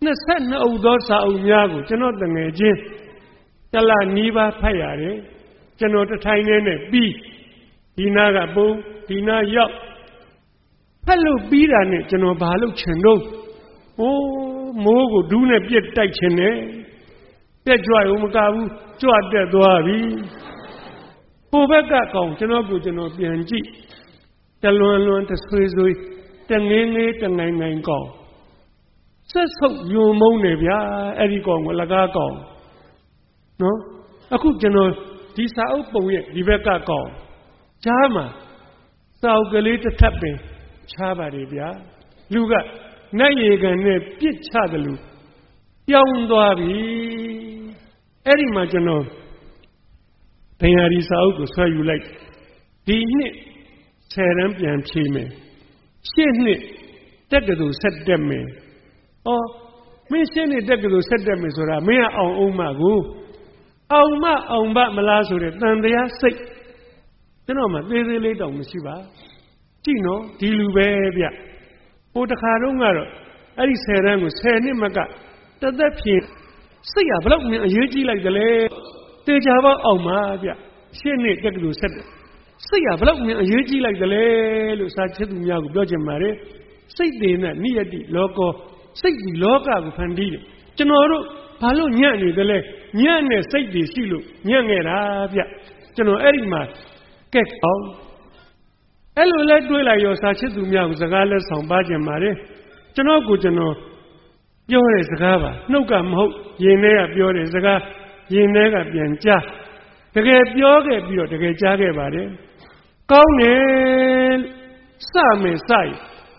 22အုပ်သောစာအုပ်များကိုကျွန်တော်တငယ်ချင်းတလနီးပါးဖတ်ရတယ်ကျွန်တော်တထိုင်နေနဲ့ပြီးဒီနာကပုံဒီနာရောက်ဖက်လို့ပြီးတာနဲ့ကျွန်တော်ဘာလို့ချင်တော့ဟိုး မိုးကိုဒူးနဲ့ပြက်တိုက်ချင်တယ်တက်ကြွရုံမကဘူးကြွတက်သွားပြီဟိုဘက်ကကောင်ကျွန်တော်ကိုကျွန်တော်ပြန်ကြည့်တလွန်လွန်တဆွေဆွေတငင်းငင်းတငိုင်ငိုင်ကောင်ဆက်ဆုပ်ယုံမုန်းနေဗျာအဲ့ဒီကောင်ကလကားကောင်နော်အခုကျွန်တော်ဒီစာအုပ်ပုံရဲ့ဒီဘက်ကကောင်ကြားမှာစာအုပ်ကလေးတစ်ထပ်ပင်ချားပါတယ်ဗျာလူက နတ်ရေကန်နဲ့ပြစ်ချတယ်လို့ပြောင်းသွားပြီအဲ့ဒီမှာကျွန်တော်ဘင်ယာဒီစာအုပ်ကိုဆွဲယူလိုက်ဒီနှစ်ဆယ်ရန်ပြန်ဖြေမယ်ရှင်းနှစ်တက်ကတူဆက်တက်မယ်ဩမင်းရှင်းနှစ်တက်ကတူဆက်တက်မယ်ဆိုတာမင်းကအောင်အောင်မကိုအောင်မအောင်မမလားဆိုတဲ့တန်တရားစိတ်ကျွန်တော်မှသေးသေးလေးတောင်မရှိပါကြည့်နော်ဒီလူပဲဗျ ဟိုတခါတော့ကတော့အဲ့ဒီ10ရန်ကို10နှစ်မကတသက်ဖြင့်စိတ်ကဘလောက်မြင်အရေးကြီးလိုက်တယ်လေတေချာပေါအောင်ပါဗျရှင်းနှစ်တက်ကလေးဆက်တယ်စိတ်ကဘလောက်မြင်အရေးကြီးလိုက်တယ်လေလို့စာချစ်သူများကိုပြောချင်ပါတယ်စိတ်တွေနဲ့နိယတိလောကောစိတ်ဒီလောကကိုဖန်တီးတယ်ကျွန်တော်တို့ဘာလို့ညံ့နေတယ်လဲညံ့တဲ့စိတ်တွေရှိလို့ညံ့ခဲ့တာဗျကျွန်တော်အဲ့ဒီမှာကက်အောင် အဲ့လိုလဲတွေးလိုက်ရောစာချစ်သူများကိုစကားလဲဆောင်ပါကြပါတယ်ကျွန်တော်ကိုကျွန်တော်ပြောတဲ့စကားပါနှုတ်ကမဟုတ်ရင်ထဲကပြောတဲ့စကားရင်ထဲကပြန်ကြားတကယ်ပြောခဲ့ပြီးတော့တကယ်ကြားခဲ့ပါတယ်ကောင်းတယ်စမယ်စရ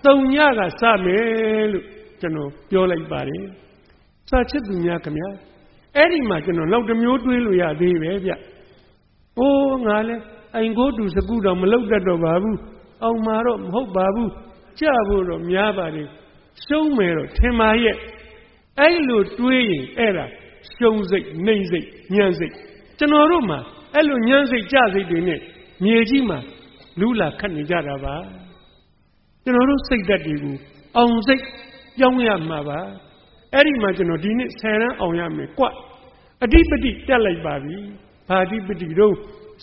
တုံညကစမယ်လို့ကျွန်တော်ပြောလိုက်ပါတယ်စာချစ်သူများခင်ဗျာအဲ့ဒီမှာကျွန်တော်နောက်တစ်မျိုးတွေးလို့ရသေးပဲဗျ။အိုးငါလဲ အိမ်ကိုတူစကူတော့မလောက်တတ်တော့ပါဘူး။အောင်မာတော့မဟုတ်ပါဘူး။ကြဖို့တော့များပါလေ။ရှုံးမယ်တော့ထင်ပါရဲ့။အဲ့လိုတွေးရင်အဲ့ဒါရှုံးစိတ်နှိမ့်စိတ်ညံ့စိတ်ကျွန်တော်တို့မှာအဲ့လိုညံ့စိတ်ကြစိတ်တွေနဲ့မြေကြီးမှာလူလာခတ်နေကြတာပါကျွန်တော်တို့စိတ်ဓာတ်တွေကိုအောင်စိတ်ပြောင်းရမှာပါအဲ့ဒီမှာကျွန်တော်ဒီနေ့ဆယ်ရန်အောင်ရမယ်ကွအဓိပတိတက်လိုက်ပါပြီဘာအဓိပတိတော့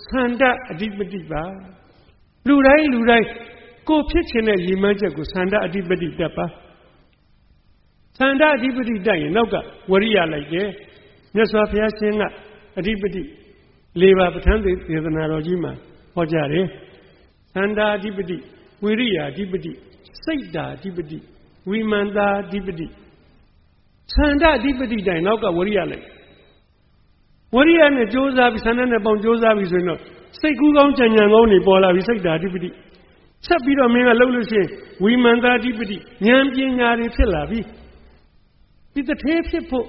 ဆန္ဒအဓိပတိပါလူတိုင်းလူတိုင်းကိုဖြစ်ခြင်းတဲ့ရည်မှန်းချက်ကိုဆန္ဒအဓိပတိတက်ပါဆန္ဒအဓိပတိတက်ရင်နောက်ကဝရိယလိုက်တယ်မြတ်စွာဘုရားရှင်ကအဓိပတိ၄ပါးပဋ္ဌာန်းဒေသနာတော်ကြီးမှာဟောကြားတယ်ဆန္ဒအဓိပတိဝိရိယအဓိပတိစိတ်ဓာအဓိပတိဝိမာန်တာအဓိပတိဆန္ဒအဓိပတိတိုင်းနောက်ကဝရိယလိုက် ဝရိယနဲ့ကြိုးစားပြီးဆန္ဒနဲ့ပေါင်းကြိုးစားပြီးဆိုရင်တော့စိတ်ကူးကောင်းကြံကြံကောင်းတွေပေါ်လာပြီးစိတ်ဓာအဓိပတိဆက်ပြီးတော့မင်းကလှုပ်လို့ရှိရင်ဝိမာန်တာအဓိပတိဉာဏ်ပညာတွေဖြစ်လာပြီဒီတထေးဖြစ်ဖို့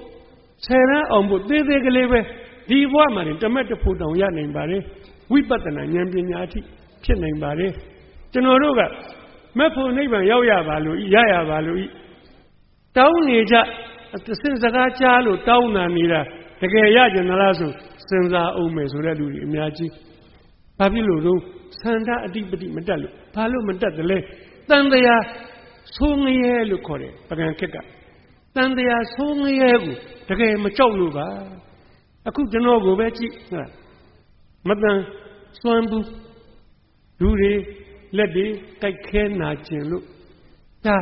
ဆယ်ရန်အောင်ဖို့သေးသေးကလေးပဲဒီဘဝမှာတမက်တဖို့တောင်ရနိုင်ပါတယ်ဝိပဿနာဉာဏ်ပညာအထိဖြစ်နိုင်ပါတယ်ကျွန်တော်တို့ကမက်ဖို့နိဗ္ဗာန်ရောက်ရပါလို့ရရပါလို့တောင်းနေကြသင်စကားကြားလို့တောင်းနာနေတာ တကယ်ရကြင်လားဆိုစဉ်းစားအောင်မယ်ဆိုတဲ့လူတွေအများကြီးဘာဖြစ်လို့တော့သန္တာအတိပတိမတက်လို့ဘာလို့မတက်တယ်လဲတန်တရားဆိုးငရဲလို့ခေါ်တယ်ပကံခက်ကတန်တရားဆိုးငရဲကိုတကယ်မကြောက်လို့ပါအခုကျွန်တော်ကိုပဲကြည့်ဟုတ်လားမတန်စွမ်းဘူးလူတွေလက်တွေကြိုက်ခဲနာကျင်လို့ဒါ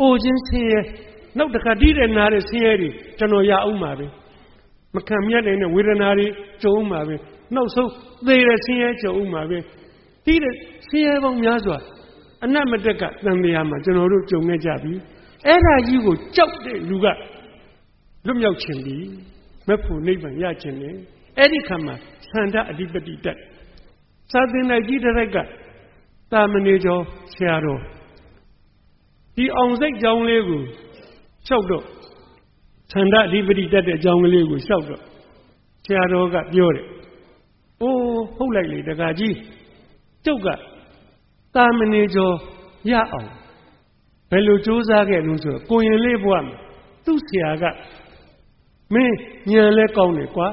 အိုခြင်းဆင်းရဲနောက်တစ်ခါတီးတဲ့နားတဲ့ဆင်းရဲတွေကျွန်တော်ရအောင်ပါပဲ မခံမြတ်နိုင်တဲ့ဝေဒနာတွေကြုံမှာပဲနောက်ဆုံးသေတဲ့ဆင်းရဲကြုံမှာပဲတီးတဲ့ဆင်းရဲပေါင်းများစွာအနတ်မတက်ကတန်တရားမှာကျွန်တော်တို့ကြုံနေကြပြီအဲ့ဒါကြီးကိုကြောက်တဲ့လူကလွတ်မြောက်ခြင်းပြီမဖို့နိဗ္ဗာန်ရခြင်းလေအဲ့ဒီခါမှာသန္တာအဓိပတိတက်သာသနာကြီးတဲ့ကတာမဏေကျော်ဆရာတော်ဒီအောင်စိတ်ကြောင်းလေးကိုလျှောက်တော့ သန္တာအဓိပတိတက်တဲ့အကြောင်းကလေးကိုလျှောက်တော့ဆရာတော်ကပြောတယ်။အိုးဟုတ်လိုက်လေတကာကြီးကျုပ်ကတာမဏေကျော်ရအောင်ဘယ်လိုစူးစမ်းခဲ့လို့ဆိုတော့ကိုရင်လေးဘွားမှာသူ့ဆရာကမင်းညံလဲကောင်းတယ်ကွာ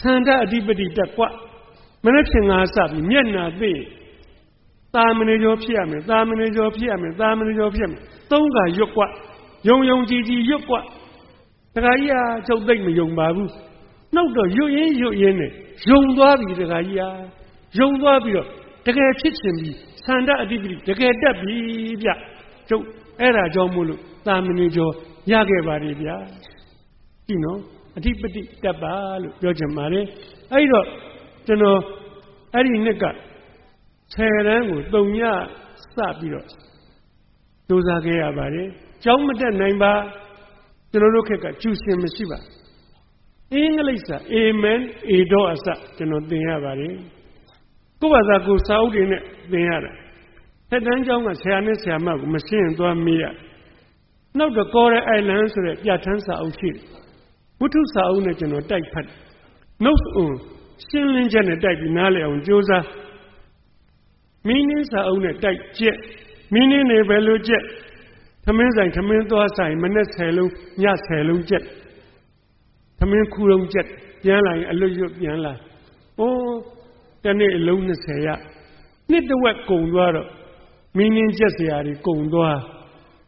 သန္တာအဓိပတိတက်ကွာမနေ့ဖြင့်ငါစပြီးမျက်နာသိသာမဏေကျော်ဖြစ်ရမယ်သာမဏေကျော်ဖြစ်ရမယ်သာမဏေကျော်ဖြစ်ရမယ်သုံးကရွတ်ကွ ယုံယုံကြည်ကြည်ရွတ်ကွတခါကြီးဟာချုပ်သိမ့်မယုံပါဘူးနောက်တော့ရွတ်ရင်းရွတ်ရင်းနဲ့ယုံသွားပြီတခါကြီးဟာယုံသွားပြီးတော့တကယ်ဖြစ်ချင်ပြီသန္တာအဓိပတိတကယ်တက်ပြီဗျကျုပ်အဲ့ဒါကြောင့်မို့လို့သာမဏေကျော်ရခဲ့ပါလေဗျာကြည့်နော်အဓိပတိတက်ပါလို့ပြောချင်ပါတယ်အဲ့တော့ကျွန်တော်အဲ့ဒီနှစ်ကဆယ်တန်းကိုတုံညစပြီးတော့စူးစမ်းခဲ့ရပါတယ် ကျောင်းမတက်နိုင်ပါကျွန်တော်တို့ခက်ကကျူရှင်မရှိပါအင်္ဂလိပ်စာအာမင်အေတော့အစကျွန်တော်သင်ရပါတယ်ကိုယ့်ဘာသာကိုစာအုပ်တွေနဲ့သင်ရတာထက်တန်းကျောင်းကဆရာနဲ့ဆရာမကိုမရှင်းသွားမေးရနောက်တော့ကော်ရဲအိုင်လန်ဆိုတဲ့ပြဋ္ဌာန်းစာအုပ်ရှိတယ်ဝတ္ထုစာအုပ်နဲ့ကျွန်တော်တိုက်ဖတ် notes on ရှင်းလင်းချက်နဲ့တိုက်ပြီးနားလည်အောင်ကြိုးစားမင်းင်းစာအုပ်နဲ့တိုက်ကျက်မင်းင်းနေပဲလို့ကျက် သမင်းဆိုင်သမင်းသွားဆိုင်မနဲ့10လုံးည10လုံးကျက်သမင်းခူလုံးကျက်ပြန်လာရင်အလွတ်ရွတ်ပြန်လာအိုးတနေ့အလုံး20ရနှစ်တဝက်ကုံသွားတော့မင်းင်းကျက်စရာတွေကုံသွား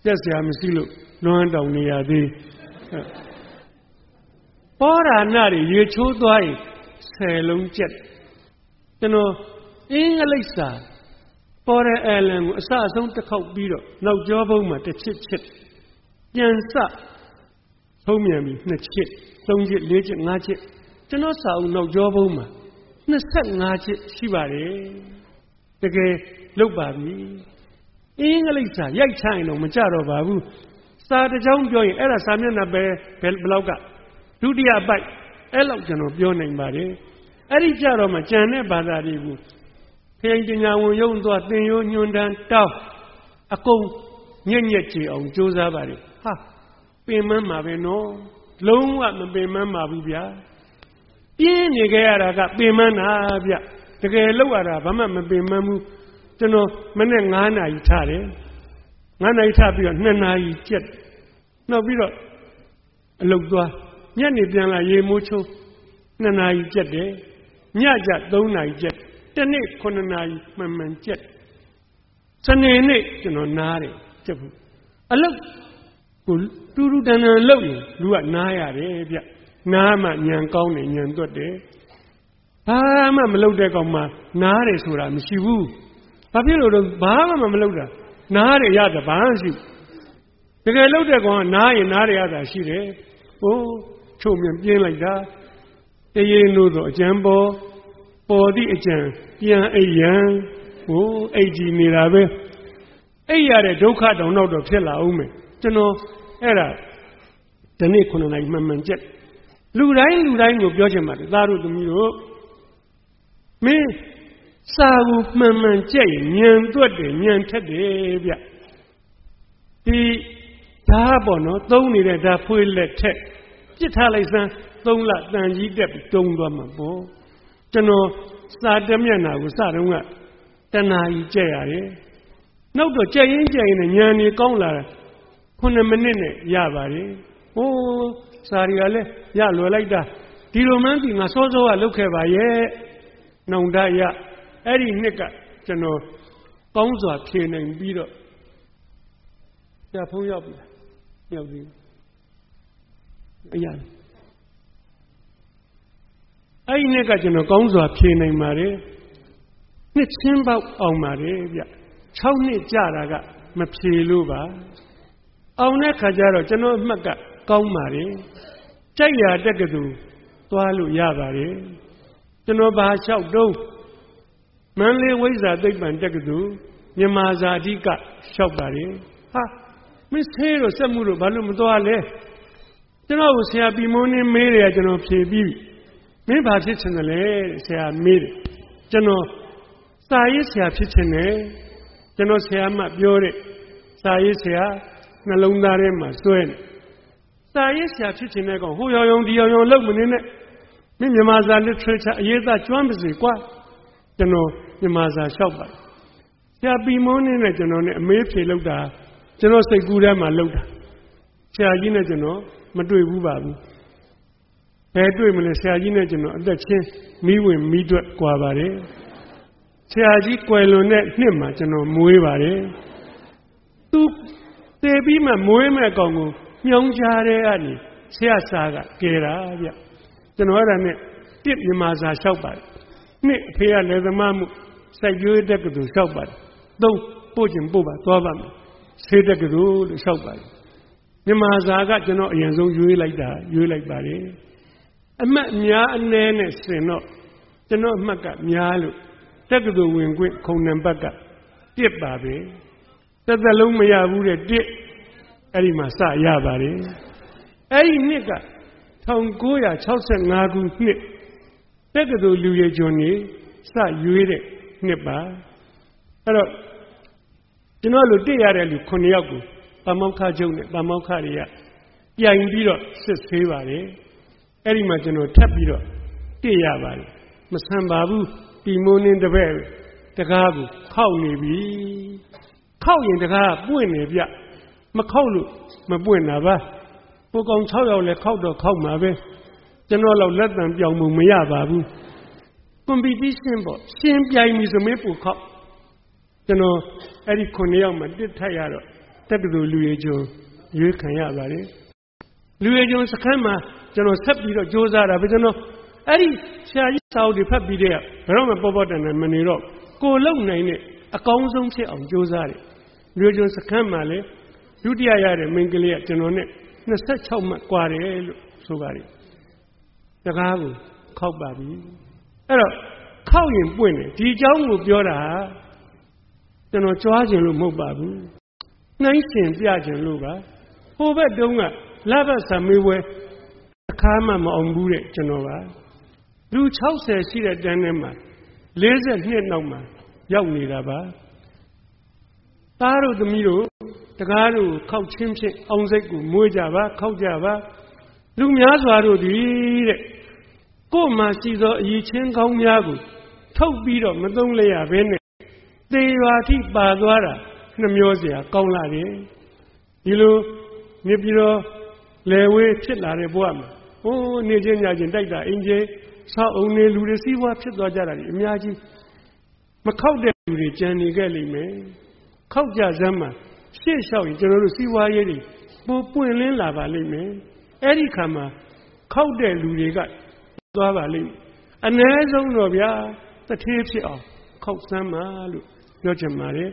ကျက်စရာမရှိလို့လွမ်းတောင်နေရသေးပောရာနာတွေရေချိုးသွားရင်ဆယ်လုံးကျက်ကျွန်တော်အင်္ဂလိပ်စာ ပေါ်တဲ့အဲလန်ကိုအစအဆုံးတစ်ခေါက်ပြီးတော့နောက်ကျောဘုံမှာတစ်ချစ်ချစ်ပြန်စသုံးမြန်ပြီးနှစ်ချစ်သုံးချစ်လေးချစ်ငါးချစ်ကျွန်တော်စာအုပ်နောက်ကျောဘုံမှာ25ချစ်ရှိပါတယ်တကယ်လုတ်ပါပြီအင်္ဂလိပ်စာရိုက်ချရင်တော့မကြတော့ပါဘူးစာတစ်ကြောင်းပြောရင်အဲ့ဒါစာမျက်နှာပဲဘယ်လောက်ကဒုတိယပိုက်အဲ့လောက်ကျွန်တော်ပြောနိုင်ပါတယ်အဲ့ဒီကြတော့မှကြံတဲ့ဘာသာတွေကို ခရင်ပညာဝန်ရုံသွားသင်ရိုးညွန်တန်းတောင်းအကုန်ညက်ညက်ကြည်အောင်ကြိုးစားပါတယ်ဟာပင်မမှာပဲနော်လုံးဝမပင်မမှာဘူးဗျာပြင်းနေကြရတာကပင်မနာဗျတကယ်လောက်ရတာဘာမှမပင်မဘူးကျွန်တော်မနေ့9နာရီထားတယ်9နာရီထားပြီးတော့2နာရီကျက်နောက်ပြီးတော့အလုတ်သွားညနေပြန်လာရေမိုးချိုး2နာရီကျက်တယ်ညကျ3နာရီကျက်တ နေ့9နာရီမှန်မှန်ကြက်စနေနေ့ကျွန်တော်နားတယ်ကြက်ဘူးအလုတ်ကိုတူတူတန်တန်လှုပ်ရင်လူကနားရတယ်ဗျနားမှညံကောင်းတယ်ညံသွက်တယ်ဘာမှမလုပ်တဲ့ကောင်မှနားတယ်ဆိုတာမရှိဘူးဘာဖြစ်လို့တော့ဘာမှမလုပ်တာနားတယ်ရတာဘာမှမရှိဘူးတကယ်လုပ်တဲ့ကောင်ကနားရင်နားတယ်ရတာရှိတယ်ဟိုးချုံမြင်ပြင်းလိုက်တာတရေလို့တော့အကျံပေါ် ပေါ်သည့်အကျံပြန်အိပ်ရန်ဟိုးအိတ်ကြည့်နေတာပဲအိပ်ရတဲ့ဒုက္ခတောင်တော့တော့ဖြစ်လာအောင်မယ်ကျွန်တော်အဲ့ဒါဒီနေ့ခုနှစ်နိုင်မှန်မှန်ကြက်လူတိုင်းလူတိုင်းကိုပြောချင်ပါတယ်သားတို့သမီးတို့မင်းစာကိုမှန်မှန်ကြက်ရင်ညံသွက်တယ်ညံထက်တယ်ဗျဒီဓာတ်ပေါ့နော်သုံးနေတဲ့ဓာတ်ဖွေးလက်ထက်ပြစ်ထားလိုက်စမ်းသုံးလတန်ကြီးတက်ပြီးတုံးသွားမှာပေါ့ ကျွန်တော်စာတမျက်နာကိုစတော့ကတဏှာကြီးကြက်ရတယ်နောက်တော့ကြက်ရင်ကြက်ရင်ညံနေကောင်းလာတာ9မိနစ်နဲ့ရပါတယ်ဟိုးစာရီကလည်းရလွယ်လိုက်တာဒီလိုမှန်းဒီငါစောစောကလုတ်ခဲ့ပါရဲ့နှုံတရအဲ့ဒီနှစ်ကကျွန်တော်ကောင်းစွာဖြေနိုင်ပြီးတော့ဆရာဖုံးရောက်ပြီရောက်ပြီအရာ အဲ့ဒီနှစ်ကကျွန်တော်ကောင်းစွာဖြေနိုင်ပါတယ်နှစ်ချင်းပေါက်အောင်ပါတယ်ဗျ6နှစ်ကြာတာကမဖြေလို့ပါအောင်တဲ့ခါကျတော့ကျွန်တော်အမှတ်ကကောင်းပါတယ်ကြိုက်ရတက်ကတူသွားလို့ရပါတယ်ကျွန်တော်ဘာလျှောက်တုံးမန္တလေးဝိဇ္ဇာသိပ္ပံတက္ကသိုလ်မြန်မာဇာတိကလျှောက်ပါတယ်ဟာမင်းသေးတော့စက်မှုတော့ဘာလို့မသွားလဲကျွန်တော်ကိုဆရာပြီမုန်းနေမေးတယ်ကျွန်တော်ဖြေပြီး မင်းဘာဖြစ်ချင်တယ်လဲဆရာမေးတယ်ကျွန်တော်စာရေးဆရာဖြစ်ချင်တယ်ကျွန်တော်ဆရာမပြောတဲ့စာရေးဆရာနှလုံးသားထဲမှာစွဲနေစာရေးဆရာဖြစ်ချင်တဲ့ကောင်ဟိုရောင်ရောင်ဒီရောင်ရောင်လောက်မနေနဲ့မင်းမြန်မာစာ literature အရေးသားကျွမ်းပါစေကွာကျွန်တော်မြန်မာစာလျှောက်ပါဆရာပီမုန်းနေနဲ့ကျွန်တော်နဲ့အမေးဖြေလောက်တာကျွန်တော်စိတ်ကူးထဲမှာလောက်တာဆရာကြီးနဲ့ကျွန်တော်မတွေ့ဘူးပါဘူး ဘယ်တွေ့မလဲဆရာကြီးနဲ့ကျွန်တော်အသက်ချင်းမိဝင်မိတွက်ကွာပါတယ်ဆရာကြီးကွယ်လွန်တဲ့နှစ်မှာကျွန်တော်မွေးပါတယ်သူတည်ပြီးမှမွေးမဲ့ကောင်ကိုညှောင်းချတဲ့ကနေဆရာစာကကဲတာဗျကျွန်တော်အဲ့ဒါနဲ့တစ်မြန်မာစာလျှောက်ပါတယ်နှစ်အဖေကလည်းသမားမှုစိုက်ကြိုးတက်ကတူလျှောက်ပါတယ်သုံးပို့ခြင်းပို့ပါသွားပါမယ်ဆေးတက်ကတူလို့လျှောက်ပါတယ်မြန်မာစာကကျွန်တော်အရင်ဆုံးရွေးလိုက်တာရွေးလိုက်ပါတယ် အမှတ်အများအနည်းနဲ့ဆင်တော့ကျွန်တော်အမှတ်ကများလို့တက်ကတူဝင်ခွင့်ခုံနံပါတ်ကတစ်ပါပဲတစ်သက်လုံးမရဘူးတဲ့တစ်အဲ့ဒီမှာစရပါတယ်အဲ့ဒီနှစ်က1965ခုနှစ်တက္ကသိုလ်လူရကျွန်းနေစရွေးတဲ့နှစ်ပါအဲ့တော့ကျွန်တော်လူတက်ရတဲ့လူ9ယောက်ကိုပမောက္ခချုပ်နဲ့ပမောက္ခတွေကပြိုင်ပြီးတော့စစ်ဆေးပါတယ် အဲ့ဒီမှာကျွန်တော်ထပ်ပြီးတော့တက်ရပါတယ်မဆန်ပါဘူးပြီမိုးနှင်းတပည့်တကားကိုခောက်နေပြီခောက်ရင်တကားပွင့်နေဗျမခောက်လို့မပွင့်တာပါကိုကောင်6ယောက်လဲခောက်တော့ခောက်မှာပဲကျွန်တော်တော့လက်တံပြောင်းမှုမရပါဘူး competition ပေါ့ရှင်းပြိုင်ပြီဆိုမင်းပူခောက်ကျွန်တော်အဲ့ဒီ9ယောက်မှတစ်ထက်ရတော့တက္ကသိုလ်လူရေကျွန်းရွေးခံရပါတယ်လူရေကျွန်းစခန်းမှာ ကျွန်တော်ဆက်ပြီးတော့စူးစမ်းတာပဲကျွန်တော်အဲ့ဒီဆရာကြီးစာအုပ်တွေဖတ်ပြီးတဲ့ဘယ်တော့မှပေါ်ပေါ်တန်တန်မနေတော့ကိုလုံနိုင်တဲ့အကောင်းဆုံးဖြစ်အောင်စူးစမ်းတယ်လူရေကျွန်းစခန်းမှာလည်းဒုတိယရတဲ့မင်းကလေးကကျွန်တော်နဲ့26မှတ်กว่าတယ်လို့ဆိုပါတယ်တကားကိုခောက်ပါပြီအဲ့တော့ခောက်ရင်ပွင့်တယ်ဒီအကြောင်းကိုပြောတာကျွန်တော်ကြွားခြင်းလို့မဟုတ်ပါဘူးနှိုင်းရှင်ပြခြင်းလို့ပါဟိုဘက်တုန်းကလဘတ်ဆံမေးပွဲ အခါမှမအောင်ဘူးတဲ့ကျွန်တော်ပါလူ60ရှိတဲ့တန်းထဲမှာ42နောက်မှာရောက်နေတာပါသားတို့သမီးတို့တကားတို့ခောက်ချင်းဖြင့်အောင်စိတ်ကိုမွေးကြပါခောက်ကြပါလူများစွာတို့သည်တဲ့ကို့မှာရှိသောအည်ချင်းကောင်းများကိုထုတ်ပြီးတော့မသုံးလျရဘဲနဲ့သေရွာထိပါသွားတာနှမျောเสียကောင်းလာတယ်ဒီလိုနေပြီးတော့လေဝေးဖြစ်လာတဲ့ဘဝမှာ ဟိုးနေချင်းညချင်းတိုက်တာအင်ဂျင်ဆောက်အုံနေလူတွေစီးပွားဖြစ်သွားကြတာဒီအများကြီးမခောက်တဲ့လူတွေကြံနေခဲ့လိမ့်မယ်ခောက်ကြစမ်းမှာရှေ့လျှောက်ရင်ကျွန်တော်တို့စီးပွားရေးတွေပိုပွင့်လင်းလာပါလိမ့်မယ်အဲ့ဒီခါမှာခောက်တဲ့လူတွေကသွားပါလိမ့်မယ်အ ਨੇ ဆုံးတော့ဗျာတထေးဖြစ်အောင်ခောက်စမ်းပါလို့ပြောချင်ပါတယ်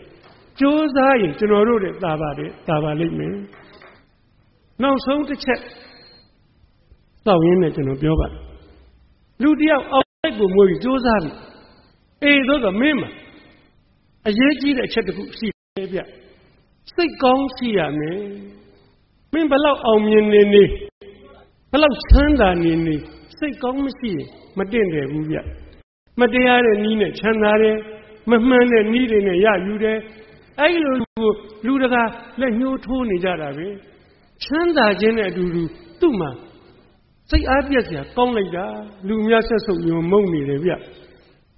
ကြိုးစားရင်ကျွန်တော်တို့တွေသာပါတယ်သာပါလိမ့်မယ်နောက်ဆုံးတစ်ချက် တောက်ရင်းနဲ့ကျွန်တော်ပြောပါလူတယောက်အောက်လိုက်ကိုမွေးပြီးကြိုးစားပြီအေးတော့မင်းမအရေးကြီးတဲ့အချက်တစ်ခုရှိတယ်ဗျစိတ်ကောင်းရှိရမယ်မင်းဘလောက်အောင်မြင်နေနေဘလောက်ချမ်းသာနေနေစိတ်ကောင်းမရှိရင်မတင့်တယ်ဘူးဗျမတရားတဲ့နီးနဲ့ချမ်းသာတယ်မမှန်တဲ့နီးတွေနဲ့ရယူတယ်အဲ့လိုလူတကာလက်ညှိုးထိုးနေကြတာပဲချမ်းသာခြင်းနဲ့အတူတူသူ့မှာ စိတ်အားပြက်စရာကောင်းလိုက်တာလူများဆက်ဆုပ်ယုံမုံနေတယ်ဗျ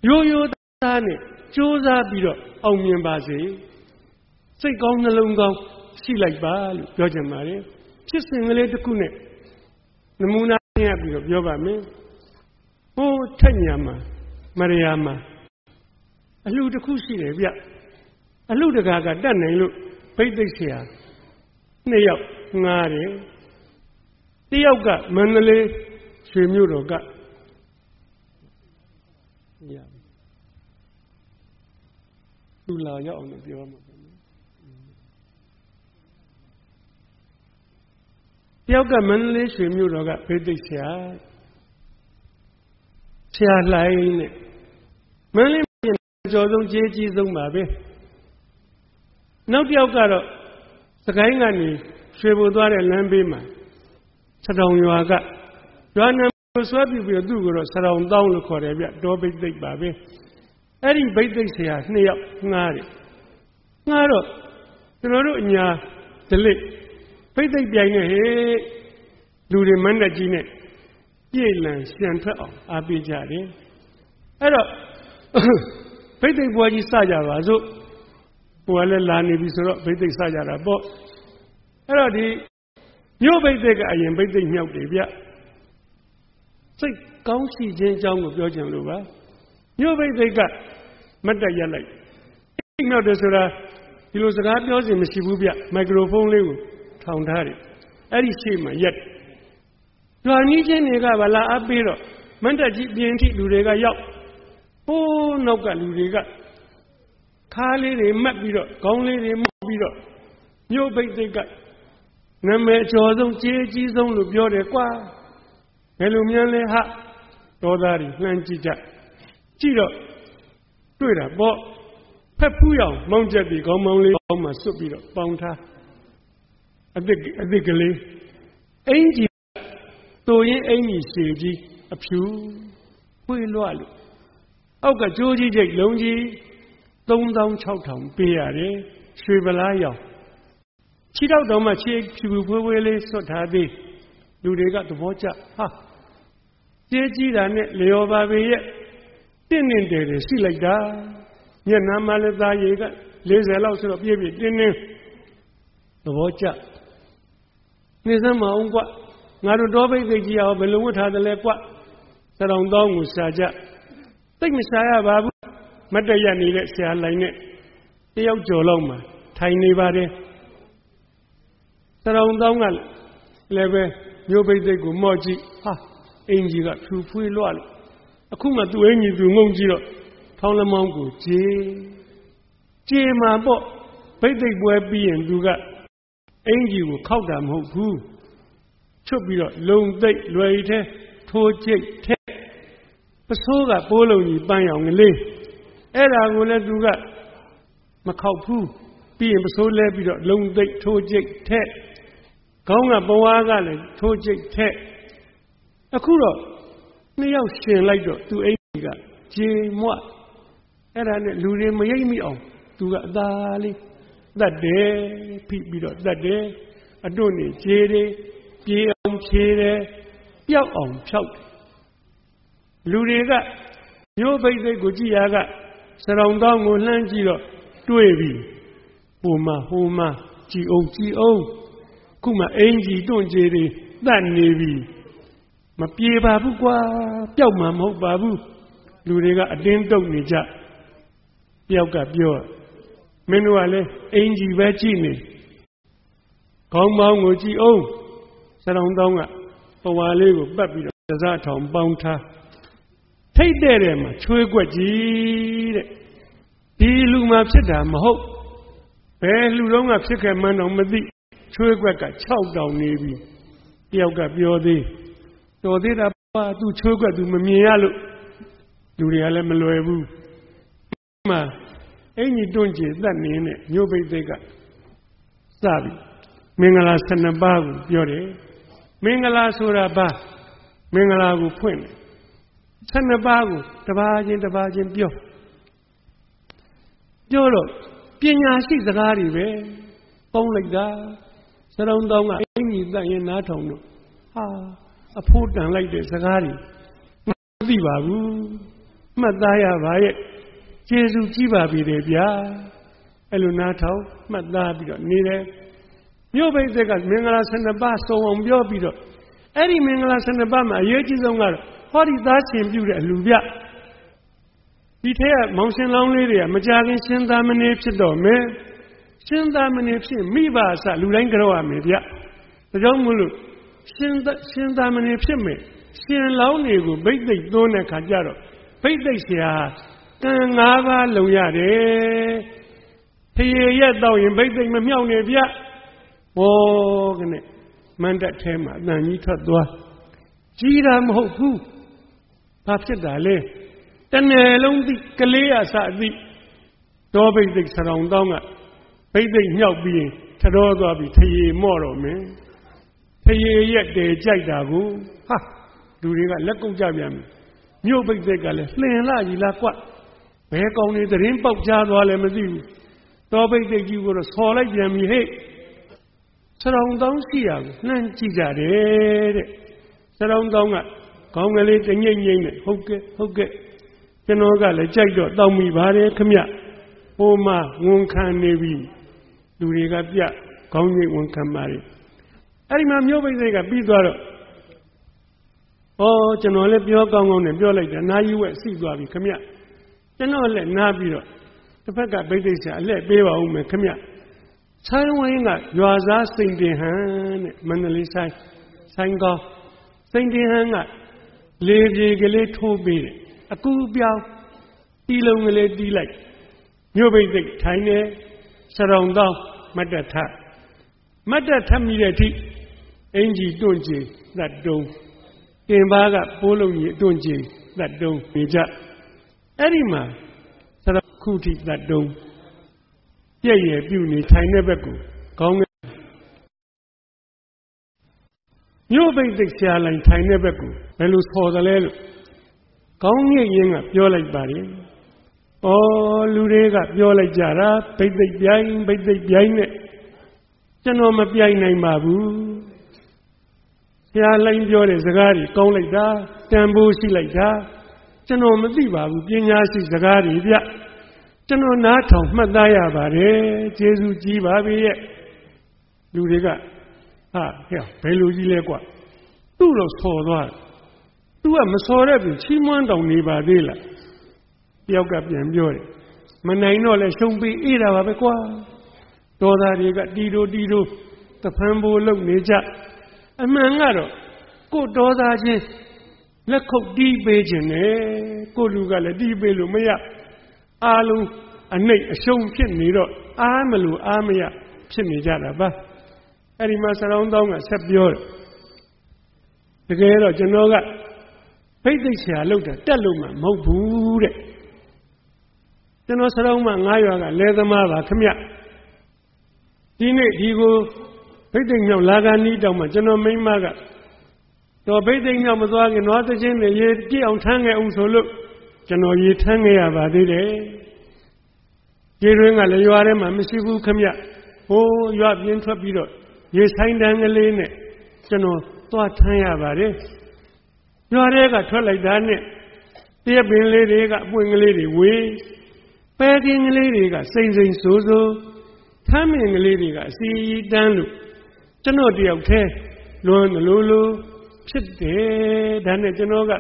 ရိုးရိုးသားနဲ့ကြိုးစားပြီးတော့အောင်မြင်ပါစေစိတ်ကောင်းနှလုံးကောင်းရှိလိုက်ပါလို့ပြောချင်ပါတယ်ဖြစ်စဉ်ကလေးတစ်ခုနဲ့နမူနာရပြီးတော့ပြောပါမယ်ဟိုထက်ညာမှာမရယာမှာအလှတစ်ခုရှိတယ်ဗျအလှတကာကတတ်နိုင်လို့ဘိသိက်ဆရာနှစ်ယောက်ငားတယ် တယောက်ကမန္တလေးရွှေမြို့တော်ကရသူလာရောက်အောင်ပြောမှာပေါ့နော်တယောက်ကမန္တလေးရွှေမြို့တော်ကဘိသိက်ဆရာဆရာလှိုင်းနဲ့မန္တလေးကျော်ဆုံးကြေးကြီးဆုံးပါပဲနောက်တစ်ယောက်ကတော့စကိုင်းကနေရွှေဘိုသွားတဲ့လမ်းဘေးမှာ ဆတောင်ရွာကရွာနာဆွဲပြီးပြီးသူ့ကိုတော့ဆတောင်တောင်းလို့ခေါ်တယ်ဗျတောဘိသိက်ပါပဲအဲ့ဒီဘိသိက်ဆရာနှစ်ယောက်ငားတယ်ငားတော့ကျွန်တော်တို့အညာဒလစ်ဘိသိက်ပြိုင်နေဟေးလူတွေမန်းတက်ကြီးနဲ့ပြည့်လံရှံထွက်အောင်အားပေးကြတယ်အဲ့တော့ဘိသိက်ဘွားကြီးစကြပါစို့ဟိုကလည်းလာနေပြီဆိုတော့ဘိသိက်စကြတာပေါ့အဲ့တော့ဒီ မြို့ဘိသိက်ကအရင်ဘိသိက်မြောက်တယ်ဗျစိတ်ကောင်းရှိခြင်းအကြောင်းကိုပြောချင်လို့ပါမြို့ဘိသိက်ကမတ်တက်ရက်လိုက်အိမ်မြောက်တယ်ဆိုတာဒီလိုစကားပြောစင်မရှိဘူးဗျမိုက်ခရိုဖုန်းလေးကိုထောင်ထားတယ်အဲ့ဒီရှေ့မှာရက်လွာနီးချင်းတွေကဗလာအပ်ပြီးတော့မတ်တက်ကြီးပြင်းထိလူတွေကရောက်ဟိုးနောက်ကလူတွေကခါးလေးတွေမှတ်ပြီးတော့ခေါင်းလေးတွေမှတ်ပြီးတော့မြို့ဘိသိက်က နာမည်အကျော်ဆုံးကြေးကြီးဆုံးလို့ပြောတယ်ကွာဘယ်လိုများလဲဟာတော်သားတွေလှမ်းကြည့်ကြကြည့်တော့တွေ့တာပေါ့ဖက်ဖူးရောင်မောင်းချက်ပြီးခေါင်းမောင်းလေးပေါင်းမှဆွတ်ပြီးတော့ပေါင်းထားအသစ်အသစ်ကလေးအင်ကြီးတူရင်အင်ကြီးရှည်ကြီးအဖြူဖွေးလွှတ်လို့အောက်ကကြိုးကြီးကျိတ်လုံးကြီး3600ပေးရတယ်ရွှေဗလားရောင် ခြေတော့တော့မှခြေဖြူဖွေးဖွေးလေးဆွတ်ထားသေးလူတွေကသဘောကျဟာကြေးကြီးတာနဲ့လျော်ပါပေရဲ့တင့်နေတယ်တယ်ရှိလိုက်တာမျက်နှာမှလည်းသားရည်က40လောက်ဆိုတော့ပြည့်ပြည့်တင်းတင်းသဘောကျနေစမ်းမအောင်ကွငါတို့တောပိတ်သိကြီးအောင်ဘယ်လိုဝတ်ထားတယ်လဲကွသရောင်တောင်းကိုရှာကြသိမရှာရပါဘူးမတ်တရနေတဲ့ဆရာလိုင်းနဲ့တယောက်ကျော်လောက်မှထိုင်နေပါတယ် သရောင်တောင်းကလည်းပဲမျိုးပိတ်သိကိုမော့ကြည့်ဟာအင်ကြီးကဖြူဖွေးလွှတ်လို့အခုမှသူ့အင်ကြီးသူငုံကြည့်တော့ထောင်းလမောင်းကိုကြေးကြေးမှာပေါ့ပိတ်သိက်ပွဲပြီးရင်သူကအင်ကြီးကိုခောက်တာမဟုတ်ဘူးချွတ်ပြီးတော့လုံသိပ်လွယ်ထဲထိုးကျိတ်ထဲပစိုးကပိုးလုံးကြီးပန်းရောင်ကလေးအဲ့ဒါကိုလည်းသူကမခောက်ဘူးပြီးရင်ပစိုးလဲပြီးတော့လုံသိပ်ထိုးကျိတ်ထဲ ခေါင်းကဘဝကလည်းထိုးကျိတ်ထဲအခုတော့နှစ်ယောက်ရှင်လိုက်တော့သူအိမ်ကြီးကကြေမွအဲ့ဒါနဲ့လူတွေမရိပ်မိအောင်သူကအသာလေးတတ်တယ်ဖိပြီးတော့တတ်တယ်အတွတ်နေကြေတယ်ပြေအောင်ဖြေတယ်ပျောက်အောင်ဖြောက်တယ်လူတွေကမျိုးပိတ်စိတ်ကိုကြည်ရကစရောင်တောင်းကိုလှမ်းကြည့်တော့တွေ့ပြီဟိုမှာဟိုမှာကြည်အောင်ကြည်အောင် ခုမှအင်ကြီးတွန့်ကြေတွေတတ်နေပြီမပြေပါဘူးကွာပျောက်မှာမဟုတ်ပါဘူးလူတွေကအတင်းတုပ်နေကြတယောက်ကပြောမင်းတို့ကလည်းအင်ကြီးပဲကြည့်နေခေါင်းပေါင်းကိုကြည့်အောင်စရောင်းတောင်းကပဝါလေးကိုပတ်ပြီးတော့ဒဇထောင်ပေါင်းထားထိတ်တဲ့တဲ့မှာချွေးကွက်ကြီးတဲ့ဒီလူမှာဖြစ်တာမဟုတ်ဘယ်လူတော့ကဖြစ်ခဲ့မှန်းတော့မသိ ချွေးကွက်က6တောင်နေပြီတယောက်ကပြောသေးတော်သေးတာပါသူချွေးကွက်သူမမြင်ရလို့လူတွေကလည်းမလွယ်ဘူးမှအင်ကြီးတွန့်ကျင်သက်နေနဲ့မြို့ပိတ်သိက်ကစပြီမင်္ဂလာ12ပါးကိုပြောတယ်မင်္ဂလာဆိုတာဘာမင်္ဂလာကိုဖွင့်တယ်12ပါးကိုတပါးချင်းတပါးချင်းပြောပြောတော့ပညာရှိစကားတွေပဲပေါင်းလိုက်တာ စရုံတောင်းကအင်ကြီးသက်ရင်နားထောင်တော့ဟာအဖို့တန်လိုက်တဲ့စကားတွေမသိပါဘူးမှတ်သားရပါရဲ့ကျေစုကြည်ပါပြီတယ်ဗျာအဲ့လိုနားထောင်မှတ်သားပြီးတော့နေတယ်မြို့ပိတ်သက်ကမင်္ဂလာ12ပါးစုံအောင်ပြောပြီးတော့အဲ့ဒီမင်္ဂလာ12ပါးမှာအရေးကြီးဆုံးကတော့ဟောဒီသားရှင်ပြုတဲ့အလူဗျဒီထဲကမောင်ရှင်လောင်းလေးတွေကမကြခင်ရှင်သာမဏေဖြစ်တော့မယ် ရှင်သာမဏေဖြစ်မိဘအစလူတိုင်းကြောက်ရမယ်ဗျဒါကြောင့်မို့လို့ရှင်ရှင်သာမဏေဖြစ်မယ်ရှင်လောင်းတွေကိုဗိသိက်သွန်းတဲ့ခါကျတော့ဗိသိက်ဆရာကံ၅ပါးလုံရတယ်ဖရေရက်တော့ရင်ဗိသိက်မမြောက်နေဗျဘောကနေမန္တထဲမှာအတန်ကြီးထွက်သွားကြီးတာမဟုတ်ဘူးဘာဖြစ်တာလဲတနယ်လုံးသိကလေးအစအသိတောဗိသိက်ဆရောင်တောင်းက ဗိသိက်မြောက်ပြီးရင်ထတော်သွားပြီးထရေမော့တော့မယ်ထရေရက်တယ်ကြိုက်တာကိုဟာလူတွေကလက်ကုပ်ကြပြန်ပြီမြို့ဗိသိက်ကလည်းလှင်လာကြီးလားကွဘယ်ကောင်တွေသတင်းပေါက်ကြသွားလဲမသိဘူးတောဗိသိက်ကြီးကိုတော့ဆော်လိုက်ပြန်ပြီဟဲ့ဆရောင်တောင်းရှိရကိုနှမ်းကြည့်ကြတယ်တဲ့ဆရောင်တောင်းကခေါင်းကလေးတငိမ့်ငိမ့်နဲ့ဟုတ်ကဲ့ဟုတ်ကဲ့ကျွန်တော်ကလည်းကြိုက်တော့တောင်းမိပါတယ်ခမဟိုမှာဝန်ခံနေပြီ လူတွေကပြခေါင်းကြီးဝန်ခံပါတယ်အဲ့ဒီမှာမြို့ပိစိတ်ကပြီးသွားတော့ဩကျွန်တော်လည်းပြောကောင်းကောင်းနဲ့ပြောလိုက်တယ်နာယူဝက်စီသွားပြီခမကျွန်တော်လည်းနားပြီးတော့တစ်ဖက်ကဗိသိက်ဆရာအလှည့်ပေးပါဦးမယ်ခမဆိုင်းဝင်းကရွာသားစိန်တင်ဟန်တဲ့မန္တလေးဆိုင်ဆိုင်းကောင်းစိန်တင်ဟန်ကလေပြေကလေးထိုးပေးတယ်အကူပြောင်းတီလုံးကလေးတီးလိုက်မြို့ပိတ်သိထိုင်နေ စရုံတောင်းမတ်တထမတ်တထမိတဲ့အထိအင်ကြီးတွန့်ကြည်သတ်တုံးကင်ပါကပိုးလုံးကြီးတွန့်ကြည်သတ်တုံးနေကြအဲ့ဒီမှာစရခုထိသတ်တုံးပြည့်ရပြုနေထိုင်တဲ့ဘက်ကိုခေါင်းမြို့ပိတ်သိဆရာလိုင်ထိုင်တဲ့ဘက်ကိုဘယ်လိုဆော်တယ်လဲလို့ကောင်းငိတ်ရင်းကပြောလိုက်ပါတယ်။ ဩလူတွေကပြောလိုက်ကြတာဘိတ်သိက်ပြိုင်ဘိတ်သိက်ပြိုင်နဲ့ကျွန်တော်မပြိုင်နိုင်ပါဘူး။ဆရာလိုင်းပြောတဲ့စကားတွေကောင်းလိုက်တာတန်ဖိုးရှိလိုက်တာကျွန်တော်မသိပါဘူးပညာရှိစကားတွေဗျ။ကျွန်တော်နားထောင်မှတ်သားရပါတယ်ကျေးဇူးကြီးပါပြီရဲ့လူတွေကဟာဟဲ့ဘယ်လိုကြီးလဲကွာသူ့တော့ဆော်သွားတယ်သူကမစော်တဲ့ပြင်ချီးမွမ်းတောင်နေပါသေးလား တယောက်ကပြန်ပြောတယ်မနိုင်တော့လဲရှုံပေးအေးတာပါပဲကွာတော်သားတွေကတီတိုတီတိုတဖန်ပိုးလုံနေကြအမှန်ကတော့ကိုတော်သားချင်းလက်ခုပ်တီးပေးခြင်းနဲ့ကိုလူကလည်းတီးပေးလို့မရအားလုံးအနှိတ်အရှုံးဖြစ်နေတော့အားမလို့အားမရဖြစ်နေကြတာပါအဲ့ဒီမှာစရောင်းတောင်းကဆက်ပြောတယ်တကယ်တော့ကျွန်တော်ကဖိတ်သိက်ဆရာလောက်တာတက်လို့မှမဟုတ်ဘူးတဲ့ ကျွန်တော်စရောင်းမှငားရွာကလဲသမားပါခမဒီနေ့ဒီကိုဖိတ်သိက်မြောက်လာကနီးတောင်မှကျွန်တော်မိမကတော့ဖိတ်သိက်မြောက်မသွားခင်နွားသချင်းတွေရေကြည့်အောင်ထမ်းခဲ့အောင်ဆိုလို့ကျွန်တော်ရေထမ်းခဲ့ရပါသေးတယ်ရေတွင်းကလည်းရွာထဲမှာမရှိဘူးခမဟိုးရွာပြင်းထွက်ပြီးတော့ရေဆိုင်တန်းကလေးနဲ့ကျွန်တော်သွားထမ်းရပါတယ်ရွာထဲကထွက်လိုက်တာနဲ့တရပင်လေးတွေကအပွင့်ကလေးတွေဝေး ပဲကင်းကလေးတွေကစိမ့်စိမ့်ဆိုးဆိုးထမ်းမင်ကလေးတွေကအစီတန်းလို့ကျွန်တော်တယောက်တည်းလွန်လိုလိုဖြစ်တယ်ဒါနဲ့ကျွန်တော်က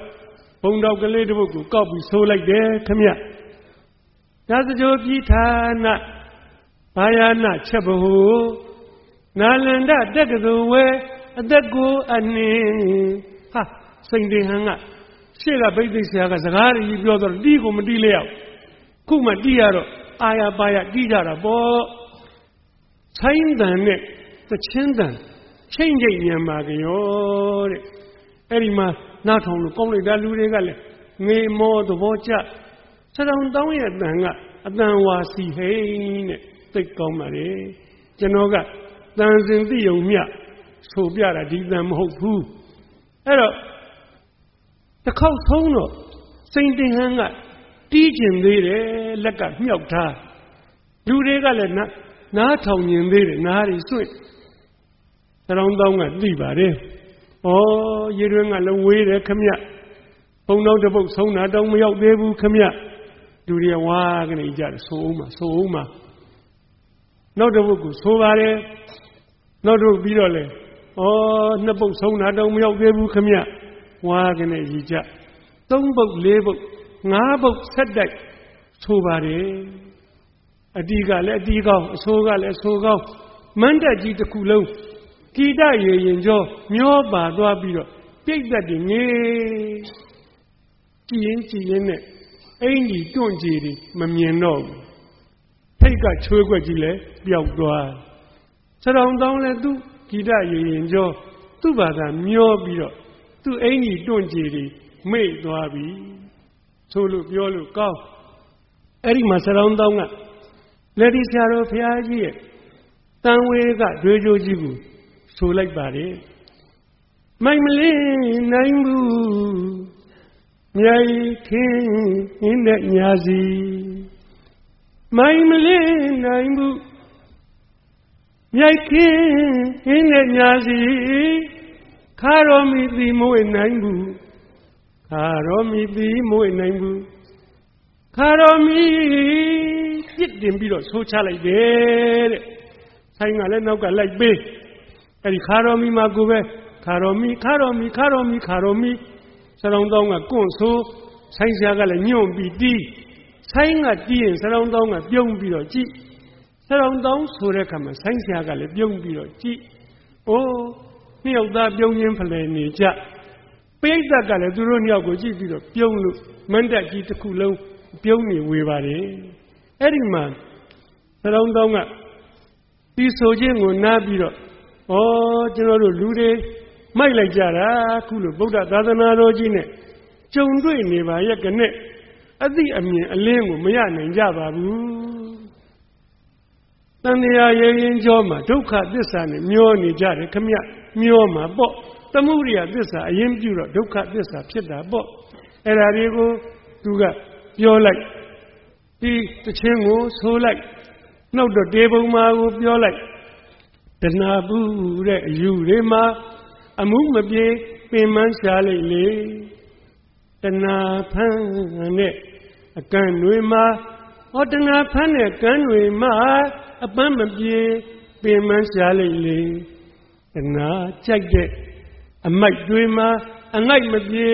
ဘုံတော်ကလေးတစ်ပုဒ်ကိုကောက်ပြီးဆိုးလိုက်တယ်ခမဒါစကြိုပိဌာနဘာယာနချက်ဘဟုနာလန္ဒတက္ကသိုလ်ဝဲအသက်ကိုအနှင်းဟာစိန်တင်ဟန်ကရှေ့ကဗိသိက်ဆရာကစကားကြီးပြောတော့တီးကိုမတီးလျောက် ခုမှတီးရတော့အာရပါရတီးကြတာပေါ့ဆိုင်တန်နဲ့သချင်းတန်ချိန်ချိန်ညံပါကြရောတဲ့အဲ့ဒီမှာနားထောင်လို့ကောင်းလိုက်တာလူတွေကလည်းငေမောသဘောကျစရုံတောင်းရဲ့အတန်ကအတန်ဝါစီဟိန်းတဲ့သိကောင်းပါလေကျွန်တော်ကတန်စင်သိုံမြဆိုပြတာဒီတန်မဟုတ်ဘူးအဲ့တော့တစ်ခေါက်ဆုံးတော့စိန်တင်ဟန်းက တီးကျင်သေးတယ်လက်ကမြောက်ထားလူတွေကလည်းနားထောင်ကျင်သေးတယ်နားရီစွင့်တရောင်းတောင်းကသိပါတယ်ဩရေတွင်းကလည်းဝေးတယ်ခမဘုံတော်တပုတ်ဆုံးတာတောင်းမရောက်သေးဘူးခမလူတွေဝါကနေကြတယ်ဆိုအောင်မှာဆိုအောင်မှာနောက်တစ်ပုတ်ကိုဆိုပါတယ်နောက်တစ်ပုတ်ပြီးတော့လေဩနှစ်ပုတ်ဆုံးတာတောင်းမရောက်သေးဘူးခမဝါကနေရည်ကြသုံးပုတ်လေးပုတ် ငါးပုတ်ဆက်တိုက်ဆိုပါတယ်အတီးကလည်းအတီးကောင်းအဆိုးကလည်းအဆိုးကောင်းမန်းတက်ကြီးတစ်ခုလုံးကိတရေရင်ကျော်မျောပါသွားပြီးတော့ပြိတ်သက်တွေငေးကြည်ရင်ကြည်ရင်နဲ့အင်းကြီးတွန့်ကြည်တွေမမြင်တော့ဘူးထိတ်ကချွေးွက်ကြီးလည်းပျောက်သွားစရောင်တောင်းလည်းသူကိတရေရင်ကျော်သူ့ဘာသာမျောပြီးတော့သူ့အင်းကြီးတွန့်ကြည်တွေမေ့သွားပြီ ဆိုလို့ပြောလို့ကောင်းအဲ့ဒီမှာစရောင်တောင်းကလက်ဒီဆရာတော်ဘုရားကြီးရဲ့တန်ဝေကဒွေကြိုးကြီးကိုဆိုလိုက်ပါတယ်မိုင်မလေးနိုင်ဘူးမြိုင်ခင်းရင်းတဲ့ညာစီမိုင်မလေးနိုင်ဘူးမြိုင်ခင်းရင်းတဲ့ညာစီခါတော်မီတိမွေနိုင်ဘူး ခါတော်မီတိမွေနိုင်ဘူးခါတော်မီပြစ်တင်ပြီးတော့ဆိုးချလိုက်တယ်တဲ့ဆိုင်ကလည်းနောက်ကလိုက်ပေးအဲ့ဒီခါတော်မီမှာကိုပဲခါတော်မီခါတော်မီခါတော်မီခါတော်မီစရုံတောင်းကကွန့်ဆိုးဆိုင်ဆရာကလည်းညွန့်ပြီးတီးဆိုင်ကတီးရင်စရုံတောင်းကပြုံးပြီးတော့ကြည့်စရုံတောင်းဆိုတဲ့ခါမှာဆိုင်ဆရာကလည်းပြုံးပြီးတော့ကြည့်အိုးနှစ်ယောက်သားပြုံးချင်းဖလှယ်နေကြ ပိဋကကလည်းသူတို့နှစ်ယောက်ကိုကြည့်ပြီးတော့ပြုံးလို့မန္တကြီးတစ်ခုလုံးပြုံးနေဝေပါတယ်အဲ့ဒီမှာစရုံတောင်းကဒီဆိုခြင်းကိုနားပြီးတော့ဩကျွန်တော်တို့လူတွေမိုက်လိုက်ကြတာခုလိုဗုဒ္ဓသာသနာတော်ကြီးနဲ့ကြုံတွေ့နေပါရဲ့ကနဲ့အသိအမြင်အလင်းကိုမရနိုင်ကြပါဘူးတန်ရာရေရင်ကြောမှာဒုက္ခသစ္စာနဲ့မျောနေကြတယ်ခမမျောမှာပေါ့ သမှုရိယသစ္စာအရင်ပြုတော့ဒုက္ခသစ္စာဖြစ်တာပေါ့အဲ့ဒါတွေကိုသူကပြောလိုက်ဒီတခြင်းကိုဆိုလိုက်နောက်တော့တေပုံမာကိုပြောလိုက်တဏှာဘူးတဲ့အယူတွေမှာအမှုမပြေပင်မရှားလိုက်လေတဏှာဖန်းနဲ့အကန့်တွေမှာဟောတဏှာဖန်းတဲ့ကန်းတွေမှာအပန်းမပြေပင်မရှားလိုက်လေတဏှာကြိုက်တဲ့ အမိုက်တွေမှာအငိုက်မပြေ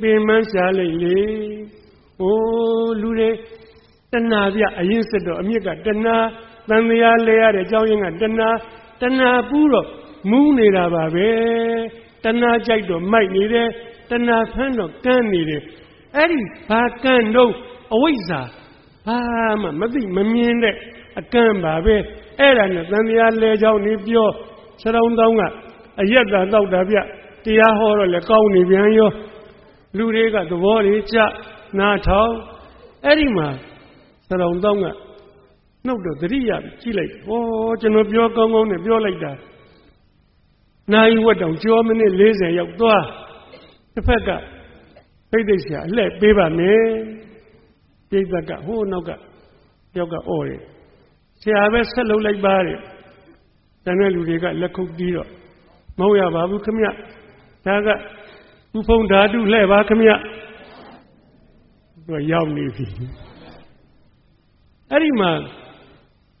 ပင်မရှားလိုက်လေဟိုလူတွေတဏှာပြအရင်စစ်တော့အမြစ်ကတဏှာတန်တရားလဲရတဲ့အကြောင်းရင်းကတဏှာတဏှာပူးတော့မူးနေတာပါပဲတဏှာကြိုက်တော့မိုက်နေတယ်တဏှာဖမ်းတော့ကန်းနေတယ်အဲ့ဒီဘာကန်းတော့အဝိဇ္ဇာဘာမှမသိမမြင်တဲ့အကန့်ပါပဲအဲ့ဒါနဲ့သံဃာလဲကြောင်းနေပြောခြေတော်တောင်းကအယက်တာတောက်တာပြ တရားဟောတော့လည်းကောင်းနေပြန်ရောလူတွေကသဘောတွေကြနားထောင်အဲ့ဒီမှာခြေတော်တောင်းကနှုတ်တော့တတိယကြည့်လိုက်ဟောကျွန်တော်ပြောကောင်းကောင်းနဲ့ပြောလိုက်တာနိုင်ဝက်တောင်ကြောမိနစ်40ရောက်သွားတစ်ဖက်ကပိဋိတ်ဆရာအလှည့်ပေးပါမယ်ပြိဿကဟိုးနောက်ကယောက်ကအော်တယ်ဆရာပဲဆက်လုပ်လိုက်ပါတဲ့တန်တဲ့လူတွေကလက်ခုပ်ပြီးတော့မဟုတ်ရပါဘူးခမ ဒါကဥဖုံဓာတုလှဲ့ပါခမသူရောက်နေပြီအဲ့ဒီမှာ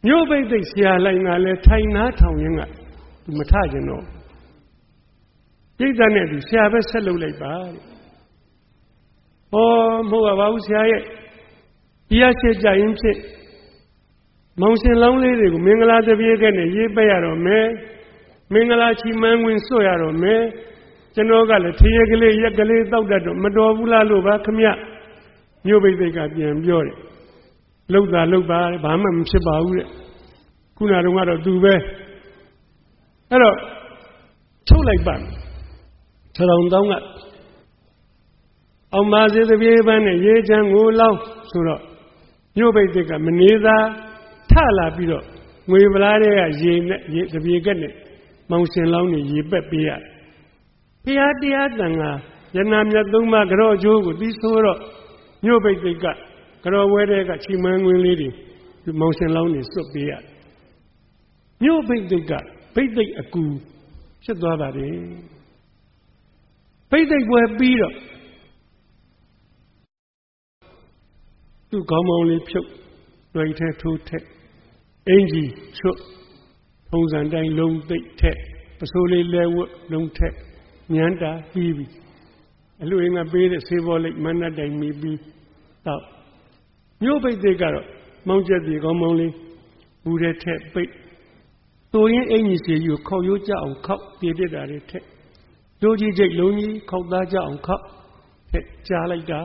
မြို့ပိတ်သိဆရာလိုက်ငါလဲထိုင်နာထောင်ရင်ကသူမထကျင်တော့ပြိဿနဲ့သူဆရာပဲဆက်လုပ်လိုက်ပါတဲ့ဟောမဟုတ်ပါဘူးဆရာရဲ့တရားရှိကြရင်ဖြစ်မောင်ရှင်လောင်းလေးတွေကိုမင်္ဂလာတပြေးကနဲ့ရေးပက်ရတော့မယ်မင်္ဂလာချီမန်းဝင်ဆွတ်ရတော့မယ် ကျွန်တော်ကလည်းထရေကလေးရက်ကလေးတောက်တတ်တော့မတော်ဘူးလားလို့ပါခမမြို့ပိတ်သိက်ကပြန်ပြောတယ်လှုပ်တာလှုပ်ပါဘာမှမဖြစ်ပါဘူးတဲ့ခုနကတော့သူပဲအဲ့တော့ထုတ်လိုက်ပါခြေတော်တောင်းကအောင်ပါစေတပြေးပန်းနဲ့ရေးချမ်းကိုလောင်းဆိုတော့မြို့ပိတ်သိက်ကမနေသာထလာပြီးတော့ငွေပလားတွေကရေနဲ့ရေတပြေကက်နဲ့မောင်ရှင်လောင်းနေရေပက်ပေးရ ဘုရားတရားတန်ခါယနာမြတ်သုံးပါးကြောအကျိုးကိုသိဆိုတော့မြို့ပိတ်သိက်ကကြောဝဲတဲ့ကချီမန်းငွေလေးတွေမောင်ရှင်လောင်းနေစွတ်ပေးရမြို့ပိတ်သိက်ကဘိတ်သိက်အကူဖြစ်သွားပါတယ်ဘိတ်သိက်ပွဲပြီးတော့သူ့ခေါင်းမောင်းလေးဖြုတ်တွိုင်ထဲထိုးထက်အင်ကြီးချွတ်ပုံစံတိုင်းလုံးသိပ်ထက်ပစိုးလေးလဲဝတ်လုံးထက် ညံတာပြီးပြီအလူအိမ်ကပေးတဲ့ဆေးဘောလိတ်မနတ်တိုင်မီပြီးတော့မြို့ပိတ်သေးကတော့မောင်းချက်ဒီကောင်းမောင်းလေးဘူးတဲ့ထက်ပိတ်တိုရင်းအင်ကြီးစီယူခေါက်ရိုးကြအောင်ခောက်ပြေပြစ်တာတွေထက်တို့ကြီးချိတ်လုံးကြီးခောက်သားကြအောင်ခောက်ထက်ကြားလိုက်တာ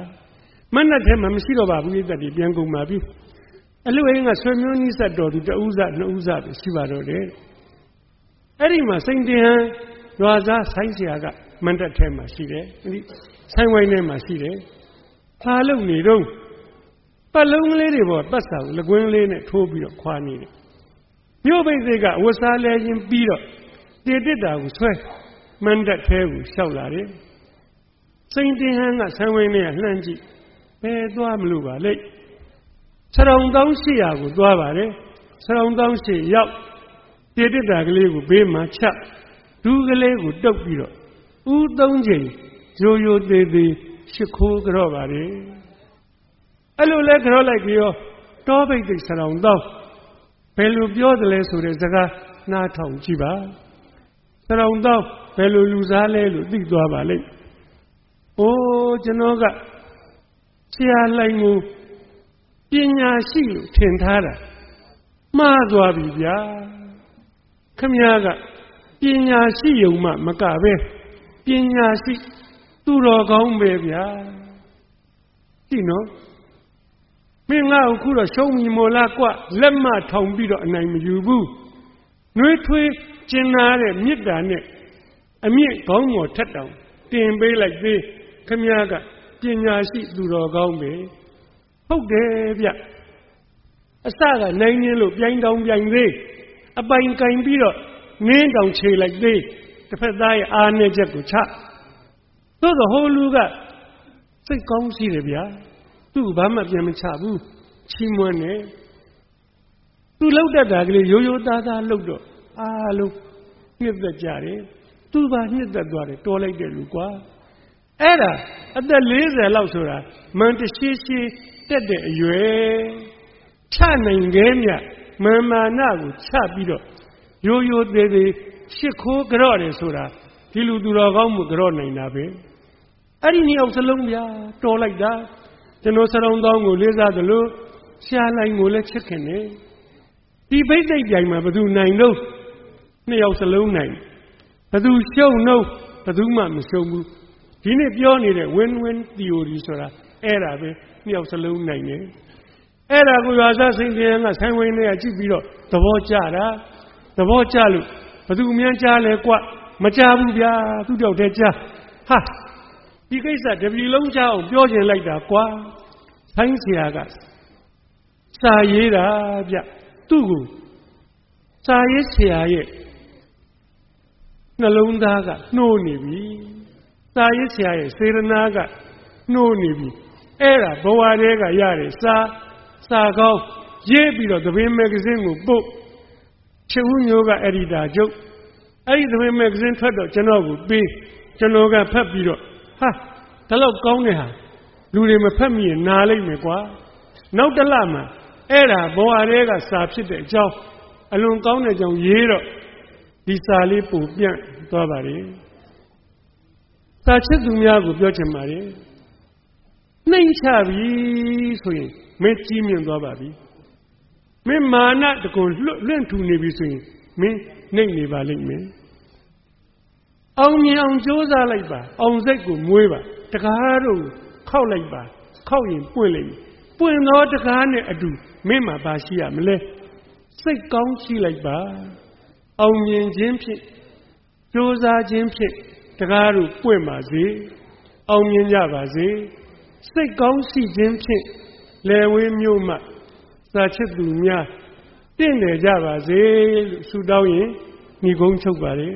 မနတ်ထဲမှာမရှိတော့ပါဘူးဣသက်ဒီပြန်ကုန်ပါပြီအလူအိမ်ကဆွေမျိုးနီးဆက်တော်သူတဦးစနှစ်ဦးစပဲရှိပါတော့တယ်အဲ့ဒီမှာစိန်တင်ဟန် ရွာသားဆိုင်ဆရာကမန္တက်ထဲမှာရှိတယ်ဒီဆိုင်ဝိုင်းထဲမှာရှိတယ်ဖားလုံနေတော့ပတ်လုံးကလေးတွေပေါ်ပတ်ဆောင်လကွင်းလေးနဲ့ထိုးပြီးတော့ခွာနေတယ်မြို့ပိတ်စိတ်ကဝဆာလဲခြင်းပြီးတော့တေတစ်တာကိုဆွဲမန္တက်ထဲကိုလျှောက်လာတယ်စိန်တင်ဟန်းကဆိုင်ဝိုင်းထဲကလှမ်းကြည့်ဘယ်သွားမလို့ပါလဲ1800ကိုသွားပါတယ်1800ရောက်တေတစ်တာကလေးကိုဘေးမှာချက် ဒူးကလေးကိုတုပ်ပြီးတော့ဥသုံးချိန်ရိုးရိုးသေးသေးရှ िख ိုးကြော့ပါတယ်အဲ့လိုလဲကြော့လိုက်ပြီးတော့တောပိတ်သိဆရုံတောင်းဘယ်လိုပြောတယ်လဲဆိုတဲ့စကားနားထောင်ကြည့်ပါဆရုံတောင်းဘယ်လိုလူစားလဲလို့သိသွားပါလိမ့်အိုးကျွန်တော်ကဆရာလိုင်ကိုပညာရှိလို့ထင်ထားတာမှားသွားပြီဗျာခမည်းက ပညာရှိယုံမှမကပဲပညာရှိသူတော်ကောင်းပဲဗျာကြည့်နော်မင်းငါ့ကိုခုတော့ရှုံးမီမို့လားကွလက်မထောင်ပြီးတော့အနိုင်မယူဘူးနှွေးထွေးကျင်နာတဲ့မေတ္တာနဲ့အမြင့်ကောင်းတော်ထက်တောင်တင်ပေးလိုက်သေးခမည်းကပညာရှိသူတော်ကောင်းပဲဟုတ်တယ်ဗျအစကနိုင်ရင်းလို့ပြိုင်တောင်ပြိုင်သေးအပိုင်ကင်ပြီးတော့ ငင်းတောင်ခြေလိုက်သေးတစ်ဖက်သားရဲ့အာနဲ့ချက်ကိုချသို့သောဟိုလူကစိတ်ကောင်းရှိတယ်ဗျာသူ့ဘာမှပြန်မချဘူးချီးမွမ်းတယ်သူလှုပ်တတ်တာကလေးရိုးရိုးသားသားလှုပ်တော့အားလုံးညှစ်သက်ကြတယ်သူပါညှစ်သက်သွားတယ်တော်လိုက်တယ်လူကွာအဲ့ဒါအသက်40လောက်ဆိုတာမန်တရှိရှိတက်တဲ့အရွယ်ချနိုင်ခဲ့မြမန်မာနကိုချပြီးတော့ ရိုးရိုးသေးသေးရှစ်ခိုးကြော့တယ်ဆိုတာဒီလူသူတော်ကောင်းမှုကြော့နိုင်တာပဲအဲ့ဒီနှစ်ယောက်စလုံးဗျာတော်လိုက်တာကျွန်တော်စရုံတောင်းကိုလေးစားသလိုရှားလိုက်ကိုလည်းချစ်ခင်တယ်ဒီဘိတ်သိက်ပြိုင်မှာဘယ်သူနိုင်တော့နှစ်ယောက်စလုံးနိုင်ဘယ်သူရှုံတော့ဘယ်သူမှမရှုံဘူးဒီနေ့ပြောနေတဲ့ win win theory ဆိုတာအဲ့ဒါပဲနှစ်ယောက်စလုံးနိုင်တယ်အဲ့ဒါကိုရွာသားစိန်ကျန်ကဆိုင်းဝင်းတွေကကြည့်ပြီးတော့သဘောကျတာ သဘောကျလို့ဘသူအများကြားလဲကွမကြဘူးဗျာသူ့တောက်တဲ့ကြားဟာဒီကိစ္စတပြီလုံးကြားအောင်ပြောကျင်လိုက်တာကွာဆိုင်းဆရာကစာရေးတာဗျသူ့ကိုစာရေးဆရာရဲ့နှလုံးသားကနှိုးနေပြီစာရေးဆရာရဲ့စေရနာကနှိုးနေပြီအဲ့ဒါဘဝတည်းကရတယ်စာစာကောင်းရေးပြီးတော့သဘင်မဂ္ဂဇင်းကိုပို့ ချစ်ဦးမျိုးကအက်ဒီတာချုပ်အဲ့ဒီသဘင်မဂ္ဂဇင်းထွက်တော့ကျွန်တော်ကိုပေးကျွန်တော်ကဖတ်ပြီးတော့ဟာဒါတော့ကောင်းတဲ့ဟာလူတွေမဖတ်မိရင်နားလိုက်မယ်ကွာနောက်တစ်လမှအဲ့ဒါဘဝတည်းကစာဖြစ်တဲ့အကြောင်းအလွန်ကောင်းတဲ့အကြောင်းရေးတော့ဒီစာလေးပို့ပြန့်သွားပါလေစာချစ်သူများကိုပြောချင်ပါတယ်နှိမ့်ချပြီဆိုရင်မင်းကြီးမြင့်သွားပါပြီ မင်းမာနတကုံလွတ်လွင့်ထူနေပြီဆိုရင်မင်းနှိမ့်နေပါလိမ့်မယ်အောင်မြင်အောင်ကြိုးစားလိုက်ပါအောင်စိတ်ကိုမွေးပါတကားတို့ခောက်လိုက်ပါခောက်ရင်ပွင့်လိမ့်မယ်ပွင့်သောတကားနဲ့အတူမင်းမှာပါရှိရမလဲစိတ်ကောင်းရှိလိုက်ပါအောင်မြင်ခြင်းဖြင့်ကြိုးစားခြင်းဖြင့်တကားတို့ပွင့်ပါစေအောင်မြင်ကြပါစေစိတ်ကောင်းရှိခြင်းဖြင့်လယ်ဝေးမြို့မှ သာချစ်သူများတင့်တယ်ကြပါစေလို့ဆုတောင်းရင်ညီကုန်းချုပ်ပါလေ